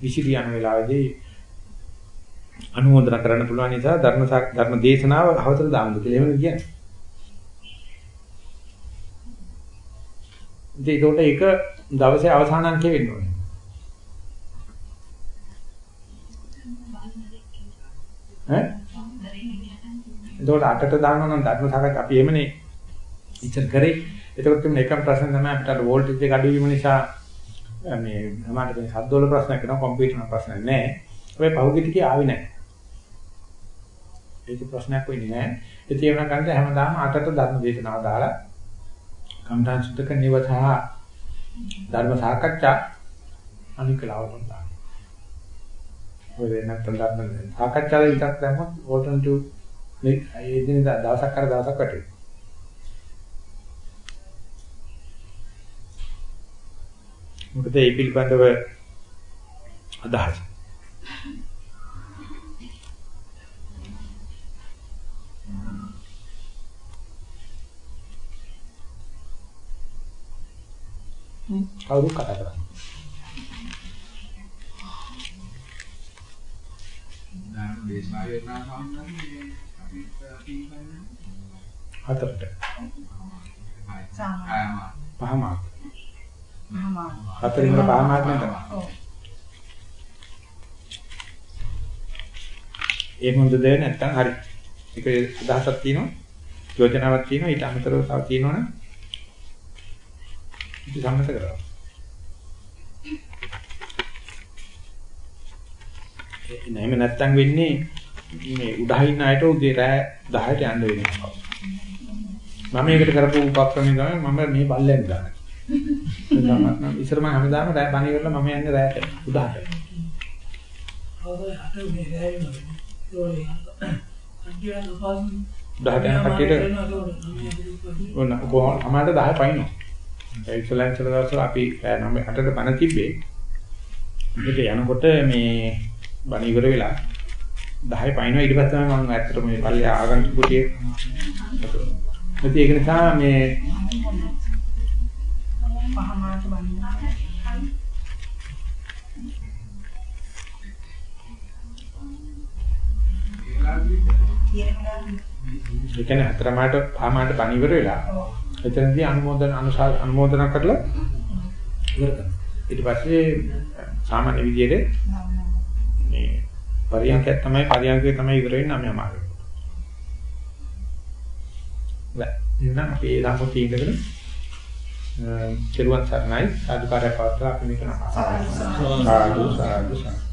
[SPEAKER 1] විසිරි යන වෙලාවේදී අනුමೋದන කරන්න පුළුවන් නිසා ධර්ම ධර්ම දේශනාව අවතර දාන්න කියලා එහෙම කියන්නේ. ඉතින් ඒක දවසේ අවසාන අංකයේ වෙන්න ඕනේ. ඈ? එතකොට අටට දානවා නම් ධර්ම සාකච්ඡා අපි එමනේ ඉච්චර කරේ. එතකොට තුන එකම ප්‍රශ්න තමයි අපිට අර වෝල්ටේජ් එක අඩු වීම නිසා මේ අපිට මේ සද්දවල ප්‍රශ්නයක් කරනවා කම්පියුටර් වල ප්‍රශ්නයක් නැහැ. හැබැයි පහුගිය ටිකේ ආවේ නැහැ. ඒක ප්‍රශ්නයක් වෙන්නේ නැහැ. ඒ තේරුම් ගන්න හැමදාම අටට ධර්ම දේශනාව දාලා කම්ඨාන් සුද්ධ කරන්නේවත ධර්ම සාකච්ඡා අනිකලාවට දාන්න. ඔය නැත්තම් ධර්ම සාකච්ඡාවේ විතරක් දැම්මොත් ඕල්ටර්නටිව් මේ ඒ දින දවසක් කර දවසක් වැටෙනවා. මොකද ඒ පිළිබඳව අදහස්. කවුරු කතා කරන්නේ? ධර්ම දේශනාවේ වෙනා සම්බන්ධයෙන් අපි අපි හතරට. පහමාක්. හතරින් වල පහමාක් නේද? ඒ මොඳද නැත්තම් හරි. ඒක අදහසක් තියෙනවා. යෝජනාවක් තියෙනවා. ඊට අමතරව තව තියෙනවනේ. ඉතින් සම්මත කරනවා. එහෙම නැත්තම් වෙන්නේ මේ උඩහින් අයට උදේ රෑ 10ට යන්න වෙනවා. මම මේකට කරපු උපක්‍රමය තමයි මම මේ බල්ලෙන් ගන්න. මම ඉස්සර මම හැමදාම රෑ බණ ඉවරලා මම යන්නේ රෑට උඩහට. දහට යන කට්ටියට ඕන කොහොම අමාරට 10 පයින්නවා. ඒ ඉස්සලා ඉස්සලා දවසට අපි රෑ 9ට බණ තිබ්බේ. මේක යනකොට මේ බණ ඉවර වෙලා 10 පයින්නවා. ඊට පස්සේ තමයි මම ඇත්තටම මේ පල්ලේ ආගන්තුක කුටියේ ඉතින් ඒක නිසා මේ පහමාස බඳිනවා ඒ කියන්නේ හතරමාට පහමාට බණ ඉවර වෙලා එතනදී අනුමೋದන අනුසාර අනුමೋದන කරලා ඉවර කරනවා. ඊට පස්සේ සාමාන්‍ය විදියට මේ පරියන්කයක් තමයි පරියන්කේ තමයි ඉවර වෙන්නේ නම් යමාරු එහෙනම් අපි ඒ ළඟ තියෙනකල කෙරුවත් සරණයි. සාදුකාරය පවත්වා අපි මේක නසා සාදු සාදු සාදු.